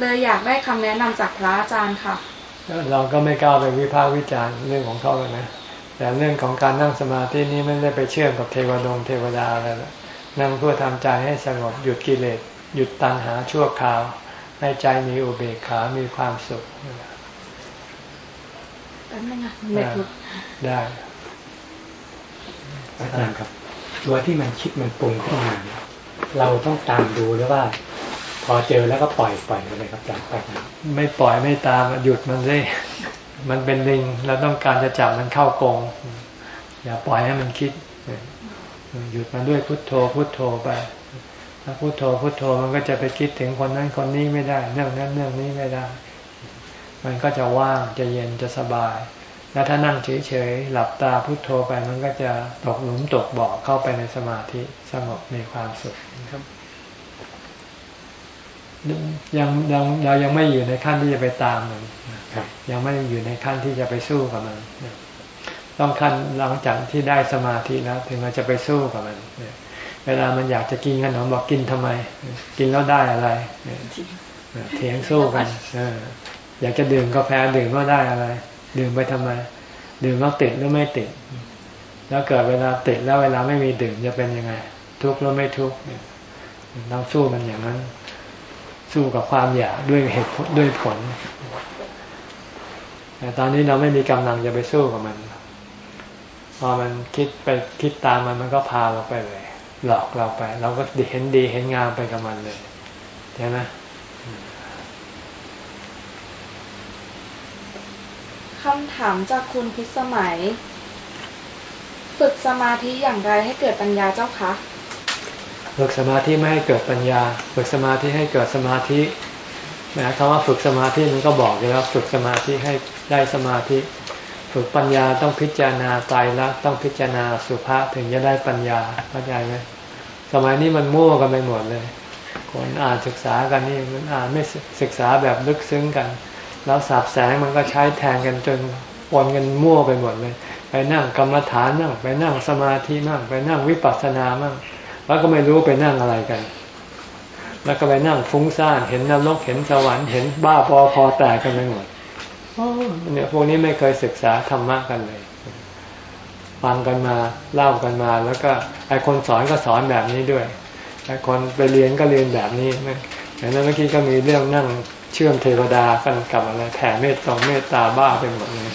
เลยอยากได้คำแนะนำจากพระอาจารย์ค่ะ เราก็ไม่กล้าไปวิพากษ์วิจารณ์เรื่องของเขาเลยนะ แต่เรื่องของการนั่งสมาธินี้ไม่ได้ไปเชื่อมกับเทวดงเทวดาอะไรละนั่งเพื่อทำใจให้สงบหยุดกิเลสหยุดตัณหาชั่วคราว ให้ใจมีอุเบกขา มีความสุขแป๊บนึงอะเม็ดได้ อาจารย์ครับ ตัวที่มันคิดมันปรุงขึ้นมาเราต้องตามดูหรือว่า พอเจอแล้วก็ปล่อยปล่อยไปเลยครับอาจารย์ไม่ปล่อยไม่ตามหยุดมันเลย มันเป็นลิงเราต้องการจะจับมันเข้ากรงอย่าปล่อยให้มันคิด หยุดมันด้วยพุทโธพุทโธไปถ้าพุทโธพุทโธมันก็จะไปคิดถึงคนนั้นคนนี้ไม่ได้เรื่องนั้นเรื่องนี้ไม่ได้ มันก็จะว่างจะเย็นจะสบาย แล้วถ้านั่งเฉยๆหลับตาพุโทโธไปมันก็จะตกหลุมตกบ่อเข้าไปในสมาธิสงบมีความสุขครับยังยังเรายังไม่อยู่ในขั้นที่จะไปตามมัน ยังไม่อยู่ในขั้นที่จะไปสู้กับมัน ต้องขั้นหลังจากที่ได้สมาธิแล้ว ถึงเราจะไปสู้กับมันเวลามันอยากจะกินขนมบอกกินทำไม กินแล้วได้อะไรเถียงสู้กันอยากจะดื่มกาแฟดื่มแล้วได้อะไร ดื่มไปทำไม ดื่มแล้วติดหรือไม่ติด แล้วเกิดเวลาติดแล้วเวลาไม่มีดื่มจะเป็นยังไง ทุกข์หรือไม่ทุกข์เราสู้มันอย่างนั้น สู้กับความอยากด้วยเหตุด้วยผล แต่ตอนนี้เราไม่มีกำลังจะไปสู้กับมัน พอมันคิดไปคิดตามมันมันก็พาเราไปเลย หลอกเราไป เราก็เห็นดีเห็นงามไปกับมันเลยใช่ไหมคำถามจากคุณพิสมัย ฝึกสมาธิอย่างไรให้เกิดปัญญาเจ้าคะฝึกสมาธิไม่ให้เกิดปัญญา ฝึกสมาธิให้เกิดสมาธิหมายความว่าฝึกสมาธิมันก็บอกอยู่แล้ว ฝึกสมาธิให้ ได้สมาธิ ฝึกปัญญาต้องพิจารณาตายละต้องพิจารณาสุภาษถึงจะได้ปัญญาเข้าใจไหมสมัยนี้มันมั่วกันไปหมดเลย คนอ่านศึกษากันนี่มันอ่านไม่ศึกษาแบบลึกซึ้งกัน แล้วสับแสงมันก็ใช้แทนกันจนวนกันมั่วไปหมดเลย ไปนั่งกรรมฐานนั่ง ไปนั่งสมาธินั่ง ไปนั่งวิปัสสนามั่งแล้วก็ไม่รู้ไปนั่งอะไรกัน แล้วก็ไปนั่งฟุ้งซ่านเห็นนรกเห็นสวรรค์เห็นบ้าพอพอแตกกันไปหมด เนี่ยพวกนี้ไม่เคยศึกษาธรรมะกันเลย ฟังกันมาเล่ากันมา แล้วก็ไอคนสอนก็สอนแบบนี้ด้วยไอคนไปเรียนก็เรียนแบบนี้อย่างนั้นเมื่อกี้ก็มีเรื่องนั่งเชื่อมเทวดากันกับอะไรแผ่เมตตาเมตตาบ้าไปหมดเลย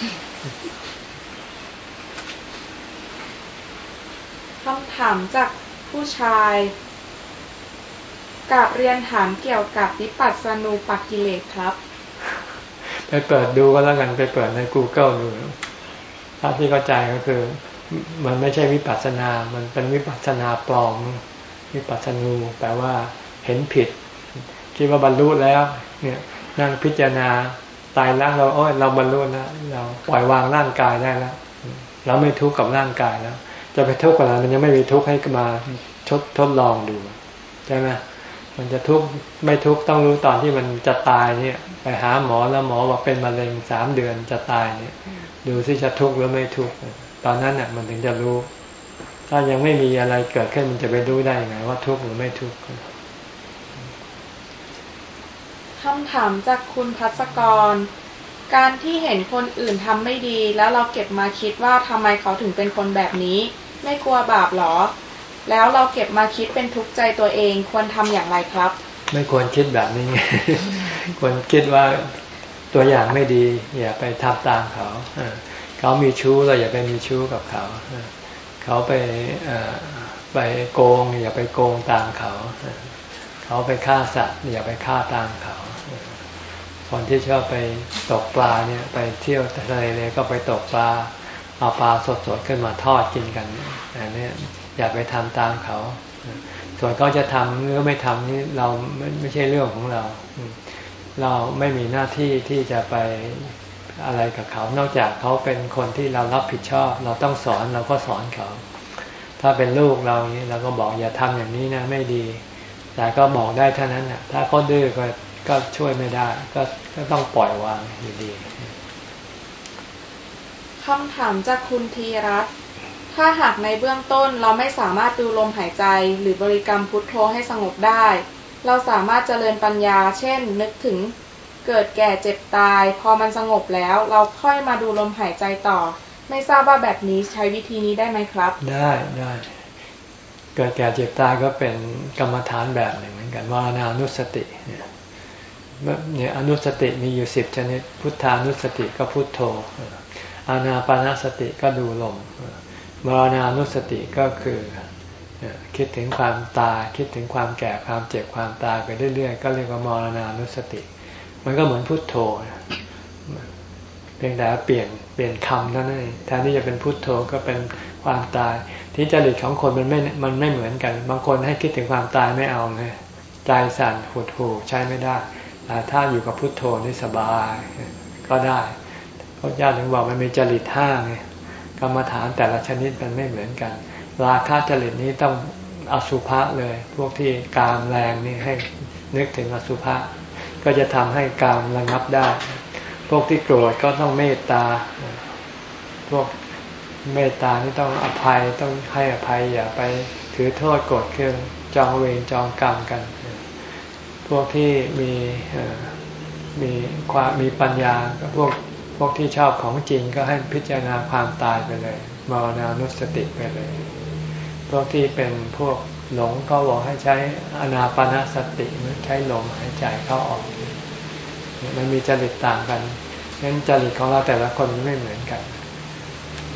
คำถามจากผู้ชายกับเรียนถามเกี่ยวกับวิปัสสนูปกิเลสครับ ไปเปิดดูก็แล้วกันไปเปิดใน Google ดูถ้าที่เข้าใจก็คือ มันไม่ใช่วิปัสสนา มันเป็นวิปัสสนาปลอม วิปัสสนูแปลว่าเห็นผิด คิดว่าบรรลุแล้ว เนี่ยนั่งพิจารณาตายแล้วเราโอ้ยเราบรรลุแล้วเราปล่อยวางร่างกายได้แล้วเราไม่ทุกข์กับร่างกายแล้ว จะไปทุกข์กับอะไรมันยังไม่มีทุกข์ให้มาทดทดลองดูใช่ไหมมันจะทุกข์ไม่ทุกข์ต้องรู้ตอนที่มันจะตายเนี่ย ไปหาหมอแล้วหมอบอกเป็นมะเร็งสามเดือนจะตายเนี่ย ดูซิจะทุกข์หรือไม่ทุกข์ตอนนั้นเนี่ยมันถึงจะรู้ ถ้ายังไม่มีอะไรเกิดขึ้นมันจะไปรู้ได้ยังไง ว่าทุกข์หรือไม่ทุกข์คำถามจากคุณพัศกร การที่เห็นคนอื่นทำไม่ดี แล้วเราเก็บมาคิดว่าทำไมเขาถึงเป็นคนแบบนี้ ไม่กลัวบาปหรอ แล้วเราเก็บมาคิดเป็นทุกข์ใจตัวเองควรทำอย่างไรครับ ไม่ควรคิดแบบนี้ ควรคิดว่าตัวอย่างไม่ดี อย่าไปทำตามเขาเขามีชู้เราอย่าไปมีชู้กับเขาเขาไปไปโกงอย่าไปโกงตามเขา เขาไปฆ่าสัตว์อย่าไปฆ่าตามเขา คนที่ชอบไปตกปลาเนี่ยไปเที่ยวทะเลเลยก็ไปตกปลาเอาปลาสดๆขึ้นมาทอดกินกันอันนี้อย่าไปทำตามเขา ส่วนเขาจะทำหรือไม่ทำนี่เราไม่ไม่ใช่เรื่องของเรา เราไม่มีหน้าที่ที่จะไปอะไรกับเขา นอกจากเขาเป็นคนที่เรารับผิดชอบ เราต้องสอนเราก็สอนเขา ถ้าเป็นลูกเรานี้เราก็บอกอย่าทำอย่างนี้นะไม่ดี แต่ก็บอกได้เท่านั้นนะถ้าเขาดื้อก็ก็ช่วยไม่ได้ ก็ก็ต้องปล่อยวางอยู่ดีคำถามจากคุณธีรัตถ้าหากในเบื้องต้นเราไม่สามารถดูลมหายใจหรือบริกรรมพุทโธให้สงบได้ เราสามารถเจริญปัญญา เช่น นึกถึงเกิดแก่เจ็บตาย พอมันสงบแล้ว เราค่อยมาดูลมหายใจต่อ ไม่ทราบว่าแบบนี้ใช้วิธีนี้ได้ไหมครับ ได้ได้เกิดแก่เจ็บตายก็เป็นกรรมฐานแบบหนึ่งเหมือนกันวานานุสติเนี่ยเนี่ยอนุสติมีอยู่สิบชนิด พุทธานุสติก็พุทโธอานาปานสติก็ดูลมมรณานุสติก็คือ คิดถึงความตาย คิดถึงความแก่ความเจ็บความตายไปเรื่อยๆ ก็เรียกว่ามรณานุสติ มันก็เหมือนพุทโธเพียงแต่เปลี่ยนเปลี่ยนคำนั่นเองแทนที่จะเป็นพุทโธก็เป็นความตาย ที่จริตของคนมันไม่มันไม่เหมือนกัน บางคนให้คิดถึงความตายไม่เอาไงใจสั่นหดหูใช้ไม่ได้แต่ถ้าอยู่กับพุทโธนี่สบายก็ได้พระเจ้าถึงบอกมันมีจริตห้าไงกรรมฐานแต่ละชนิดมันไม่เหมือนกัน ราคะจริตนี้ต้องอสุภะเลย พวกที่กามแรงนี่ให้นึกถึงอสุภะก็จะทำให้กามระงับได้ พวกที่โกรธก็ต้องเมตตา พวกเมตตานี่ต้องอภัยต้องให้อภัยอย่าไปถือโทษโกรธเคืองจองเวรจองกรรมกัน พวกที่มีมีความมีปัญญาพวกพวกที่ชอบของจริงก็ให้พิจารณาความตายไปเลยมรณานุสติไปเลย พวกที่เป็นพวกหลงก็บอกให้ใช้อนาปนาสติใช้ลมหายใจเข้าออกมันมีจริตต่างกันงั้นจริตของเราแต่ละคนไม่เหมือนกัน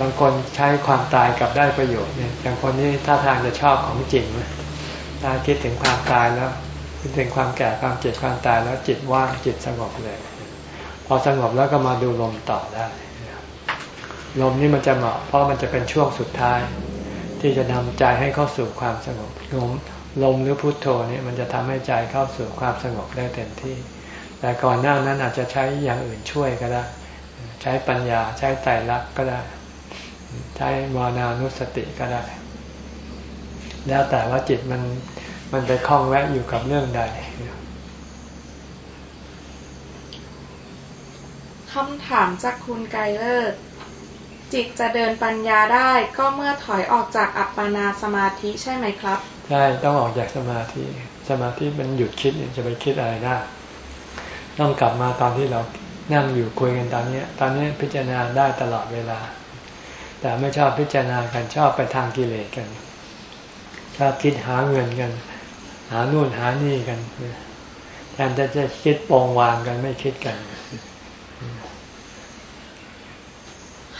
บางคนใช้ความตายกับได้ประโยชน์เนี่ยบางคนนี่ท่าทางจะชอบของจริงถ้าคิดถึงความตายแล้วคิดถึงความแก่ความเจ็บความตายแล้วจิตว่างจิตสงบเลย พอสงบแล้วก็มาดูลมต่อได้ลมนี่มันจะเหมาะเพราะมันจะเป็นช่วงสุดท้าย ที่จะนำใจให้เข้าสู่ความสงบลมลมหรือพุทโธนี่มันจะทำให้ใจเข้าสู่ความสงบได้เต็มที่ แต่ก่อนหน้านั้นอาจจะใช้อย่างอื่นช่วยก็ได้ ใช้ปัญญาใช้ไตรลักษณ์ก็ได้ ใช้วานานุสติก็ได้ แล้วแต่ว่าจิตมันมันไปคล้องแวะอยู่กับเรื่องใดคำถามจากคุณไกเลอร์ จิตจะเดินปัญญาได้ก็เมื่อถอยออกจากอัปปนาสมาธิใช่ไหมครับ ใช่ต้องออกจากสมาธิ สมาธิมันหยุดคิดจะไปคิดอะไรได้ ต้องกลับมาตอนที่เรานั่งอยู่คุยกันตอนนี้ตอนนี้พิจารณาได้ตลอดเวลา แต่ไม่ชอบพิจารณากันชอบไปทางกิเลสกันชอบคิดหาเงินกัน หานู่นหานี่กันแทนจะจะคิดปองวางกันไม่คิดกัน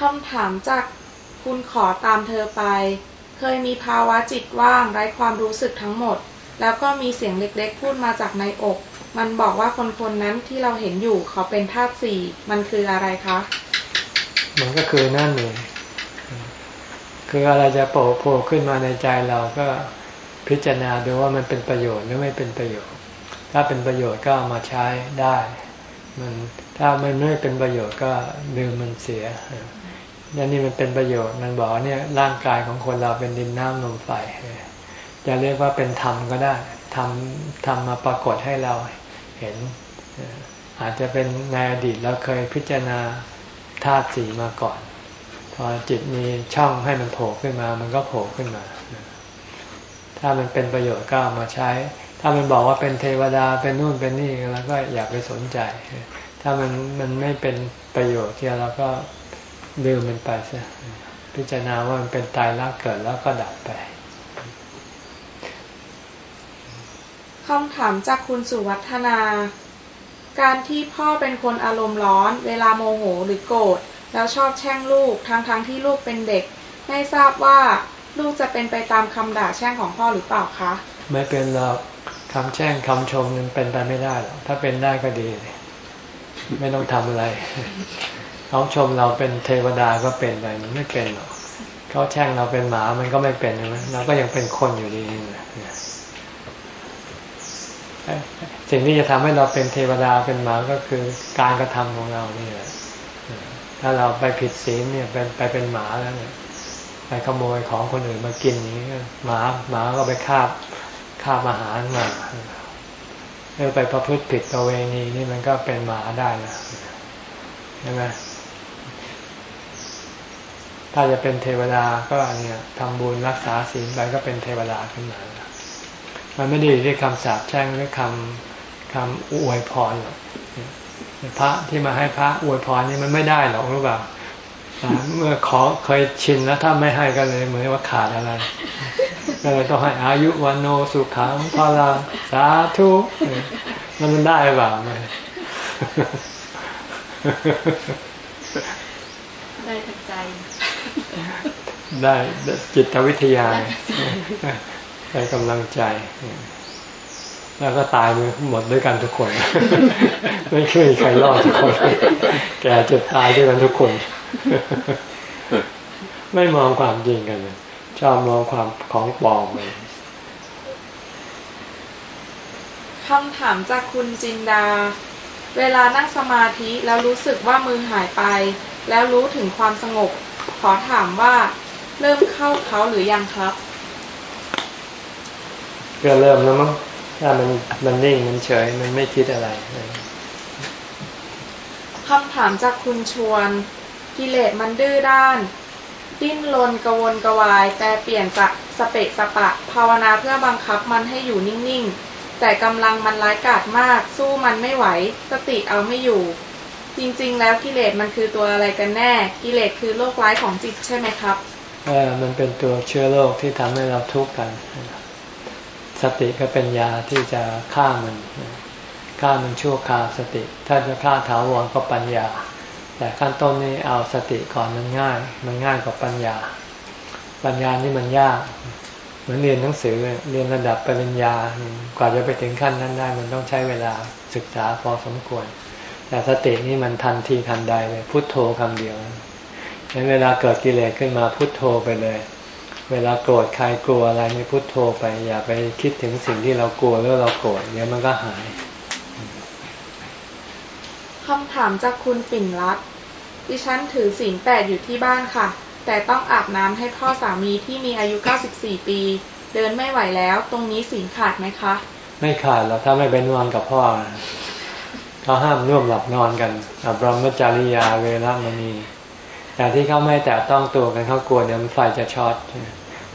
คำถามจากคุณขอตามเธอไป เคยมีภาวะจิตว่างไร้ความรู้สึกทั้งหมด แล้วก็มีเสียงเล็กๆ พูดมาจากในอก มันบอกว่าคนคนนั้นที่เราเห็นอยู่เขาเป็นธาตุสี่ มันคืออะไรคะ มันก็คือนั่นเองคืออะไรจะโผล่โผล่ขึ้นมาในใจเราก็พิจารณาดูว่ามันเป็นประโยชน์หรือไม่เป็นประโยชน์ ถ้าเป็นประโยชน์ก็เอามาใช้ได้ มันถ้ามันไม่เป็นประโยชน์ก็ลืมมันเสีย นี่นี่มันเป็นประโยชน์มันบอกเนี่ยร่างกายของคนเราเป็นดินน้ำลมไฟจะเรียกว่าเป็นธรรมก็ได้ทำทำมาปรากฏให้เราเห็น อาจจะเป็นในอดีตเราเคยพิจารณาธาตุสีมาก่อน พอจิตมีช่องให้มันโผล่ขึ้นมา มันก็โผล่ขึ้นมา ถ้ามันเป็นประโยชน์ก็เอามาใช้ ถ้ามันบอกว่าเป็นเทวดาเป็นนู่นเป็นนี่แล้วก็อย่าไปสนใจ ถ้ามันมันไม่เป็นประโยชน์ที่เราก็ ลืมมันไปซะพิจารณาว่ามันเป็นตายแล้วเกิดแล้วก็ดับไปคำถามจากคุณสุวัฒนา การที่พ่อเป็นคนอารมณ์ร้อน เวลาโมโหหรือโกรธแล้วชอบแช่งลูกทั้งทั้งที่ลูกเป็นเด็ก ไม่ทราบว่าลูกจะเป็นไปตามคำด่าแช่งของพ่อหรือเปล่าคะ ไม่เป็นหรอกคำแช่งคำชมมันเป็นไปไม่ได้หรอกถ้าเป็นได้ก็ดี ไม่ต้องทำอะไร เขาชมเราเป็นเทวดาก็เป็นไปมันไม่เป็นหรอกเขาแช่งเราเป็นหมามันก็ไม่เป็นใช่ไหมเราก็ยังเป็นคนอยู่ดีสิ่งที่จะทำให้เราเป็นเทวดาเป็นหมาก็คือการกระทำของเรานี่แหละถ้าเราไปผิดศีลเนี่ยเป็นไปเป็นหมาแล้วเนี่ยไปขโมยของคนอื่นมากินนี้หมาหมาก็ไปคาบคาบอาหารมาเมื่อไปประพฤติผิดประเวณีนี่มันก็เป็นหมาได้นะใช่ไหม ถ้าจะเป็นเทวดาก็เนี่ยทำบุญรักษาศีลไปก็เป็นเทวดาขึ้นมา มันไม่ได้อยู่ที่คำสาปแช่งหรือคำคำอวยพรหรอกพระที่มาให้พระอวยพรนี่มันไม่ได้หรอกรู้เปล่าเมื่อขอเคยชินแล้วถ้าไม่ให้ก็เลยเหมือนว่าขาดอะไรก็เลยต้องให้อายุวันโนสุขังพลังสาธุมันมันได้เปล่าได้ทั้งใจ ได้จิตวิทยาได้กำลังใจ แล้วก็ตายหมดด้วยกันทุกคน ไม่เคยใครรอดทุกคน แก่เจ็บตายด้วยกันทุกคน ไม่มองความจริงกันชอบมองความของปลอมเลยคำถามจากคุณจินดา เวลานั่งสมาธิแล้วรู้สึกว่ามือหายไป แล้วรู้ถึงความสงบ ขอถามว่า เริ่มเข้าเขาหรือยังครับก็เริ่มแล้วมั้งถ้ามันมันนิ่งมันเฉยมันไม่คิดอะไรคำถามจากคุณชวนกิเลสมันดื้อด้าน ดิ้นรนกระวนกระวาย แต่เปลี่ยนจากสเปะสปะ ภาวนาเพื่อบังคับมันให้อยู่นิ่งๆ แต่กำลังมันร้ายกาจมาก สู้มันไม่ไหว สติเอาไม่อยู่ จริงๆ แล้วกิเลสมันคือตัวอะไรกันแน่ กิเลสคือโรคร้ายของจิตใช่ไหมครับเออ มันเป็นตัวเชื้อโรคที่ทำให้เราทุกข์กัน สติก็เป็นยาที่จะฆ่ามันฆ่ามันชั่วคราวสติ ถ้าจะฆ่าถาวรก็ปัญญา แต่ขั้นต้นนี้เอาสติก่อนมันง่าย มันง่ายกว่าปัญญา ปัญญานี่มันยาก เหมือนเรียนหนังสือเรียนระดับปริญญากว่าจะไปถึงขั้นนั้นได้ มันต้องใช้เวลาศึกษาพอสมควร แต่สตินี่มันทันทีทันใดเลยพุทโธคำเดียว เห็นเวลาเกิดกิเลสขึ้นมาพุทโธไปเลย เวลาโกรธใครกลัวอะไรนี่พุทโธไป อย่าไปคิดถึงสิ่งที่เรากลัวแล้วเราโกรธเดี๋ยวมันก็หายคำถามจากคุณปิ่นรัตดิฉันถือศีลแปดอยู่ที่บ้านค่ะ แต่ต้องอาบน้ำให้พ่อสามีที่มีอายุ 94 ปี เดินไม่ไหวแล้ว ตรงนี้ศีลขาดไหมคะ ไม่ขาดหรอกถ้าไม่เป็นนอนกับพ่อเขาห้ามร่วมหลับนอนกันอับรมจาริยาเวรมณี แต่ที่เขาไม่แตะต้องตัวกันเขากลัวเดี๋ยวไฟจะช็อต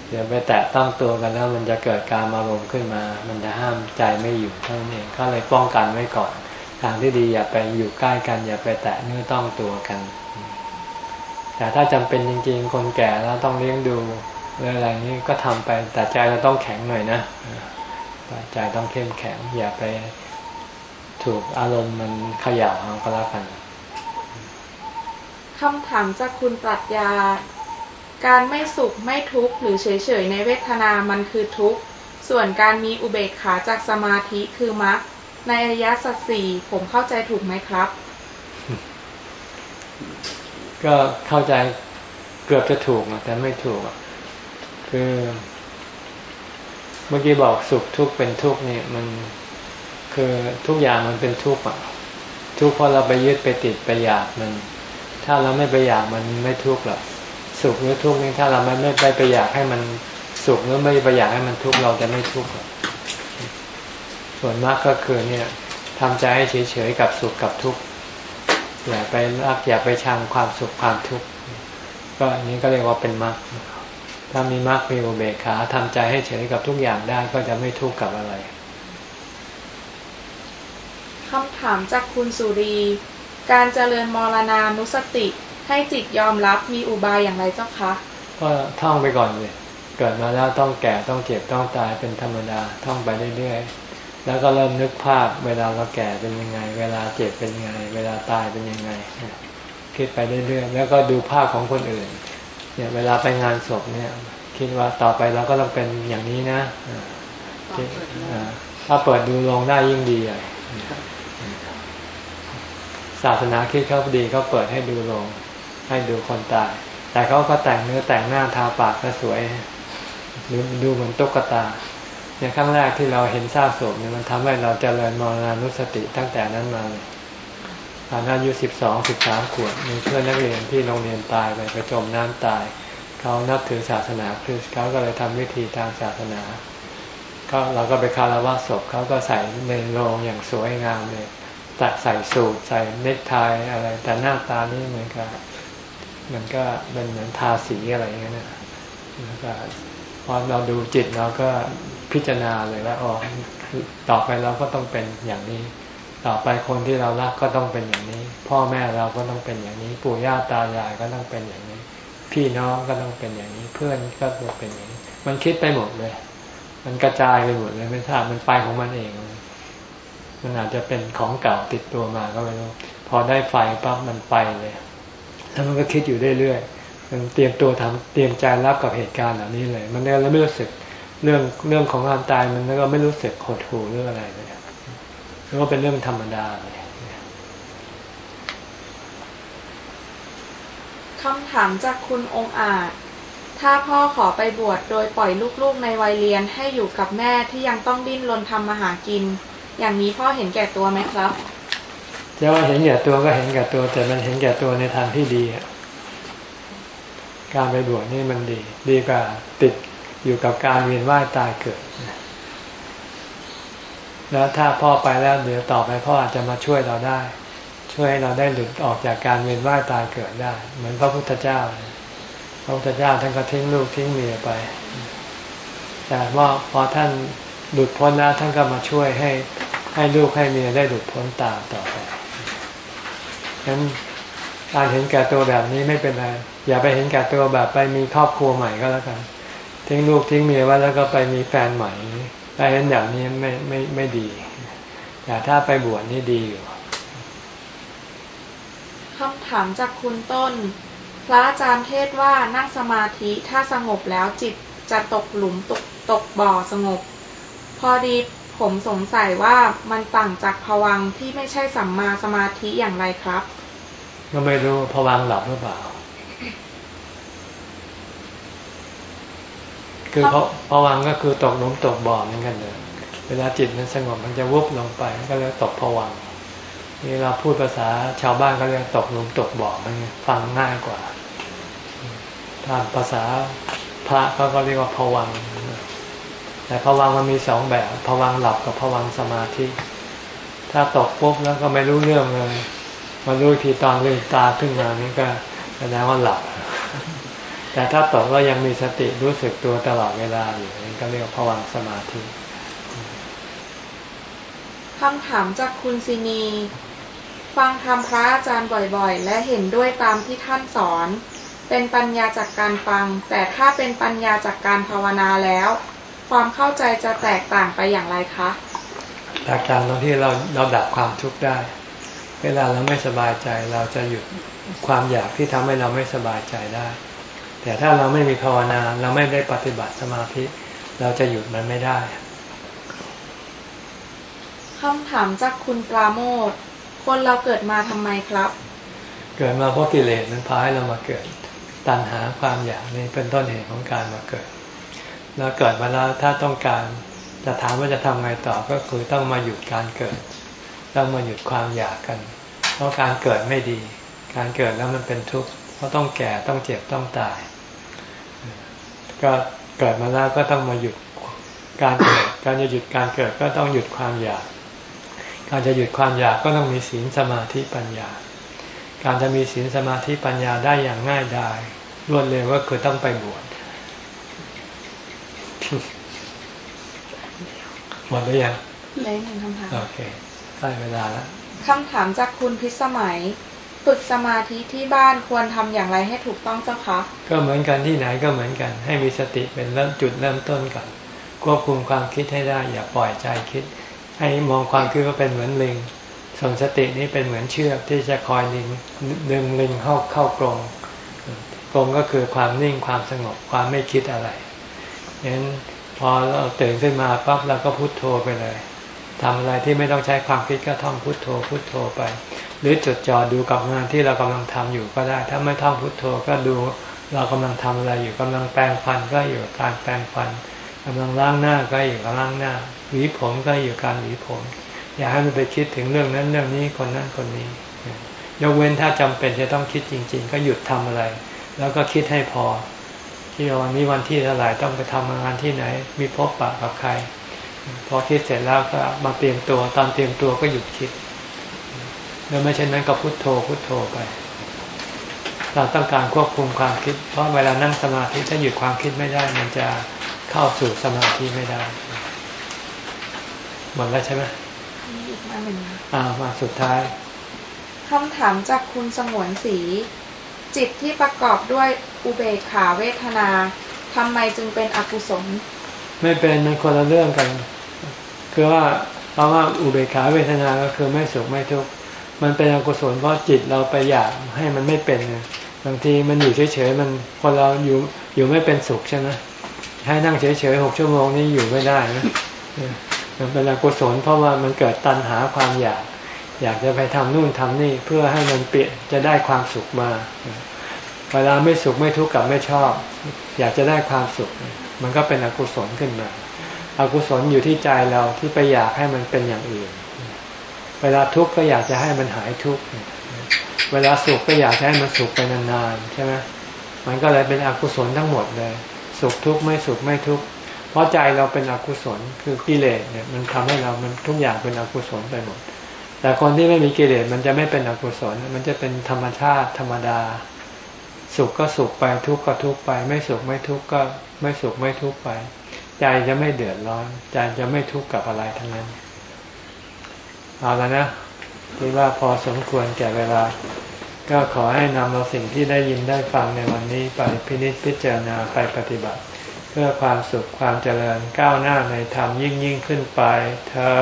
เดี๋ยวไปแตะต้องตัวกันแล้วมันจะเกิดการอารมณ์ขึ้นมา มันจะห้ามใจไม่อยู่เท่านั้นเองเขาเลยป้องกันไว้ก่อน ทางที่ดีอย่าไปอยู่ใกล้กันอย่าไปแตะเนื้อต้องตัวกัน แต่ถ้าจำเป็นจริงๆ คนแก่แล้วต้องเลี้ยงดูอะไรนี้ก็ทำไปแต่ใจเราต้องแข็งหน่อยนะใจต้องเข้มแข็งอย่าไปถูกอารมณ์มันขย่าเอาก็แล้วกัน คำถามจากคุณปรัชญา การไม่สุขไม่ทุกข์หรือเฉยๆในเวทนามันคือทุกข์ ส่วนการมีอุเบกขาจากสมาธิคือมรรค ในอริยสัจสี่ผมเข้าใจถูกไหมครับ ก็เข้าใจเกือบจะถูกแต่ไม่ถูก คือ เมื่อกี้บอกสุขทุกข์เป็นทุกข์นี่มันคือทุกอย่างมันเป็นทุกข์อะ ทุกข์เพราะเราไปยึดไปติดไปอยากมัน ถ้าเราไม่ไปอยากมันไม่ทุกข์หรอกสุขหรือทุกข์นี่ถ้าเราไม่ไม่ไปไปอยากให้มันสุขหรือไม่ไปอยากให้มันทุกข์เราจะไม่ทุกข์หรอกส่วนมากก็คือเนี่ยทำใจให้เฉยๆกับสุขกับทุกข์อย่าไปรักอย่าไปชังความสุขความทุกข์ก็อันนี้ก็เรียกว่าเป็นมรรคถ้ามีมรรคมีอุเบกขาทำใจให้เฉยกับทุกอย่างได้ก็จะไม่ทุกข์กับอะไรคำถามจากคุณสุรี การเจริญมรณานุสติ ให้จิตยอมรับมีอุบายอย่างไรเจ้าคะก็ท่องไปก่อนเลยเกิดมาแล้วต้องแก่ต้องเจ็บต้องตายเป็นธรรมดาท่องไปเรื่อยๆแล้วก็เริ่มนึกภาพเวลาเราแก่เป็นยังไง เวลาเจ็บเป็นยังไง เวลาตายเป็นยังไงคิดไปเรื่อยๆแล้วก็ดูภาพของคนอื่นเนี่ยเวลาไปงานศพเนี่ย คิดว่าต่อไปเราก็ต้องเป็นอย่างนี้นะถ้าเปิดดูลงได้ยิ่งดีอะ ศาสนาคิดเขาดีเขาเปิดให้ดูลง ให้ดูคนตาย แต่เขาก็แต่งเนื้อแต่งหน้าทาปากก็สวยดูดูเหมือนตุ๊กตาเนี่ยครั้งแรกที่เราเห็นซากศพเนี่ยมันทำให้เราจเจริญมรณานุสติตั้งแต่นั้นมาเลยตอนอายุสิบสองสิบสามขวบมีเพื่อนนักเรียนที่โรงเรียนตายไปไปจมน้ำตาย เขานับถือศาสนาคริสต์เขาก็เลยทำวิธีทางศาสนาก็เราก็ไปคารวะศพเขาก็ใส่ในโรงอย่างสวยงามเลย ตัดใส่สูทใส่เนคไทอะไร แต่หน้าตานี่เหมือนกับมันก็เป็นเหมือนทาสีอะไรอย่างเงี้ยนะแล้วก็พอเราดูจิตเราก็พิจารณาเลยว่าอ๋อต่อไปเราก็ต้องเป็นอย่างนี้ ต่อไปคนที่เรารักก็ต้องเป็นอย่างนี้ พ่อแม่เราก็ต้องเป็นอย่างนี้ ปู่ย่าตายายก็ต้องเป็นอย่างนี้ พี่น้องก็ต้องเป็นอย่างนี้ เพื่อนก็ต้องเป็นอย่างนี้ มันคิดไปหมดเลย มันกระจายไปหมดเลยไม่ทราบมันไปของมันเอง มันอาจจะเป็นของเก่าติดตัวมาก็ไม่รู้พอได้ไฟปั๊บมันไปเลย แล้วมันก็คิดอยู่เรื่อยๆมันเตรียมตัวทำเตรียมใจรับกับเหตุการณ์เหล่านี้เลย มันเลยไม่รู้สึกเรื่องเรื่องของความตายมันก็ไม่รู้สึกหดหู่เรื่ออะไรเลยแล้วก็เป็นเรื่องธรรมดาเลยคำถามจากคุณองอาจ ถ้าพ่อขอไปบวชโดยปล่อยลูกๆในวัยเรียนให้อยู่กับแม่ที่ยังต้องดิ้นรนทำมาหากิน อย่างนี้พ่อเห็นแก่ตัวไหมครับจะว่าเห็นแก่ตัวก็เห็นแก่ตัว แต่มันเห็นแก่ตัวในทางที่ดีการไปบวชนี่มันดี ดีกว่าติดอยู่กับการเวียนว่ายตายเกิดแล้วถ้าพ่อไปแล้วเดี๋ยวต่อไปพ่ออาจจะมาช่วยเราได้ ช่วยให้เราได้หลุดออกจากการเวียนว่ายตายเกิดได้ เหมือนพระพุทธเจ้าพระพุทธเจ้าท่านก็ทิ้งลูกทิ้งเมียไป แต่ว่าพอท่าน หลุดพ้นแล้วท่านก็มาช่วยให้ให้ลูกให้เมียได้หลุดพ้นตามต่อไปฉะนั้นการเห็นแก่ตัวแบบนี้ไม่เป็นไร อย่าไปเห็นแก่ตัวแบบไปมีครอบครัวใหม่ก็แล้วกัน ทิ้งลูกทิ้งเมียไว้แล้วก็ไปมีแฟนใหม่ถ้าเห็นอย่างนี้ไม่ไม่ไม่ดี แต่ถ้าไปบวชนี่ดีอยู่คำถามจากคุณต้น พระอาจารย์เทศว่านั่งสมาธิถ้าสงบแล้วจิตจะตกหลุมตกตกบ่อสงบ อดีผมสงสัยว่ามันต่างจากผวังที่ไม่ใช่สัมมาสมาธิอย่างไรครับ ก็ไม่รู้ผวังหลับหรือเปล่า คือเพราะผวังก็คือตกหลุมตกบ่อเหมือนกันเลยเวลาจิตมันสงบมันจะวุบลงไปก็เรียกตกผวังนี่เราพูดภาษาชาวบ้านก็เรียกตกหลุมตกบ่อมันฟังง่ายกว่าถ้าภาษาพระเขาก็เรียกว่าผวัง แต่ผวังมันมีสองแบบผวังหลับกับผวังสมาธิ ถ้าตกปุ๊บแล้วก็ไม่รู้เรื่องเลยมารู้ทีตอนลืมตาขึ้นมานี่ก็แสดงว่าหลับ แต่ถ้าตกก็ยังมีสติรู้สึกตัวตลอดเวลาอยู่นี่ก็เรียกผวังสมาธิคำถามจากคุณซินี ฟังธรรมพระอาจารย์บ่อยๆ และเห็นด้วยตามที่ท่านสอน เป็นปัญญาจากการฟัง แต่ถ้าเป็นปัญญาจากการภาวนาแล้ว ความเข้าใจจะแตกต่างไปอย่างไรคะแตกต่างตรงที่เราเราดับความทุกข์ได้ เวลาเราไม่สบายใจเราจะหยุดความอยากที่ทำให้เราไม่สบายใจได้ แต่ถ้าเราไม่มีภาวนาเราไม่ได้ปฏิบัติสมาธิ เราจะหยุดมันไม่ได้คำถามจากคุณปราโมทคนเราเกิดมาทำไมครับ เกิดมาเพราะกิเลสมันพาให้เรามาเกิด ตัณหาความอยากนี่เป็นต้นเหตุของการมาเกิด แล้วเกิดมาแล้วถ้าต้องการจะถามว่าจะทำไงต่อก็คือต้องมาหยุดการเกิด ต้องมาหยุดความอยากกัน เพราะการเกิดไม่ดี การเกิดแล้วมันเป็นทุกข์เพราะต้องแก่ต้องเจ็บต้องตาย ก็เกิดมาแล้วก็ต้องมาหยุดการเกิด การจะหยุดการเกิดก็ต้องหยุดความอยาก การจะหยุดความอยากก็ต้องมีศีลสมาธิปัญญา การจะมีศีลสมาธิปัญญาได้อย่างง่ายดายรวดเร็วก็คือต้องไปบวช หมดหรือยังเลยหนึ่งคำถามโอเคได้เวลาแล้วคำถามจากคุณพิสมัยฝึกสมาธิที่บ้านควรทำอย่างไรให้ถูกต้องเจ้าคะก็เหมือนกันที่ไหนก็เหมือนกัน ให้มีสติเป็นเริ่มจุดเริ่มต้นก่อนควบคุมความคิดให้ได้อย่าปล่อยใจคิด ให้มองความคิดว่าเป็นเหมือนลิงส่วนสตินี้เป็นเหมือนเชือกที่จะคอยลิงดึงลิงเข้าเข้ากรงกรงก็คือความนิ่งความสงบความไม่คิดอะไร ฉะนั้นพอเราตื่นขึ้นมาปั๊บเราก็พุโทโธไปเลยทำอะไรที่ไม่ต้องใช้ความคิดก็ท่องพุโทโธพุโทโธไป หรือจดจ่อดูกับงานที่เรากำลังทำอยู่ก็ได้ ถ้าไม่ท่องพุโทโธก็ดูเรากำลังทำอะไรอยู่กำลังแปรงฟันก็อยู่การแปรงฟันกำลังล้างหน้าก็อยู่กับล้างหน้า หวีผมก็อยู่การหวีผม อย่าให้มันไปคิดถึงเรื่องนั้นเรื่องนี้คนนั้นคนนี้ ยกเว้นถ้าจำเป็นจะต้องคิดจริง ๆ ก็หยุดทำอะไร แล้วก็คิดให้พอ ที่วันนี้วันที่เท่าไหร่ต้องไปทำงานที่ไหน มีพบปะกับใคร พอคิดเสร็จแล้วก็มาเตรียมตัวตอนเตรียมตัวก็หยุดคิดแล้วไม่เช่นนั้นก็พุโทโธพุโทโธไป เราต้องการควบคุมความคิด เพราะเวลานั่งสมาธิถ้าหยุดความคิดไม่ได้ มันจะเข้าสู่สมาธิไม่ได้หมดแล้วใช่ไหมอีกมาหนึ่งอ่ามาสุดท้ายคำถามจากคุณสงวนสี จิตที่ประกอบด้วย อุเบกขาเวทนาทำไมจึงเป็นอกุศล ไม่เป็นมันคนละเรื่องกัน คือว่าเพราะว่าอุเบกขาเวทนาก็คือไม่สุขไม่ทุกข์มันเป็นอกุศลเพราะจิตเราไปอยากให้มันไม่เป็นไงบางทีมันอยู่เฉยๆมันคนเราอยู่อยู่ไม่เป็นสุขใช่ไหมให้นั่งเฉยๆหกชั่วโมงนี่อยู่ไม่ได้นะมันเป็นอกุศลเพราะว่ามันเกิดตัณหาความอยาก อยากจะไปทำนู่นทำนี่เพื่อให้มันเปลี่ยนจะได้ความสุขมา เวลาไม่สุขไม่ทุกข์กับไม่ชอบ อยากจะได้ความสุข มันก็เป็นอกุศลขึ้นมาอกุศลอยู่ที่ใจเราที่ไปอยากให้มันเป็นอย่างอื่น เวลาทุกข์ก็อยากจะให้มันหายทุกข์เวลาสุขก็อยากให้มันสุขไปนานๆใช่ไหมมันก็เลยเป็นอกุศลทั้งหมดเลย สุขทุกข์ไม่สุขไม่ทุกข์เพราะใจเราเป็นอกุศลคือกิเลสเนี่ยมันทำให้เรามันทุกอย่างเป็นอกุศลไปหมด แต่คนที่ไม่มีกิเลสมันจะไม่เป็นอกุศลมันจะเป็นธรรมชาติธรรมดา สุขก็สุขไปทุกข์ก็ทุกข์ไป ไม่สุขไม่ทุกข์ก็ไม่สุขไม่ทุกข์ไป ใจจะไม่เดือดร้อน ใจจะไม่ทุกข์กับอะไรทั้งนั้น เอาแล้วนะคิดว่าพอสมควรแก่เวลา ก็ขอให้นำเอาสิ่งที่ได้ยินได้ฟังในวันนี้ไปพินิจพิจารณาไปปฏิบัติ เพื่อความสุขความเจริญก้าวหน้าในธรรมยิ่งยิ่งขึ้นไปเธอ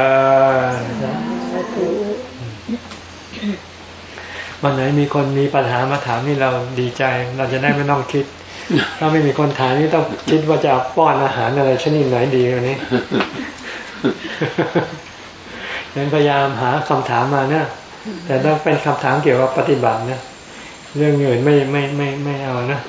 วันไหนมีคนมีปัญหามาถามนี่เราดีใจ เราจะได้ไม่ต้องคิด ถ้าไม่มีคนถามนี่ต้องคิดว่าจะป้อนอาหารอะไรชนิดไหนดีวันนี้ยังพยายามหาคำถามมาเนี่ยแต่ต้องเป็นคำถามเกี่ยวกับปฏิบัตินะเรื่องเงินไม่ไม่ไม่ไม่เอานะ